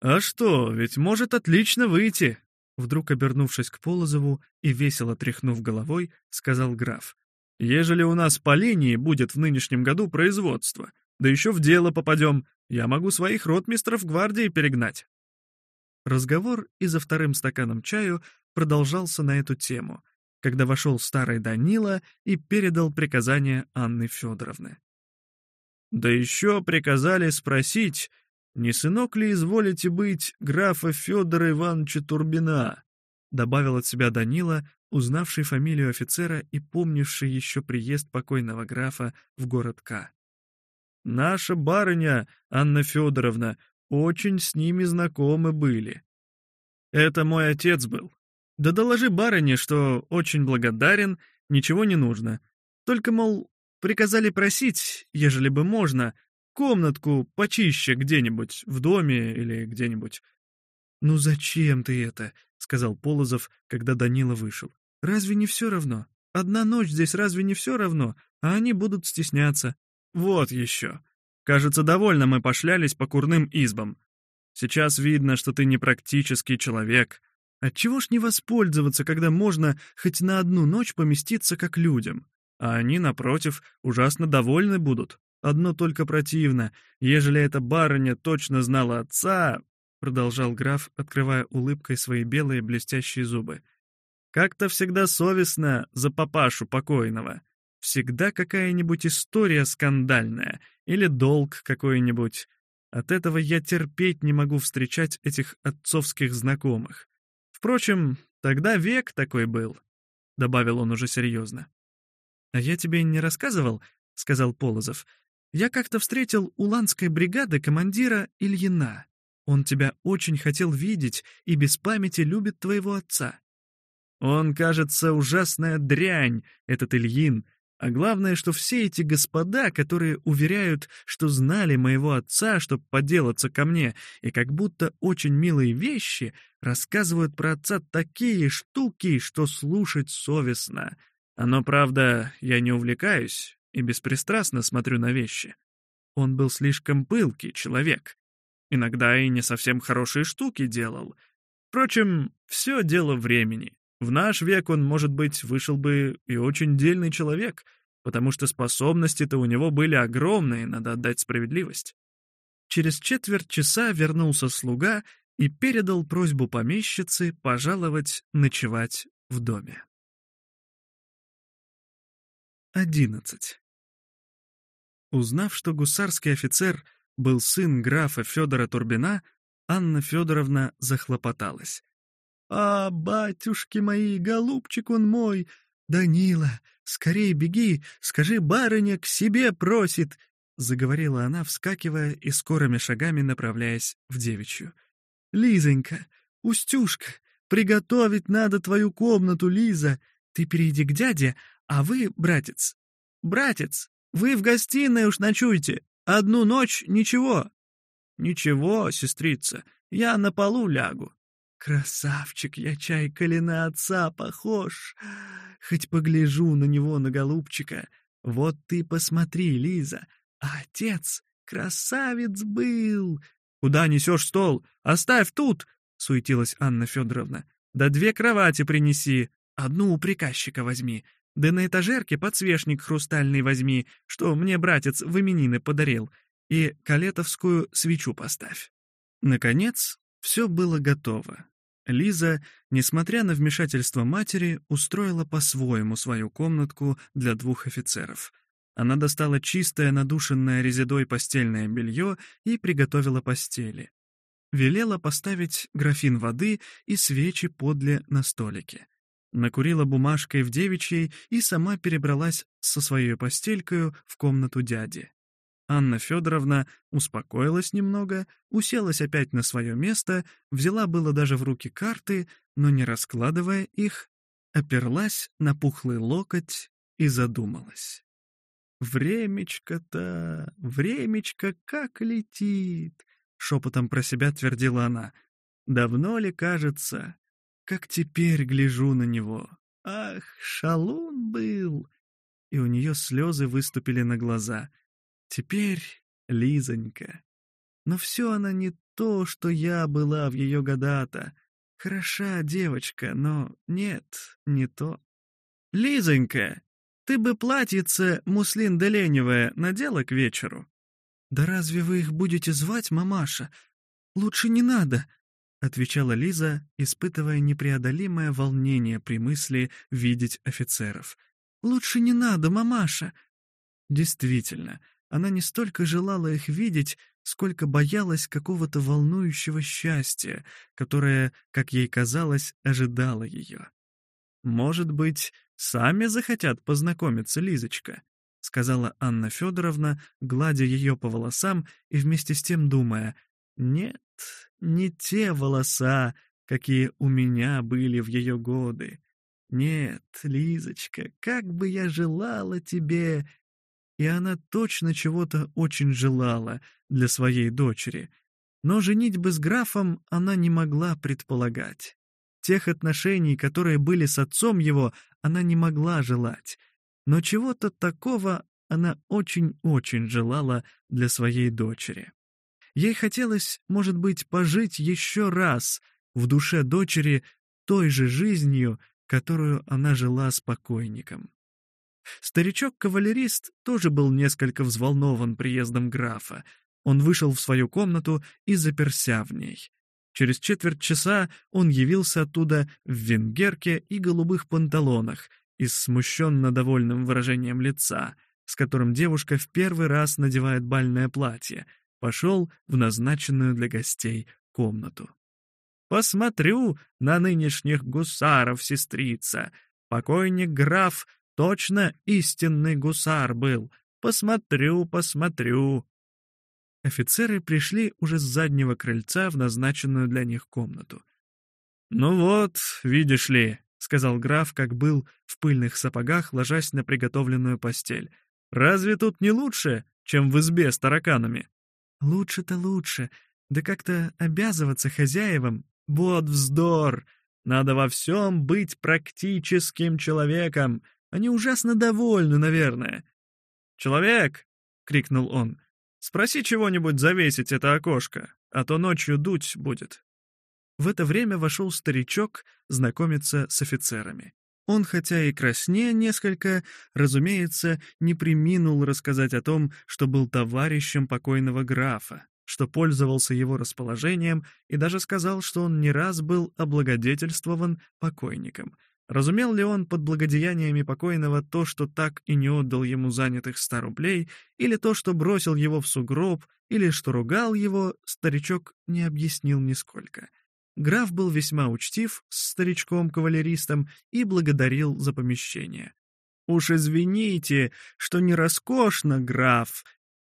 «А что, ведь может отлично выйти!» Вдруг обернувшись к Полозову и весело тряхнув головой, сказал граф. «Ежели у нас по линии будет в нынешнем году производство, да еще в дело попадем, я могу своих ротмистров гвардии перегнать. Разговор и за вторым стаканом чаю продолжался на эту тему, когда вошел старый Данила и передал приказание Анны Федоровны. «Да еще приказали спросить, не сынок ли изволите быть графа Федора Ивановича Турбина?» добавил от себя Данила, узнавший фамилию офицера и помнивший еще приезд покойного графа в город К. «Наша барыня, Анна Федоровна, очень с ними знакомы были. Это мой отец был. Да доложи барыне, что очень благодарен, ничего не нужно. Только, мол, приказали просить, ежели бы можно, комнатку почище где-нибудь, в доме или где-нибудь. «Ну зачем ты это?» — сказал Полозов, когда Данила вышел. «Разве не все равно? Одна ночь здесь разве не все равно? А они будут стесняться. Вот еще. Кажется, довольно мы пошлялись по курным избам. Сейчас видно, что ты не практический человек. Отчего ж не воспользоваться, когда можно хоть на одну ночь поместиться как людям? А они, напротив, ужасно довольны будут. Одно только противно. Ежели эта барыня точно знала отца, — продолжал граф, открывая улыбкой свои белые блестящие зубы. «Как-то всегда совестно за папашу покойного. Всегда какая-нибудь история скандальная или долг какой-нибудь. От этого я терпеть не могу встречать этих отцовских знакомых. Впрочем, тогда век такой был», — добавил он уже серьезно. «А я тебе не рассказывал?» — сказал Полозов. «Я как-то встретил у Ланской бригады командира Ильина. Он тебя очень хотел видеть и без памяти любит твоего отца. Он, кажется, ужасная дрянь, этот Ильин, а главное, что все эти господа, которые уверяют, что знали моего отца, чтобы поделаться ко мне, и как будто очень милые вещи, рассказывают про отца такие штуки, что слушать совестно. Но, правда, я не увлекаюсь и беспристрастно смотрю на вещи. Он был слишком пылкий человек. Иногда и не совсем хорошие штуки делал. Впрочем, все дело времени. В наш век он, может быть, вышел бы и очень дельный человек, потому что способности-то у него были огромные, надо отдать справедливость. Через четверть часа вернулся слуга и передал просьбу помещицы пожаловать ночевать в доме. 11. Узнав, что гусарский офицер был сын графа Федора Турбина, Анна Федоровна захлопоталась. «А, батюшки мои, голубчик он мой! Данила, скорей беги, скажи, барыня к себе просит!» Заговорила она, вскакивая и скорыми шагами направляясь в девичью. «Лизонька, Устюшка, приготовить надо твою комнату, Лиза. Ты перейди к дяде, а вы, братец, братец, вы в гостиной уж ночуйте. Одну ночь ничего». «Ничего, сестрица, я на полу лягу. Красавчик, я чай, коли на отца похож. Хоть погляжу на него, на голубчика. Вот ты посмотри, Лиза, отец красавец был. Куда несешь стол? Оставь тут, суетилась Анна Федоровна. Да две кровати принеси, одну у приказчика возьми. Да на этажерке подсвечник хрустальный возьми, что мне братец в именины подарил, и калетовскую свечу поставь. Наконец, все было готово. Лиза, несмотря на вмешательство матери, устроила по-своему свою комнатку для двух офицеров. Она достала чистое, надушенное резидой постельное белье и приготовила постели. Велела поставить графин воды и свечи подле на столике. Накурила бумажкой в девичьей и сама перебралась со своей постелькою в комнату дяди. Анна Федоровна успокоилась немного, уселась опять на свое место, взяла было даже в руки карты, но не раскладывая их, оперлась на пухлый локоть и задумалась. «Времечко-то, времечко как летит!» — шепотом про себя твердила она. «Давно ли, кажется, как теперь гляжу на него? Ах, шалун был!» И у нее слезы выступили на глаза — Теперь Лизонька. Но все она не то, что я была в ее года-то. Хороша девочка, но нет, не то. Лизонька, ты бы платьице муслин деленевое надела к вечеру. Да разве вы их будете звать, мамаша? Лучше не надо, — отвечала Лиза, испытывая непреодолимое волнение при мысли видеть офицеров. «Лучше не надо, мамаша!» Действительно, она не столько желала их видеть, сколько боялась какого-то волнующего счастья, которое, как ей казалось, ожидало ее. «Может быть, сами захотят познакомиться, Лизочка?» — сказала Анна Федоровна, гладя ее по волосам и вместе с тем думая, «Нет, не те волоса, какие у меня были в ее годы. Нет, Лизочка, как бы я желала тебе и она точно чего-то очень желала для своей дочери. Но женитьбы с графом она не могла предполагать. Тех отношений, которые были с отцом его, она не могла желать. Но чего-то такого она очень-очень желала для своей дочери. Ей хотелось, может быть, пожить еще раз в душе дочери той же жизнью, которую она жила с покойником. Старичок-кавалерист тоже был несколько взволнован приездом графа. Он вышел в свою комнату и заперся в ней. Через четверть часа он явился оттуда в венгерке и голубых панталонах и с смущенно довольным выражением лица, с которым девушка в первый раз надевает бальное платье, пошел в назначенную для гостей комнату. «Посмотрю на нынешних гусаров, сестрица. Покойник граф Точно истинный гусар был. Посмотрю, посмотрю. Офицеры пришли уже с заднего крыльца в назначенную для них комнату. «Ну вот, видишь ли», — сказал граф, как был в пыльных сапогах, ложась на приготовленную постель. «Разве тут не лучше, чем в избе с тараканами?» «Лучше-то лучше. Да как-то обязываться хозяевам. Вот вздор! Надо во всем быть практическим человеком. Они ужасно довольны, наверное. «Человек!» — крикнул он. «Спроси чего-нибудь завесить это окошко, а то ночью дуть будет». В это время вошел старичок знакомиться с офицерами. Он, хотя и краснее несколько, разумеется, не приминул рассказать о том, что был товарищем покойного графа, что пользовался его расположением и даже сказал, что он не раз был облагодетельствован покойником. Разумел ли он под благодеяниями покойного то, что так и не отдал ему занятых ста рублей, или то, что бросил его в сугроб, или что ругал его, старичок не объяснил нисколько. Граф был весьма учтив с старичком-кавалеристом и благодарил за помещение. «Уж извините, что не роскошно, граф!»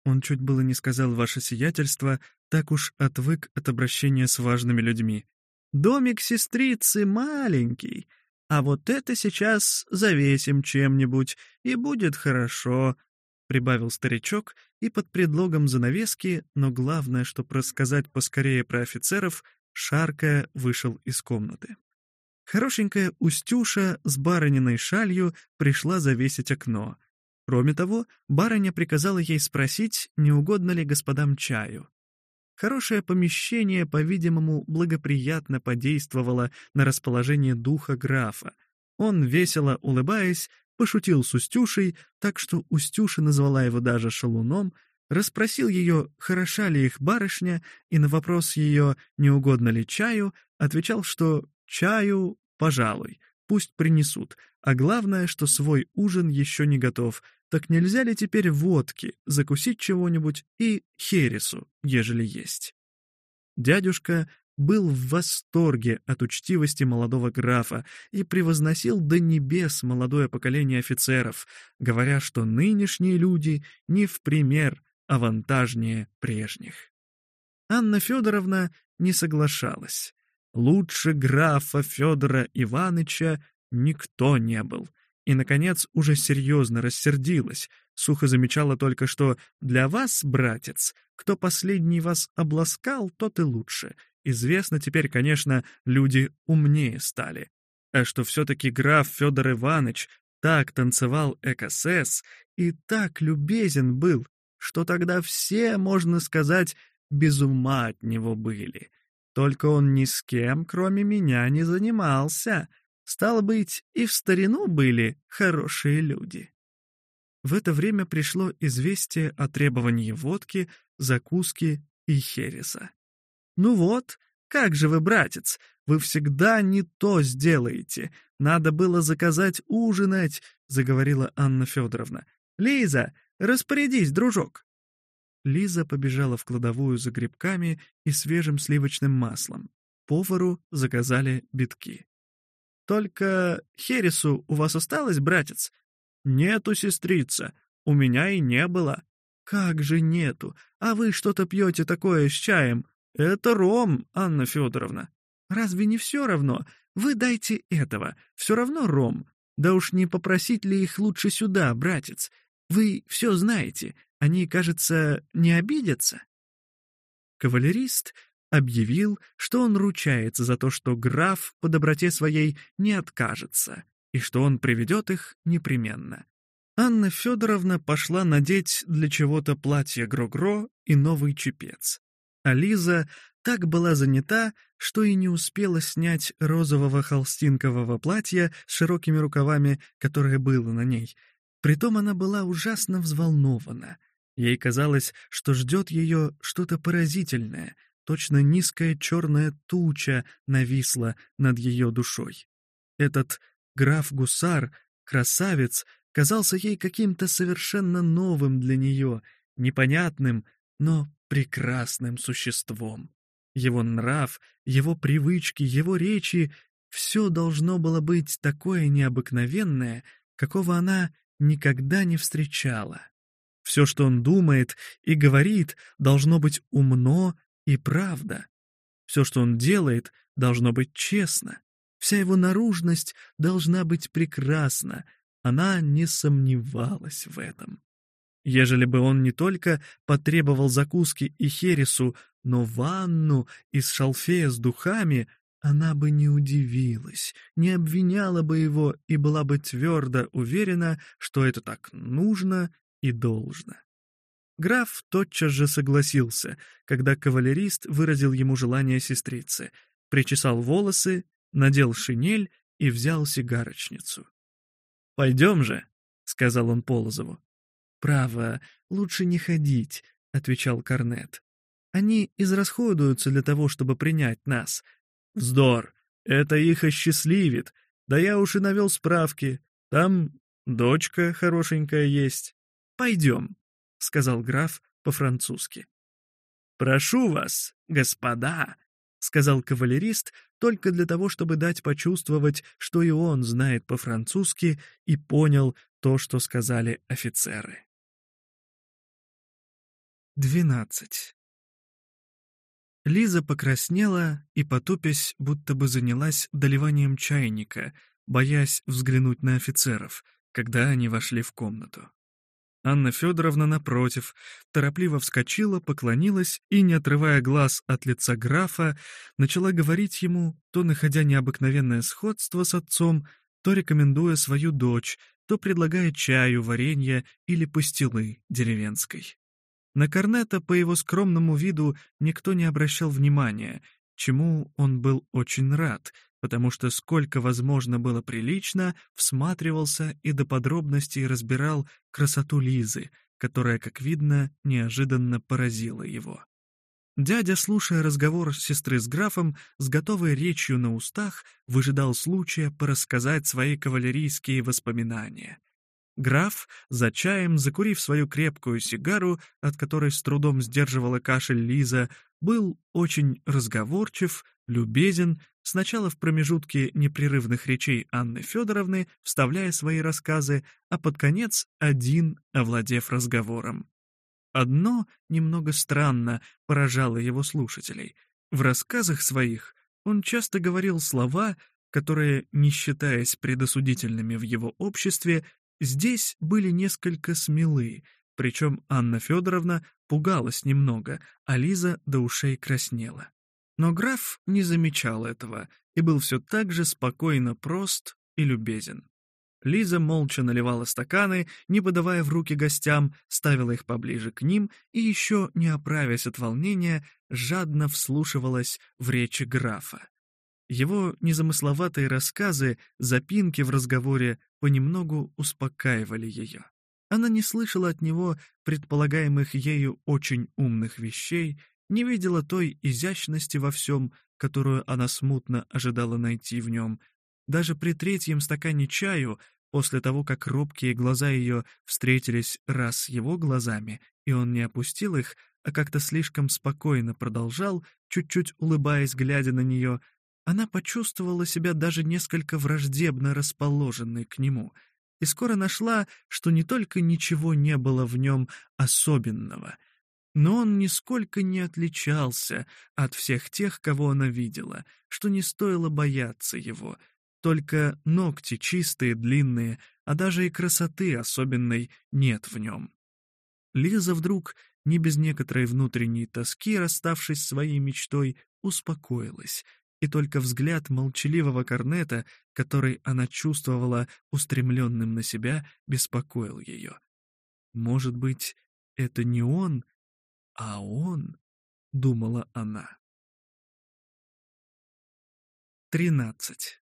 Он чуть было не сказал «ваше сиятельство», так уж отвык от обращения с важными людьми. «Домик сестрицы маленький, а вот это сейчас завесим чем-нибудь, и будет хорошо», — прибавил старичок, и под предлогом занавески, но главное, чтобы рассказать поскорее про офицеров, Шаркая вышел из комнаты. Хорошенькая Устюша с барыниной шалью пришла завесить окно. Кроме того, барыня приказала ей спросить, не угодно ли господам чаю. Хорошее помещение, по-видимому, благоприятно подействовало на расположение духа графа. Он, весело улыбаясь, пошутил с Устюшей, так что Устюша назвала его даже шалуном, расспросил ее, хороша ли их барышня, и на вопрос ее, не угодно ли чаю, отвечал, что «чаю, пожалуй, пусть принесут, а главное, что свой ужин еще не готов, так нельзя ли теперь водки, закусить чего-нибудь и хересу, ежели есть?» Дядюшка был в восторге от учтивости молодого графа и превозносил до небес молодое поколение офицеров, говоря, что нынешние люди не в пример авантажнее прежних. Анна Федоровна не соглашалась. Лучше графа Федора Иваныча никто не был. И, наконец, уже серьезно рассердилась, сухо замечала только, что «для вас, братец, кто последний вас обласкал, тот и лучше. Известно теперь, конечно, люди умнее стали. А что все-таки граф Федор Иванович так танцевал экосес и так любезен был, что тогда все, можно сказать, без ума от него были. Только он ни с кем, кроме меня, не занимался. Стало быть, и в старину были хорошие люди. В это время пришло известие о требовании водки, закуски и хереса. «Ну вот, как же вы, братец, вы всегда не то сделаете. Надо было заказать ужинать», — заговорила Анна Федоровна. «Лиза, Распорядись, дружок!» Лиза побежала в кладовую за грибками и свежим сливочным маслом. Повару заказали битки. «Только хересу у вас осталось, братец?» «Нету, сестрица. У меня и не было». «Как же нету? А вы что-то пьете такое с чаем? Это ром, Анна Федоровна». «Разве не все равно? Вы дайте этого. Все равно ром. Да уж не попросить ли их лучше сюда, братец? Вы все знаете, они, кажется, не обидятся?» Кавалерист объявил, что он ручается за то, что граф по доброте своей не откажется, и что он приведет их непременно. Анна Федоровна пошла надеть для чего-то платье Гро-Гро и новый чепец. А Лиза так была занята, что и не успела снять розового холстинкового платья с широкими рукавами, которое было на ней — Притом она была ужасно взволнована. Ей казалось, что ждет ее что-то поразительное, точно низкая черная туча нависла над ее душой. Этот граф-гусар, красавец, казался ей каким-то совершенно новым для нее, непонятным, но прекрасным существом. Его нрав, его привычки, его речи — все должно было быть такое необыкновенное, какого она никогда не встречала. Все, что он думает и говорит, должно быть умно и правда. Все, что он делает, должно быть честно. Вся его наружность должна быть прекрасна. Она не сомневалась в этом. Ежели бы он не только потребовал закуски и хересу, но ванну из шалфея с духами, она бы не удивилась, не обвиняла бы его и была бы твердо уверена, что это так нужно и должно. Граф тотчас же согласился, когда кавалерист выразил ему желание сестрицы. причесал волосы, надел шинель и взял сигарочницу. «Пойдем же», — сказал он Полозову. «Право, лучше не ходить», — отвечал Корнет. «Они израсходуются для того, чтобы принять нас». «Вздор! Это их осчастливит. Да я уж и навел справки. Там дочка хорошенькая есть. Пойдем», — сказал граф по-французски. «Прошу вас, господа», — сказал кавалерист, только для того, чтобы дать почувствовать, что и он знает по-французски и понял то, что сказали офицеры. 12. Лиза покраснела и, потупясь, будто бы занялась доливанием чайника, боясь взглянуть на офицеров, когда они вошли в комнату. Анна Федоровна, напротив, торопливо вскочила, поклонилась и, не отрывая глаз от лица графа, начала говорить ему, то находя необыкновенное сходство с отцом, то рекомендуя свою дочь, то предлагая чаю, варенье или пастилы деревенской. На Корнета по его скромному виду никто не обращал внимания, чему он был очень рад, потому что сколько возможно было прилично, всматривался и до подробностей разбирал красоту Лизы, которая, как видно, неожиданно поразила его. Дядя, слушая разговор сестры с графом, с готовой речью на устах, выжидал случая порассказать свои кавалерийские воспоминания. Граф, за чаем, закурив свою крепкую сигару, от которой с трудом сдерживала кашель Лиза, был очень разговорчив, любезен, сначала в промежутке непрерывных речей Анны Федоровны, вставляя свои рассказы, а под конец один, овладев разговором. Одно немного странно поражало его слушателей. В рассказах своих он часто говорил слова, которые, не считаясь предосудительными в его обществе, Здесь были несколько смелы, причем Анна Федоровна пугалась немного, а Лиза до ушей краснела. Но граф не замечал этого и был все так же спокойно прост и любезен. Лиза молча наливала стаканы, не подавая в руки гостям, ставила их поближе к ним и еще, не оправясь от волнения, жадно вслушивалась в речи графа. Его незамысловатые рассказы, запинки в разговоре понемногу успокаивали ее. Она не слышала от него предполагаемых ею очень умных вещей, не видела той изящности во всем, которую она смутно ожидала найти в нем. Даже при третьем стакане чаю, после того, как робкие глаза ее встретились раз с его глазами, и он не опустил их, а как-то слишком спокойно продолжал, чуть-чуть улыбаясь, глядя на нее, она почувствовала себя даже несколько враждебно расположенной к нему и скоро нашла, что не только ничего не было в нем особенного, но он нисколько не отличался от всех тех, кого она видела, что не стоило бояться его, только ногти чистые, длинные, а даже и красоты особенной нет в нем. Лиза вдруг, не без некоторой внутренней тоски, расставшись своей мечтой, успокоилась — и только взгляд молчаливого корнета, который она чувствовала устремленным на себя, беспокоил ее. «Может быть, это не он, а он?» — думала она. Тринадцать.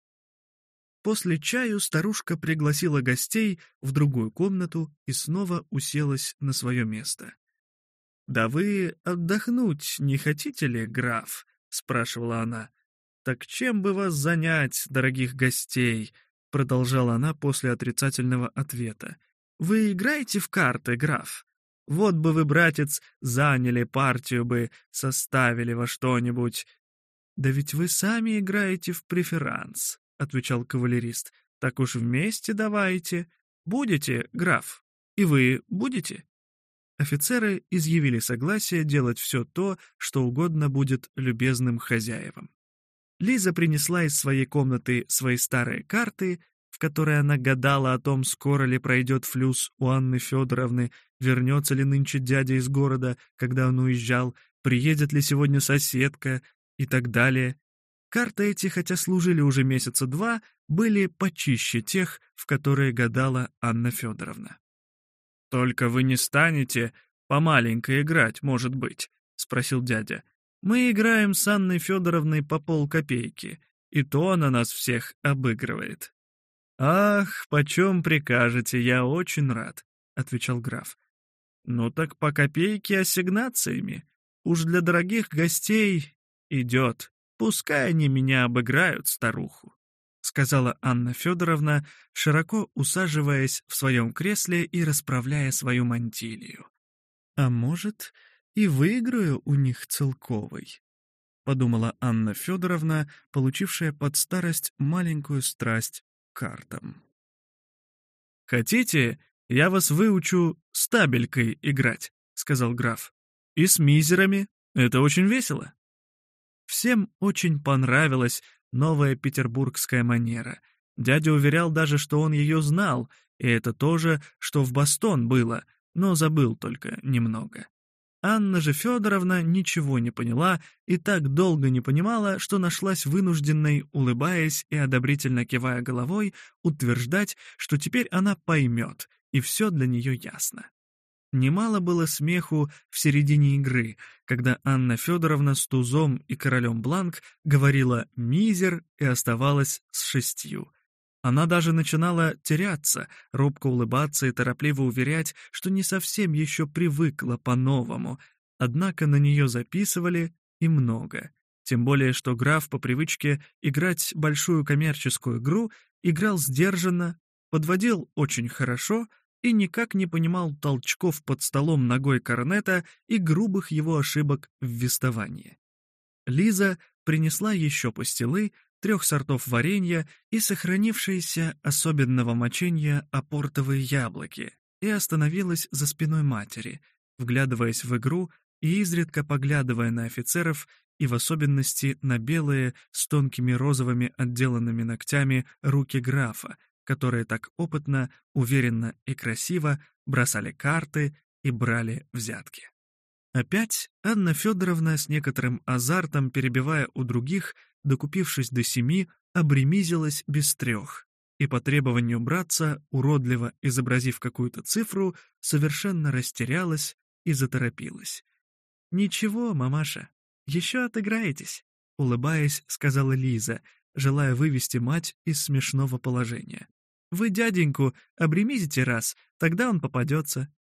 После чаю старушка пригласила гостей в другую комнату и снова уселась на свое место. «Да вы отдохнуть не хотите ли, граф?» — спрашивала она. «Так чем бы вас занять, дорогих гостей?» — продолжала она после отрицательного ответа. «Вы играете в карты, граф? Вот бы вы, братец, заняли партию бы, составили во что-нибудь». «Да ведь вы сами играете в преферанс», — отвечал кавалерист. «Так уж вместе давайте. Будете, граф? И вы будете?» Офицеры изъявили согласие делать все то, что угодно будет любезным хозяевам. Лиза принесла из своей комнаты свои старые карты, в которые она гадала о том, скоро ли пройдет флюс у Анны Федоровны, вернется ли нынче дядя из города, когда он уезжал, приедет ли сегодня соседка и так далее. Карты эти, хотя служили уже месяца два, были почище тех, в которые гадала Анна Федоровна. «Только вы не станете помаленько играть, может быть?» — спросил дядя. Мы играем с Анной Федоровной по полкопейки, и то она нас всех обыгрывает». «Ах, почем прикажете, я очень рад», — отвечал граф. «Ну так по копейке ассигнациями. Уж для дорогих гостей идет. Пускай они меня обыграют, старуху», — сказала Анна Федоровна, широко усаживаясь в своем кресле и расправляя свою мантилью. «А может, и выиграю у них целковый», — подумала Анна Федоровна, получившая под старость маленькую страсть картам. «Хотите, я вас выучу стабелькой играть», — сказал граф. «И с мизерами. Это очень весело». Всем очень понравилась новая петербургская манера. Дядя уверял даже, что он ее знал, и это тоже, что в Бастон было, но забыл только немного. Анна же Федоровна ничего не поняла и так долго не понимала, что нашлась вынужденной, улыбаясь и одобрительно кивая головой, утверждать, что теперь она поймет, и все для нее ясно. Немало было смеху в середине игры, когда Анна Федоровна с тузом и королем Бланк говорила «мизер» и оставалась с шестью. Она даже начинала теряться, робко улыбаться и торопливо уверять, что не совсем еще привыкла по-новому, однако на нее записывали и много. Тем более, что граф по привычке играть большую коммерческую игру играл сдержанно, подводил очень хорошо и никак не понимал толчков под столом ногой корнета и грубых его ошибок в вестовании. Лиза принесла еще пастилы, трех сортов варенья и сохранившиеся особенного мочения апортовые яблоки, и остановилась за спиной матери, вглядываясь в игру и изредка поглядывая на офицеров и в особенности на белые с тонкими розовыми отделанными ногтями руки графа, которые так опытно, уверенно и красиво бросали карты и брали взятки. Опять Анна Федоровна с некоторым азартом, перебивая у других, докупившись до семи, обремизилась без трех, и по требованию братца, уродливо изобразив какую-то цифру, совершенно растерялась и заторопилась. «Ничего, мамаша, еще отыграетесь», — улыбаясь, сказала Лиза, желая вывести мать из смешного положения. «Вы дяденьку обремизите раз, тогда он попадется».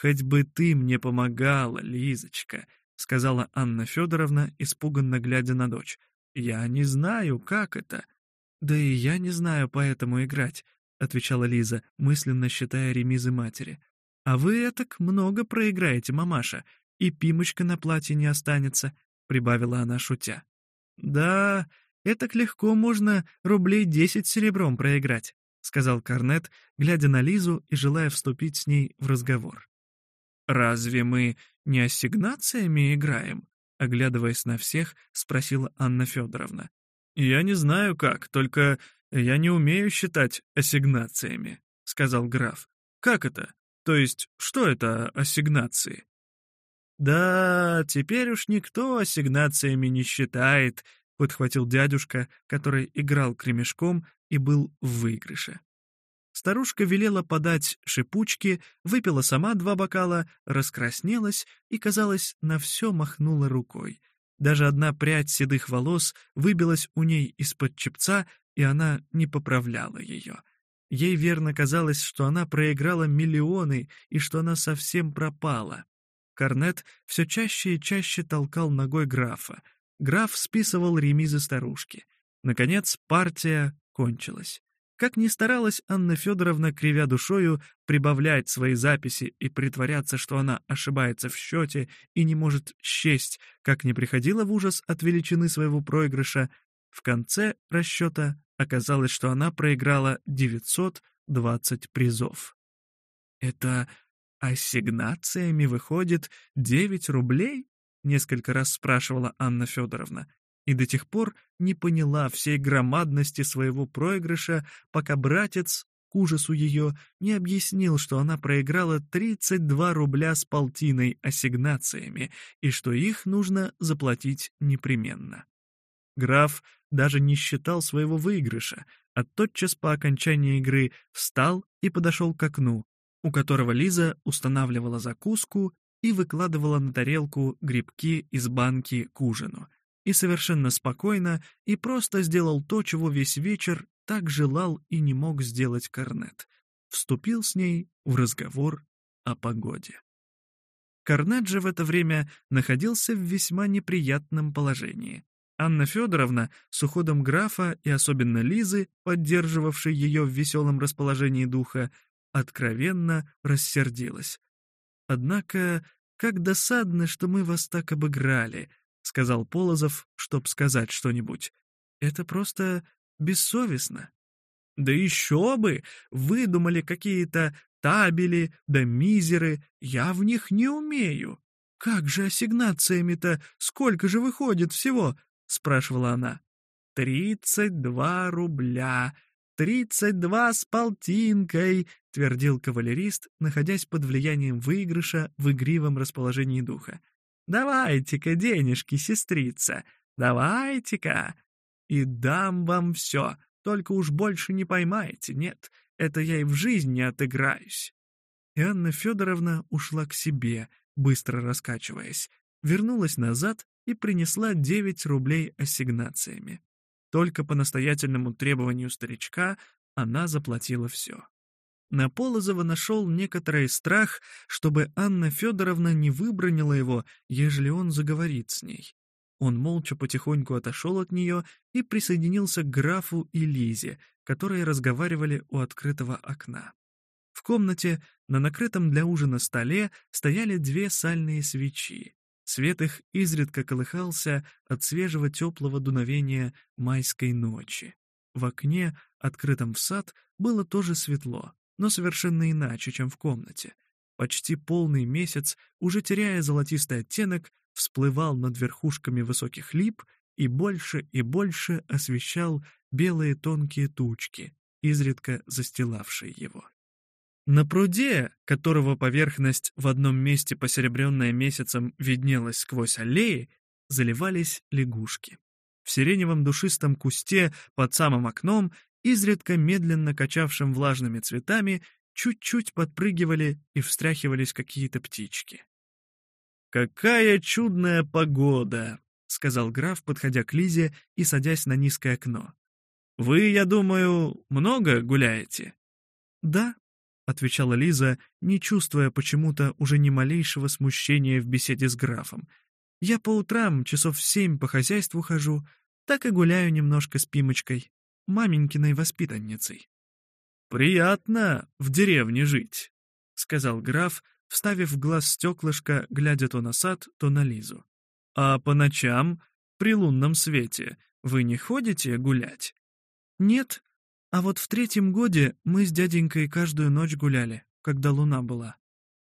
«Хоть бы ты мне помогала, Лизочка», — сказала Анна Федоровна, испуганно глядя на дочь. «Я не знаю, как это». «Да и я не знаю поэтому играть», — отвечала Лиза, мысленно считая ремизы матери. «А вы этак много проиграете, мамаша, и пимочка на платье не останется», — прибавила она, шутя. «Да, этак легко можно рублей десять серебром проиграть», — сказал Корнет, глядя на Лизу и желая вступить с ней в разговор. «Разве мы не ассигнациями играем?» Оглядываясь на всех, спросила Анна Федоровна. «Я не знаю как, только я не умею считать ассигнациями», — сказал граф. «Как это? То есть, что это ассигнации?» «Да, теперь уж никто ассигнациями не считает», — подхватил дядюшка, который играл кремешком и был в выигрыше. Старушка велела подать шипучки, выпила сама два бокала, раскраснелась и, казалось, на все махнула рукой. Даже одна прядь седых волос выбилась у ней из-под чепца, и она не поправляла ее. Ей верно казалось, что она проиграла миллионы и что она совсем пропала. Корнет все чаще и чаще толкал ногой графа. Граф списывал ремизы старушки. Наконец партия кончилась. Как ни старалась Анна Федоровна, кривя душою, прибавлять свои записи и притворяться, что она ошибается в счете и не может счесть, как не приходила в ужас от величины своего проигрыша, в конце расчета оказалось, что она проиграла 920 призов. «Это ассигнациями выходит 9 рублей?» — несколько раз спрашивала Анна Федоровна и до тех пор не поняла всей громадности своего проигрыша, пока братец, к ужасу ее, не объяснил, что она проиграла 32 рубля с полтиной ассигнациями и что их нужно заплатить непременно. Граф даже не считал своего выигрыша, а тотчас по окончании игры встал и подошел к окну, у которого Лиза устанавливала закуску и выкладывала на тарелку грибки из банки к ужину. И совершенно спокойно, и просто сделал то, чего весь вечер так желал и не мог сделать Корнет. Вступил с ней в разговор о погоде. Корнет же в это время находился в весьма неприятном положении. Анна Федоровна с уходом графа и особенно Лизы, поддерживавшей ее в веселом расположении духа, откровенно рассердилась. «Однако, как досадно, что мы вас так обыграли», — сказал Полозов, чтоб сказать что-нибудь. «Это просто бессовестно». «Да еще бы! Выдумали какие-то табели да мизеры, я в них не умею. Как же ассигнациями-то, сколько же выходит всего?» — спрашивала она. «Тридцать два рубля, тридцать два с полтинкой», — твердил кавалерист, находясь под влиянием выигрыша в игривом расположении духа. «Давайте-ка денежки, сестрица, давайте-ка, и дам вам все, только уж больше не поймаете, нет, это я и в жизни не отыграюсь». И Анна Федоровна ушла к себе, быстро раскачиваясь, вернулась назад и принесла 9 рублей ассигнациями. Только по настоятельному требованию старичка она заплатила все. На Полозова нашел некоторый страх, чтобы Анна Федоровна не выбронила его, ежели он заговорит с ней. Он молча потихоньку отошел от нее и присоединился к графу и Лизе, которые разговаривали у открытого окна. В комнате на накрытом для ужина столе стояли две сальные свечи. Свет их изредка колыхался от свежего теплого дуновения майской ночи. В окне, открытом в сад, было тоже светло, но совершенно иначе, чем в комнате. Почти полный месяц, уже теряя золотистый оттенок, всплывал над верхушками высоких лип и больше и больше освещал белые тонкие тучки, изредка застилавшие его. На пруде, которого поверхность в одном месте посеребренная месяцем виднелась сквозь аллеи, заливались лягушки. В сиреневом душистом кусте под самым окном, изредка медленно качавшим влажными цветами, чуть-чуть подпрыгивали и встряхивались какие-то птички. «Какая чудная погода!» — сказал граф, подходя к Лизе и садясь на низкое окно. «Вы, я думаю, много гуляете?» «Да», — отвечала Лиза, не чувствуя почему-то уже ни малейшего смущения в беседе с графом. «Я по утрам часов в семь по хозяйству хожу, так и гуляю немножко с Пимочкой, маменькиной воспитанницей». «Приятно в деревне жить», — сказал граф, вставив в глаз стеклышко, глядя то на сад, то на Лизу. «А по ночам, при лунном свете, вы не ходите гулять?» «Нет, а вот в третьем годе мы с дяденькой каждую ночь гуляли, когда луна была.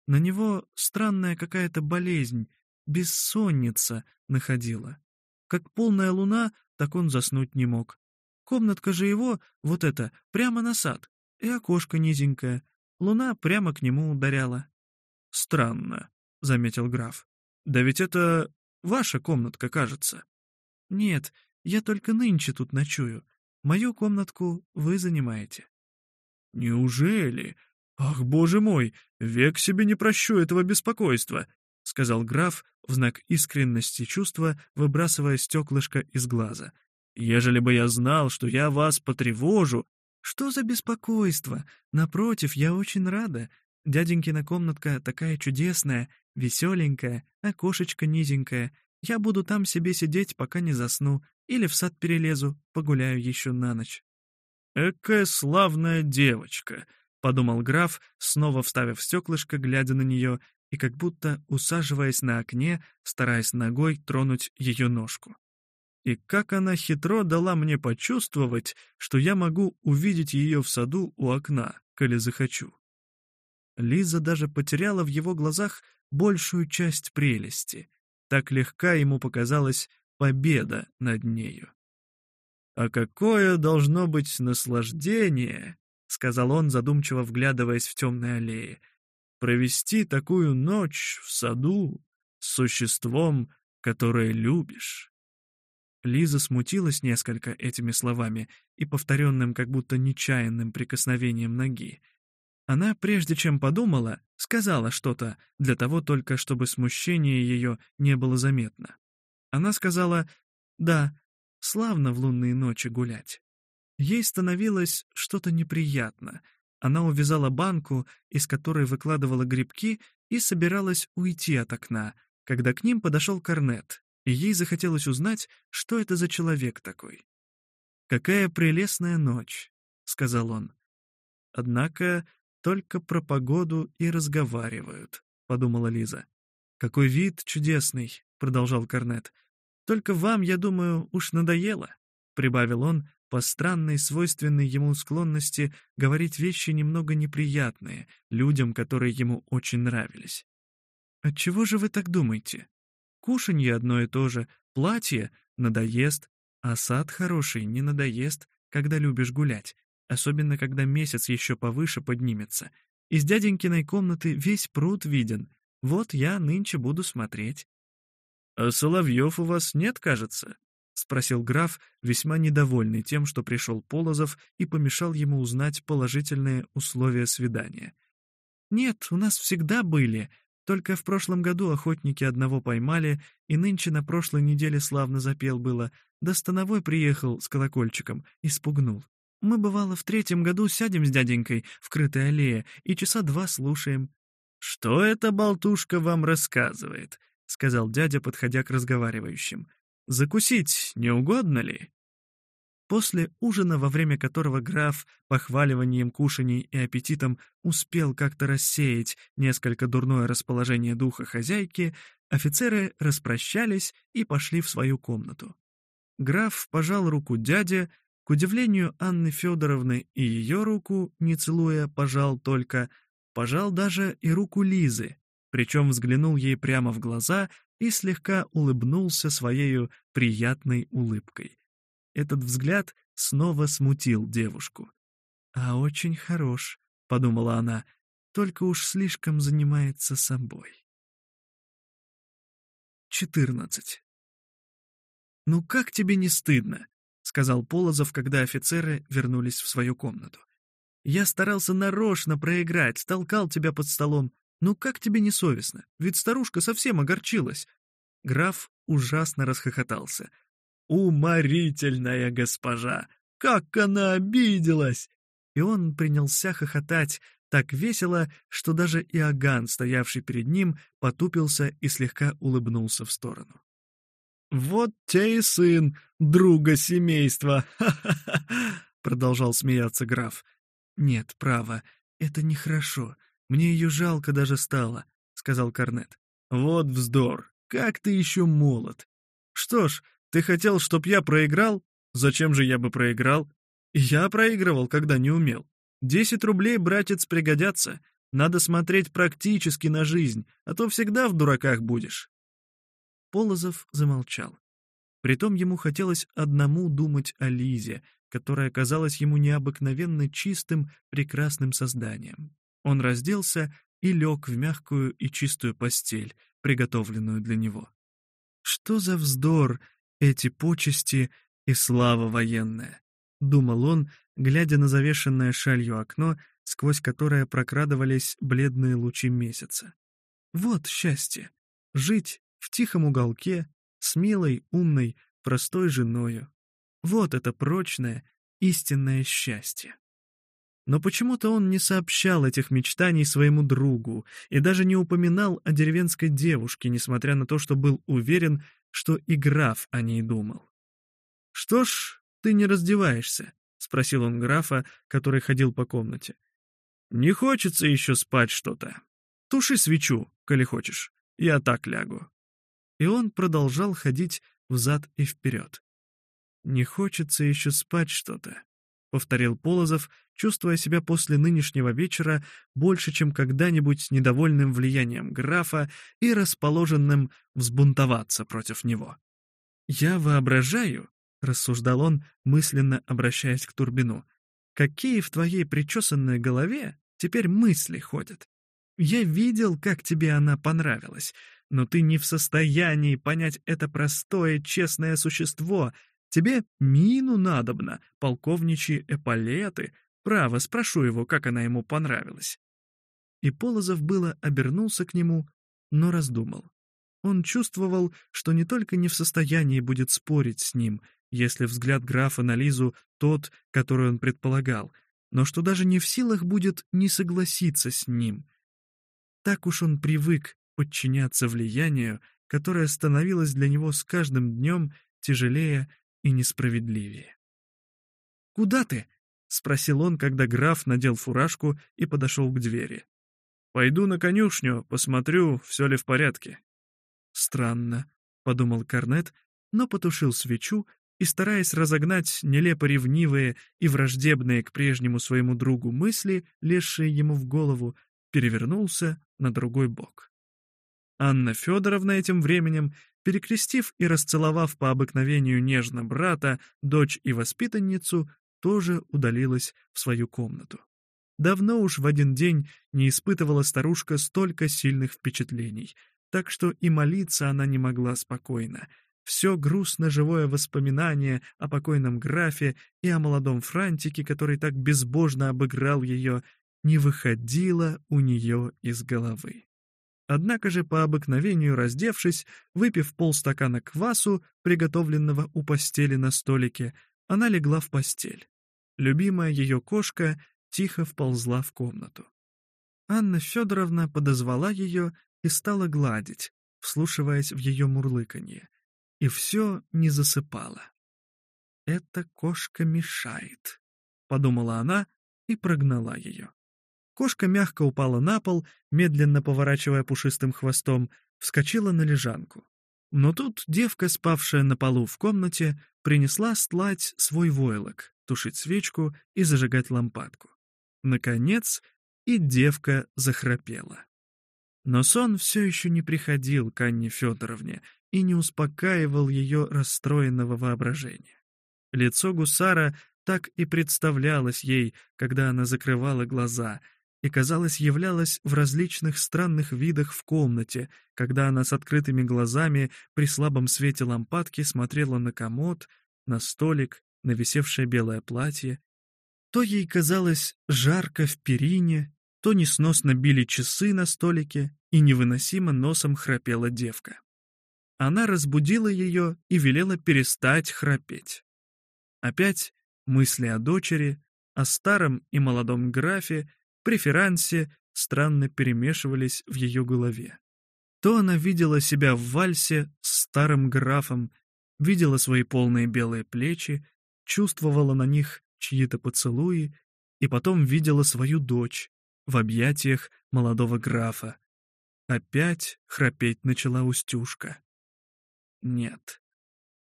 На него странная какая-то болезнь, бессонница находила. Как полная луна, так он заснуть не мог. Комнатка же его, вот эта, прямо на сад, и окошко низенькое. Луна прямо к нему ударяла. «Странно», — заметил граф. «Да ведь это ваша комнатка, кажется». «Нет, я только нынче тут ночую. Мою комнатку вы занимаете». «Неужели? Ах, боже мой, век себе не прощу этого беспокойства», — сказал граф в знак искренности чувства, выбрасывая стеклышко из глаза. «Ежели бы я знал, что я вас потревожу...» «Что за беспокойство? Напротив, я очень рада. Дяденькина комнатка такая чудесная, веселенькая, окошечко низенькое. Я буду там себе сидеть, пока не засну, или в сад перелезу, погуляю еще на ночь». «Экая славная девочка», — подумал граф, снова вставив стеклышко, глядя на нее, и как будто, усаживаясь на окне, стараясь ногой тронуть ее ножку. И как она хитро дала мне почувствовать, что я могу увидеть ее в саду у окна, коли захочу. Лиза даже потеряла в его глазах большую часть прелести. Так легка ему показалась победа над нею. «А какое должно быть наслаждение!» — сказал он, задумчиво вглядываясь в темные аллеи. «Провести такую ночь в саду с существом, которое любишь». Лиза смутилась несколько этими словами и повторенным как будто нечаянным прикосновением ноги. Она, прежде чем подумала, сказала что-то, для того только, чтобы смущение ее не было заметно. Она сказала «Да, славно в лунные ночи гулять». Ей становилось что-то неприятно. Она увязала банку, из которой выкладывала грибки, и собиралась уйти от окна, когда к ним подошел Корнет, и ей захотелось узнать, что это за человек такой. «Какая прелестная ночь», — сказал он. Однако только про погоду и разговаривают», — подумала Лиза. «Какой вид чудесный», — продолжал Корнет. «Только вам, я думаю, уж надоело», — прибавил он по странной, свойственной ему склонности говорить вещи немного неприятные людям, которые ему очень нравились. «Отчего же вы так думаете? Кушанье одно и то же, платье надоест, а сад хороший не надоест, когда любишь гулять, особенно когда месяц еще повыше поднимется. Из дяденькиной комнаты весь пруд виден. Вот я нынче буду смотреть». «А соловьев у вас нет, кажется?» — спросил граф, весьма недовольный тем, что пришел Полозов и помешал ему узнать положительные условия свидания. «Нет, у нас всегда были. Только в прошлом году охотники одного поймали, и нынче на прошлой неделе славно запел было. Да становой приехал с колокольчиком и спугнул. Мы, бывало, в третьем году сядем с дяденькой в крытой аллее и часа два слушаем. «Что эта болтушка вам рассказывает?» — сказал дядя, подходя к разговаривающим. «Закусить не угодно ли?» После ужина, во время которого граф похваливанием кушаний и аппетитом успел как-то рассеять несколько дурное расположение духа хозяйки, офицеры распрощались и пошли в свою комнату. Граф пожал руку дяде, к удивлению Анны Федоровны и ее руку, не целуя, пожал только, пожал даже и руку Лизы, причем взглянул ей прямо в глаза и слегка улыбнулся своей приятной улыбкой. Этот взгляд снова смутил девушку. «А очень хорош», — подумала она, — «только уж слишком занимается собой». 14. «Ну как тебе не стыдно?» сказал Полозов, когда офицеры вернулись в свою комнату. «Я старался нарочно проиграть, толкал тебя под столом. Ну как тебе не совестно? Ведь старушка совсем огорчилась». Граф ужасно расхохотался. «Уморительная госпожа! Как она обиделась!» И он принялся хохотать так весело, что даже Иоганн, стоявший перед ним, потупился и слегка улыбнулся в сторону. «Вот те и сын друга семейства! Ха-ха-ха!» — продолжал смеяться граф. «Нет, право, это нехорошо. Мне ее жалко даже стало», — сказал Корнет. «Вот вздор! Как ты еще молод! Что ж, ты хотел, чтоб я проиграл? Зачем же я бы проиграл? Я проигрывал, когда не умел. Десять рублей, братец, пригодятся. Надо смотреть практически на жизнь, а то всегда в дураках будешь. Полозов замолчал. Притом ему хотелось одному думать о Лизе, которая казалась ему необыкновенно чистым, прекрасным созданием. Он разделся и лег в мягкую и чистую постель, приготовленную для него. «Что за вздор эти почести и слава военная!» — думал он, глядя на завешенное шалью окно, сквозь которое прокрадывались бледные лучи месяца. «Вот счастье! Жить в тихом уголке, с милой, умной, простой женою. Вот это прочное, истинное счастье. Но почему-то он не сообщал этих мечтаний своему другу и даже не упоминал о деревенской девушке, несмотря на то, что был уверен, что и граф о ней думал. «Что ж, ты не раздеваешься?» — спросил он графа, который ходил по комнате. «Не хочется еще спать что-то. Туши свечу, коли хочешь. Я так лягу» и он продолжал ходить взад и вперед. «Не хочется еще спать что-то», — повторил Полозов, чувствуя себя после нынешнего вечера больше, чем когда-нибудь недовольным влиянием графа и расположенным взбунтоваться против него. «Я воображаю», — рассуждал он, мысленно обращаясь к Турбину, «какие в твоей причесанной голове теперь мысли ходят. Я видел, как тебе она понравилась, но ты не в состоянии понять это простое, честное существо. Тебе мину надобно, полковничьи эполеты. Право, спрошу его, как она ему понравилась. и Полозов было обернулся к нему, но раздумал. Он чувствовал, что не только не в состоянии будет спорить с ним, если взгляд графа на Лизу тот, который он предполагал, но что даже не в силах будет не согласиться с ним. Так уж он привык подчиняться влиянию, которое становилось для него с каждым днем тяжелее и несправедливее. «Куда ты?» — спросил он, когда граф надел фуражку и подошел к двери. «Пойду на конюшню, посмотрю, все ли в порядке». «Странно», — подумал Корнет, но потушил свечу и, стараясь разогнать нелепо ревнивые и враждебные к прежнему своему другу мысли, лезшие ему в голову, перевернулся на другой бок. Анна Федоровна этим временем, перекрестив и расцеловав по обыкновению нежно брата, дочь и воспитанницу, тоже удалилась в свою комнату. Давно уж в один день не испытывала старушка столько сильных впечатлений, так что и молиться она не могла спокойно. Все грустно живое воспоминание о покойном графе и о молодом Франтике, который так безбожно обыграл ее, не выходило у нее из головы. Однако же, по обыкновению раздевшись, выпив полстакана квасу, приготовленного у постели на столике, она легла в постель. Любимая ее кошка тихо вползла в комнату. Анна Федоровна подозвала ее и стала гладить, вслушиваясь в ее мурлыканье. И все не засыпала. «Эта кошка мешает», — подумала она и прогнала ее. Кошка мягко упала на пол, медленно поворачивая пушистым хвостом, вскочила на лежанку. Но тут девка, спавшая на полу в комнате, принесла стлать свой войлок, тушить свечку и зажигать лампадку. Наконец, и девка захрапела. Но сон все еще не приходил к Анне Федоровне и не успокаивал ее расстроенного воображения. Лицо гусара так и представлялось ей, когда она закрывала глаза — и, казалось, являлась в различных странных видах в комнате, когда она с открытыми глазами при слабом свете лампадки смотрела на комод, на столик, на висевшее белое платье. То ей казалось жарко в перине, то несносно били часы на столике, и невыносимо носом храпела девка. Она разбудила ее и велела перестать храпеть. Опять мысли о дочери, о старом и молодом графе преферансе странно перемешивались в ее голове. То она видела себя в вальсе с старым графом, видела свои полные белые плечи, чувствовала на них чьи-то поцелуи, и потом видела свою дочь в объятиях молодого графа. Опять храпеть начала Устюшка. Нет,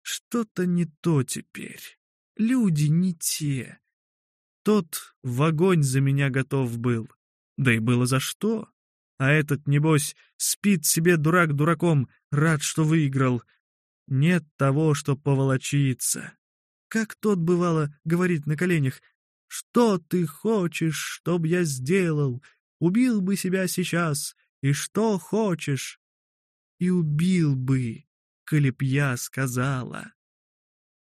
что-то не то теперь. Люди не те. Тот в огонь за меня готов был. Да и было за что. А этот, небось, спит себе дурак дураком, рад, что выиграл. Нет того, что поволочиться. Как тот, бывало, говорит на коленях, «Что ты хочешь, чтоб я сделал? Убил бы себя сейчас, и что хочешь?» И убил бы, коли б я сказала.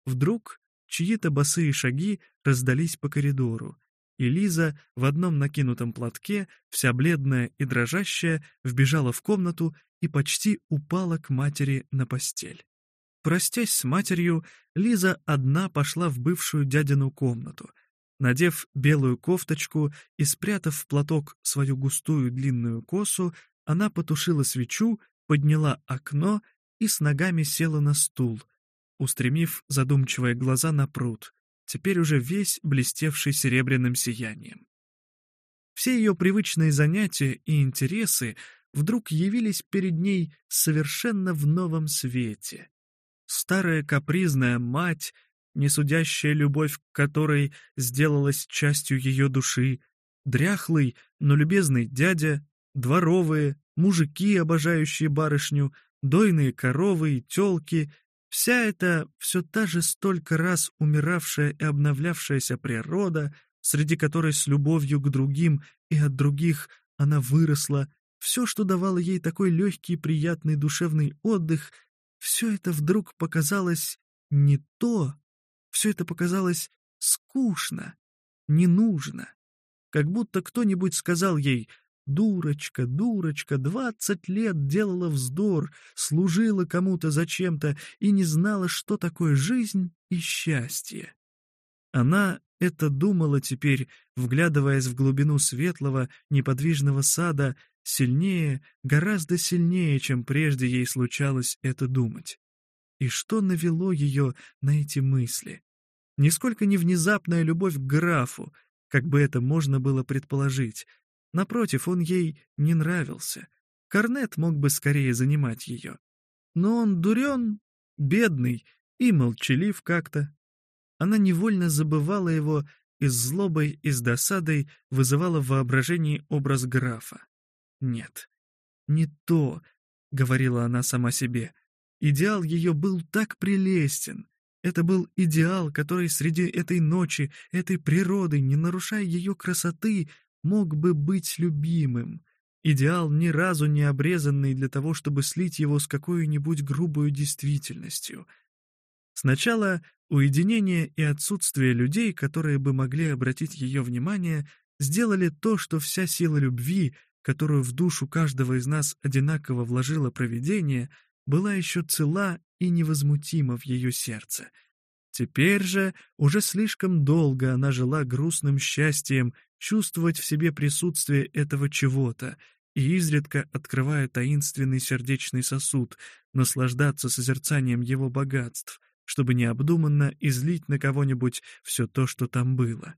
Вдруг Чьи-то босые шаги раздались по коридору, и Лиза в одном накинутом платке, вся бледная и дрожащая, вбежала в комнату и почти упала к матери на постель. Простясь с матерью, Лиза одна пошла в бывшую дядину комнату. Надев белую кофточку и спрятав в платок свою густую длинную косу, она потушила свечу, подняла окно и с ногами села на стул — устремив задумчивые глаза на пруд, теперь уже весь блестевший серебряным сиянием. Все ее привычные занятия и интересы вдруг явились перед ней совершенно в новом свете. Старая капризная мать, несудящая любовь которой сделалась частью ее души, дряхлый, но любезный дядя, дворовые, мужики, обожающие барышню, дойные коровы и телки — Вся эта все та же столько раз умиравшая и обновлявшаяся природа, среди которой с любовью к другим и от других она выросла, все, что давало ей такой легкий приятный душевный отдых, все это вдруг показалось не то, все это показалось скучно, не нужно. Как будто кто-нибудь сказал ей Дурочка, дурочка, двадцать лет делала вздор, служила кому-то зачем-то и не знала, что такое жизнь и счастье. Она это думала теперь, вглядываясь в глубину светлого, неподвижного сада, сильнее, гораздо сильнее, чем прежде ей случалось это думать. И что навело ее на эти мысли? Нисколько не внезапная любовь к графу, как бы это можно было предположить, Напротив, он ей не нравился. Корнет мог бы скорее занимать ее. Но он дурен, бедный и молчалив как-то. Она невольно забывала его и с злобой и с досадой вызывала в воображении образ графа. «Нет, не то», — говорила она сама себе. Идеал ее был так прелестен. Это был идеал, который среди этой ночи, этой природы, не нарушая ее красоты, мог бы быть любимым. Идеал ни разу не обрезанный для того, чтобы слить его с какой-нибудь грубой действительностью. Сначала уединение и отсутствие людей, которые бы могли обратить ее внимание, сделали то, что вся сила любви, которую в душу каждого из нас одинаково вложило провидение, была еще цела и невозмутима в ее сердце. Теперь же уже слишком долго она жила грустным счастьем чувствовать в себе присутствие этого чего-то и изредка, открывая таинственный сердечный сосуд, наслаждаться созерцанием его богатств, чтобы необдуманно излить на кого-нибудь все то, что там было.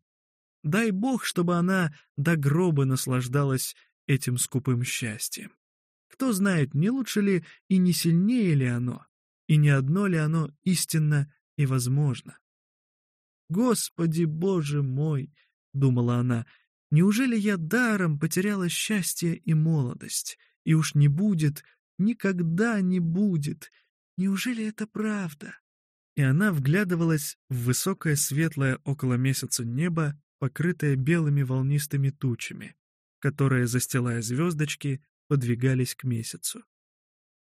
Дай Бог, чтобы она до гроба наслаждалась этим скупым счастьем. Кто знает, не лучше ли и не сильнее ли оно, и не одно ли оно истинно и возможно. «Господи, Боже мой!» — думала она, — «неужели я даром потеряла счастье и молодость, и уж не будет, никогда не будет? Неужели это правда?» И она вглядывалась в высокое светлое около месяца небо, покрытое белыми волнистыми тучами, которые, застилая звездочки, подвигались к месяцу.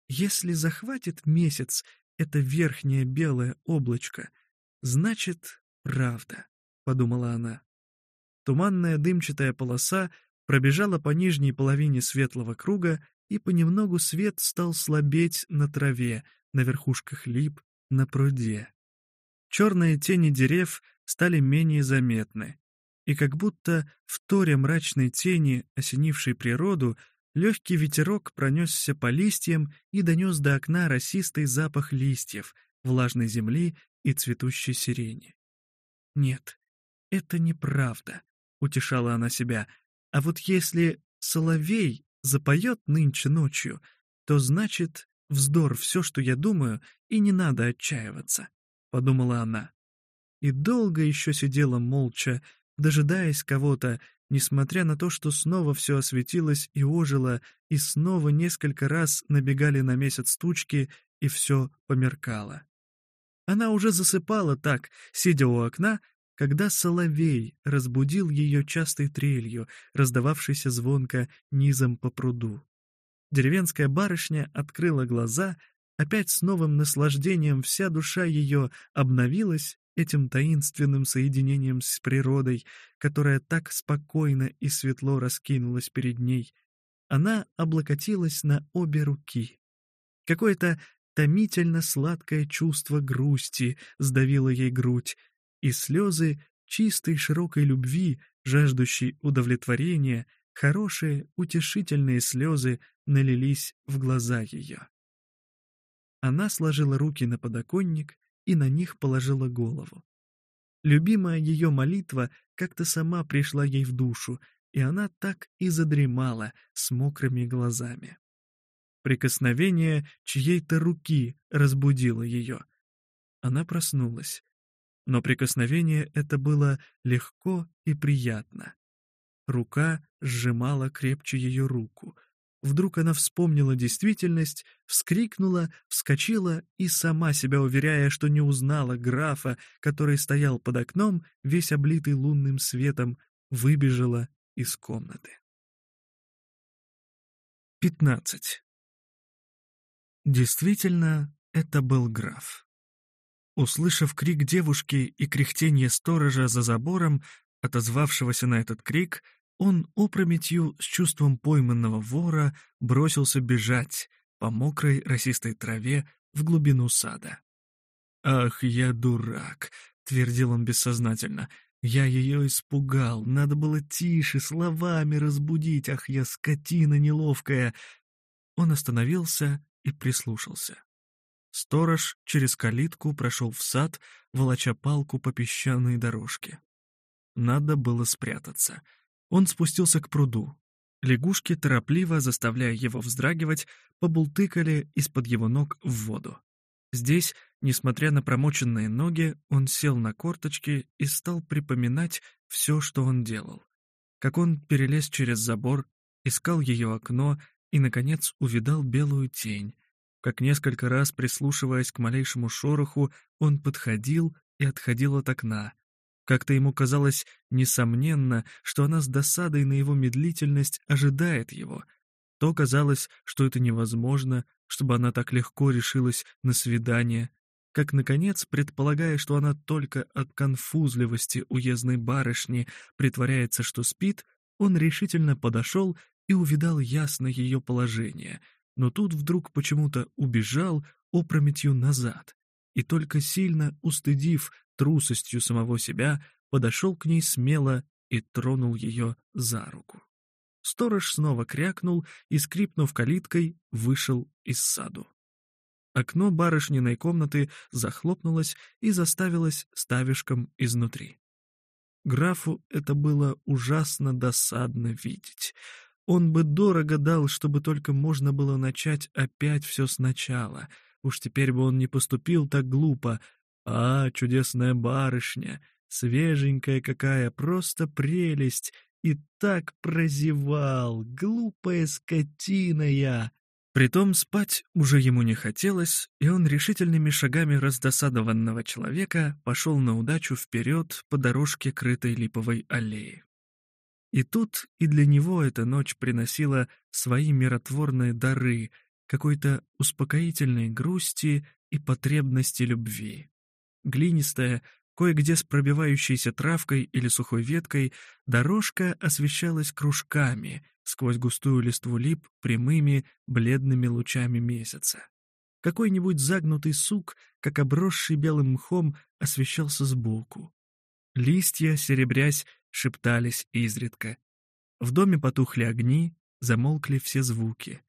Если захватит месяц это верхнее белое облачко, значит, правда, — подумала она. Туманная дымчатая полоса пробежала по нижней половине светлого круга, и понемногу свет стал слабеть на траве, на верхушках лип, на пруде. Черные тени дерев стали менее заметны, и как будто в торе мрачной тени, осенившей природу, легкий ветерок пронесся по листьям и донес до окна росистый запах листьев, влажной земли и цветущей сирени. Нет, это неправда утешала она себя. А вот если соловей запоет нынче ночью, то значит вздор все, что я думаю, и не надо отчаиваться, подумала она. И долго еще сидела молча, дожидаясь кого-то, несмотря на то, что снова все осветилось и ожило, и снова несколько раз набегали на месяц тучки, и все померкало. Она уже засыпала так, сидя у окна, когда соловей разбудил ее частой трелью, раздававшейся звонко низом по пруду. Деревенская барышня открыла глаза, опять с новым наслаждением вся душа ее обновилась этим таинственным соединением с природой, которая так спокойно и светло раскинулась перед ней. Она облокотилась на обе руки. Какое-то томительно сладкое чувство грусти сдавило ей грудь, и слезы чистой широкой любви, жаждущей удовлетворения, хорошие, утешительные слезы налились в глаза ее. Она сложила руки на подоконник и на них положила голову. Любимая ее молитва как-то сама пришла ей в душу, и она так и задремала с мокрыми глазами. Прикосновение чьей-то руки разбудило ее. Она проснулась но прикосновение это было легко и приятно. Рука сжимала крепче ее руку. Вдруг она вспомнила действительность, вскрикнула, вскочила и, сама себя уверяя, что не узнала графа, который стоял под окном, весь облитый лунным светом, выбежала из комнаты. 15. Действительно, это был граф. Услышав крик девушки и кряхтение сторожа за забором, отозвавшегося на этот крик, он опрометью с чувством пойманного вора бросился бежать по мокрой росистой траве в глубину сада. «Ах, я дурак!» — твердил он бессознательно. «Я ее испугал, надо было тише, словами разбудить, ах, я скотина неловкая!» Он остановился и прислушался. Сторож через калитку прошел в сад, волоча палку по песчаной дорожке. Надо было спрятаться. Он спустился к пруду. Лягушки, торопливо заставляя его вздрагивать, побултыкали из-под его ног в воду. Здесь, несмотря на промоченные ноги, он сел на корточки и стал припоминать все, что он делал. Как он перелез через забор, искал ее окно и, наконец, увидал белую тень. Как несколько раз, прислушиваясь к малейшему шороху, он подходил и отходил от окна. Как-то ему казалось несомненно, что она с досадой на его медлительность ожидает его. То казалось, что это невозможно, чтобы она так легко решилась на свидание. Как, наконец, предполагая, что она только от конфузливости уездной барышни притворяется, что спит, он решительно подошел и увидал ясно ее положение, но тут вдруг почему-то убежал опрометью назад и только сильно устыдив трусостью самого себя, подошел к ней смело и тронул ее за руку. Сторож снова крякнул и, скрипнув калиткой, вышел из саду. Окно барышниной комнаты захлопнулось и заставилось ставишком изнутри. Графу это было ужасно досадно видеть. Он бы дорого дал, чтобы только можно было начать опять все сначала. Уж теперь бы он не поступил так глупо. А, чудесная барышня, свеженькая какая, просто прелесть. И так прозевал, глупая скотина я. Притом спать уже ему не хотелось, и он решительными шагами раздосадованного человека пошел на удачу вперед по дорожке крытой липовой аллеи. И тут и для него эта ночь приносила свои миротворные дары, какой-то успокоительной грусти и потребности любви. Глинистая, кое-где с пробивающейся травкой или сухой веткой, дорожка освещалась кружками сквозь густую листву лип прямыми бледными лучами месяца. Какой-нибудь загнутый сук, как обросший белым мхом, освещался сбоку. Листья, серебрясь, шептались изредка. В доме потухли огни, замолкли все звуки.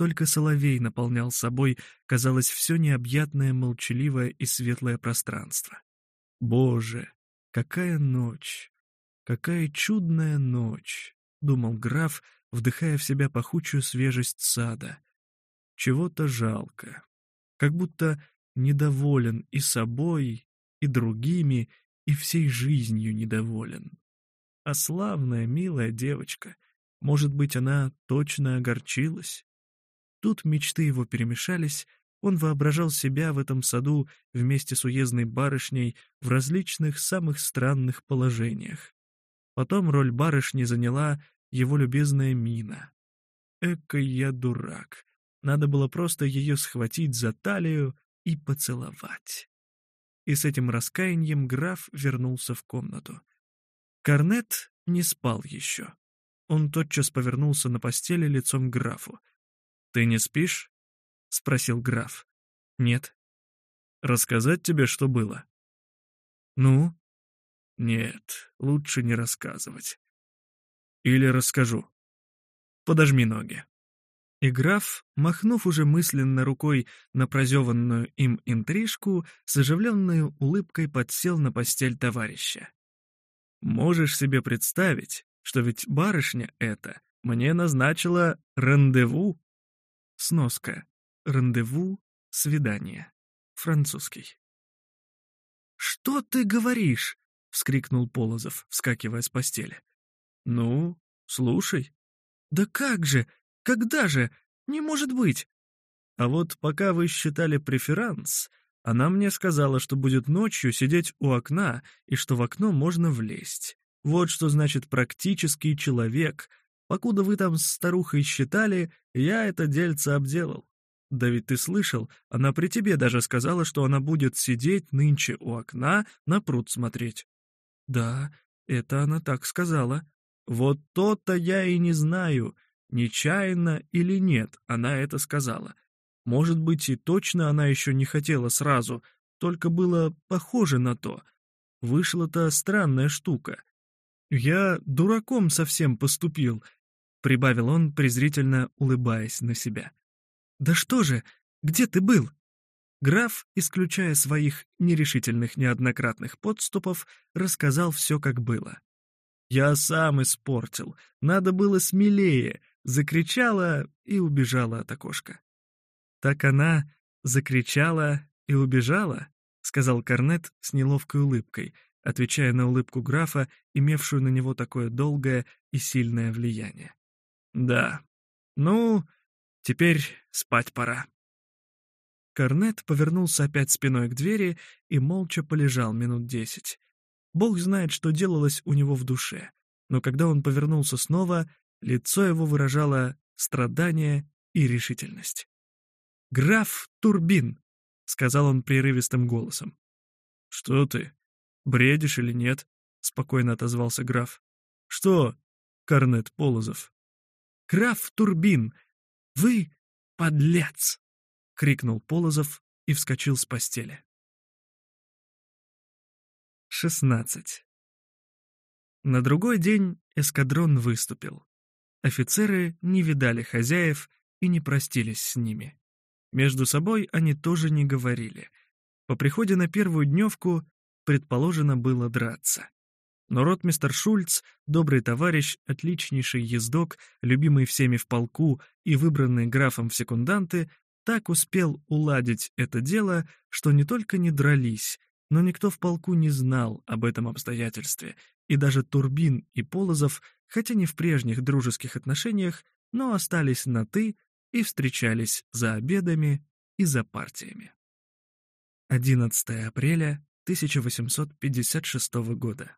Только соловей наполнял собой, казалось, все необъятное, молчаливое и светлое пространство. «Боже, какая ночь! Какая чудная ночь!» — думал граф, вдыхая в себя пахучую свежесть сада. Чего-то жалко. Как будто недоволен и собой, и другими, и всей жизнью недоволен. А славная, милая девочка, может быть, она точно огорчилась? Тут мечты его перемешались, он воображал себя в этом саду вместе с уездной барышней в различных самых странных положениях. Потом роль барышни заняла его любезная мина. Эка я дурак. Надо было просто ее схватить за талию и поцеловать. И с этим раскаянием граф вернулся в комнату. Корнет не спал еще. Он тотчас повернулся на постели лицом к графу. «Ты не спишь?» — спросил граф. «Нет». «Рассказать тебе, что было?» «Ну?» «Нет, лучше не рассказывать. Или расскажу. Подожми ноги». И граф, махнув уже мысленно рукой на прозеванную им интрижку, с оживленной улыбкой подсел на постель товарища. «Можешь себе представить, что ведь барышня эта мне назначила рандеву?» Сноска. Рандеву, свидание. Французский. «Что ты говоришь?» — вскрикнул Полозов, вскакивая с постели. «Ну, слушай». «Да как же? Когда же? Не может быть!» «А вот пока вы считали преферанс, она мне сказала, что будет ночью сидеть у окна и что в окно можно влезть. Вот что значит практический человек. Покуда вы там с старухой считали, я это дельце обделал. Да ведь ты слышал, она при тебе даже сказала, что она будет сидеть нынче у окна на пруд смотреть. Да, это она так сказала. Вот то-то я и не знаю, нечаянно или нет, она это сказала. Может быть, и точно она еще не хотела сразу, только было похоже на то. Вышла-то странная штука. Я дураком совсем поступил, — прибавил он, презрительно улыбаясь на себя. «Да что же, где ты был?» Граф, исключая своих нерешительных неоднократных подступов, рассказал все, как было. «Я сам испортил, надо было смелее», — закричала и убежала от окошка. «Так она закричала и убежала?» — сказал Корнет с неловкой улыбкой, отвечая на улыбку графа, имевшую на него такое долгое и сильное влияние. «Да. Ну, теперь спать пора». Корнет повернулся опять спиной к двери и молча полежал минут десять. Бог знает, что делалось у него в душе, но когда он повернулся снова, лицо его выражало страдание и решительность. «Граф Турбин», — сказал он прерывистым голосом. «Что ты? Бредишь или нет?» — спокойно отозвался граф. «Что, Корнет Полозов?» «Граф Турбин, вы подлец!» — крикнул Полозов и вскочил с постели. 16. На другой день эскадрон выступил. Офицеры не видали хозяев и не простились с ними. Между собой они тоже не говорили. По приходе на первую дневку предположено было драться. Но ротмистер Шульц, добрый товарищ, отличнейший ездок, любимый всеми в полку и выбранный графом в секунданты, так успел уладить это дело, что не только не дрались, но никто в полку не знал об этом обстоятельстве, и даже Турбин и Полозов, хотя не в прежних дружеских отношениях, но остались на «ты» и встречались за обедами и за партиями. 11 апреля 1856 года.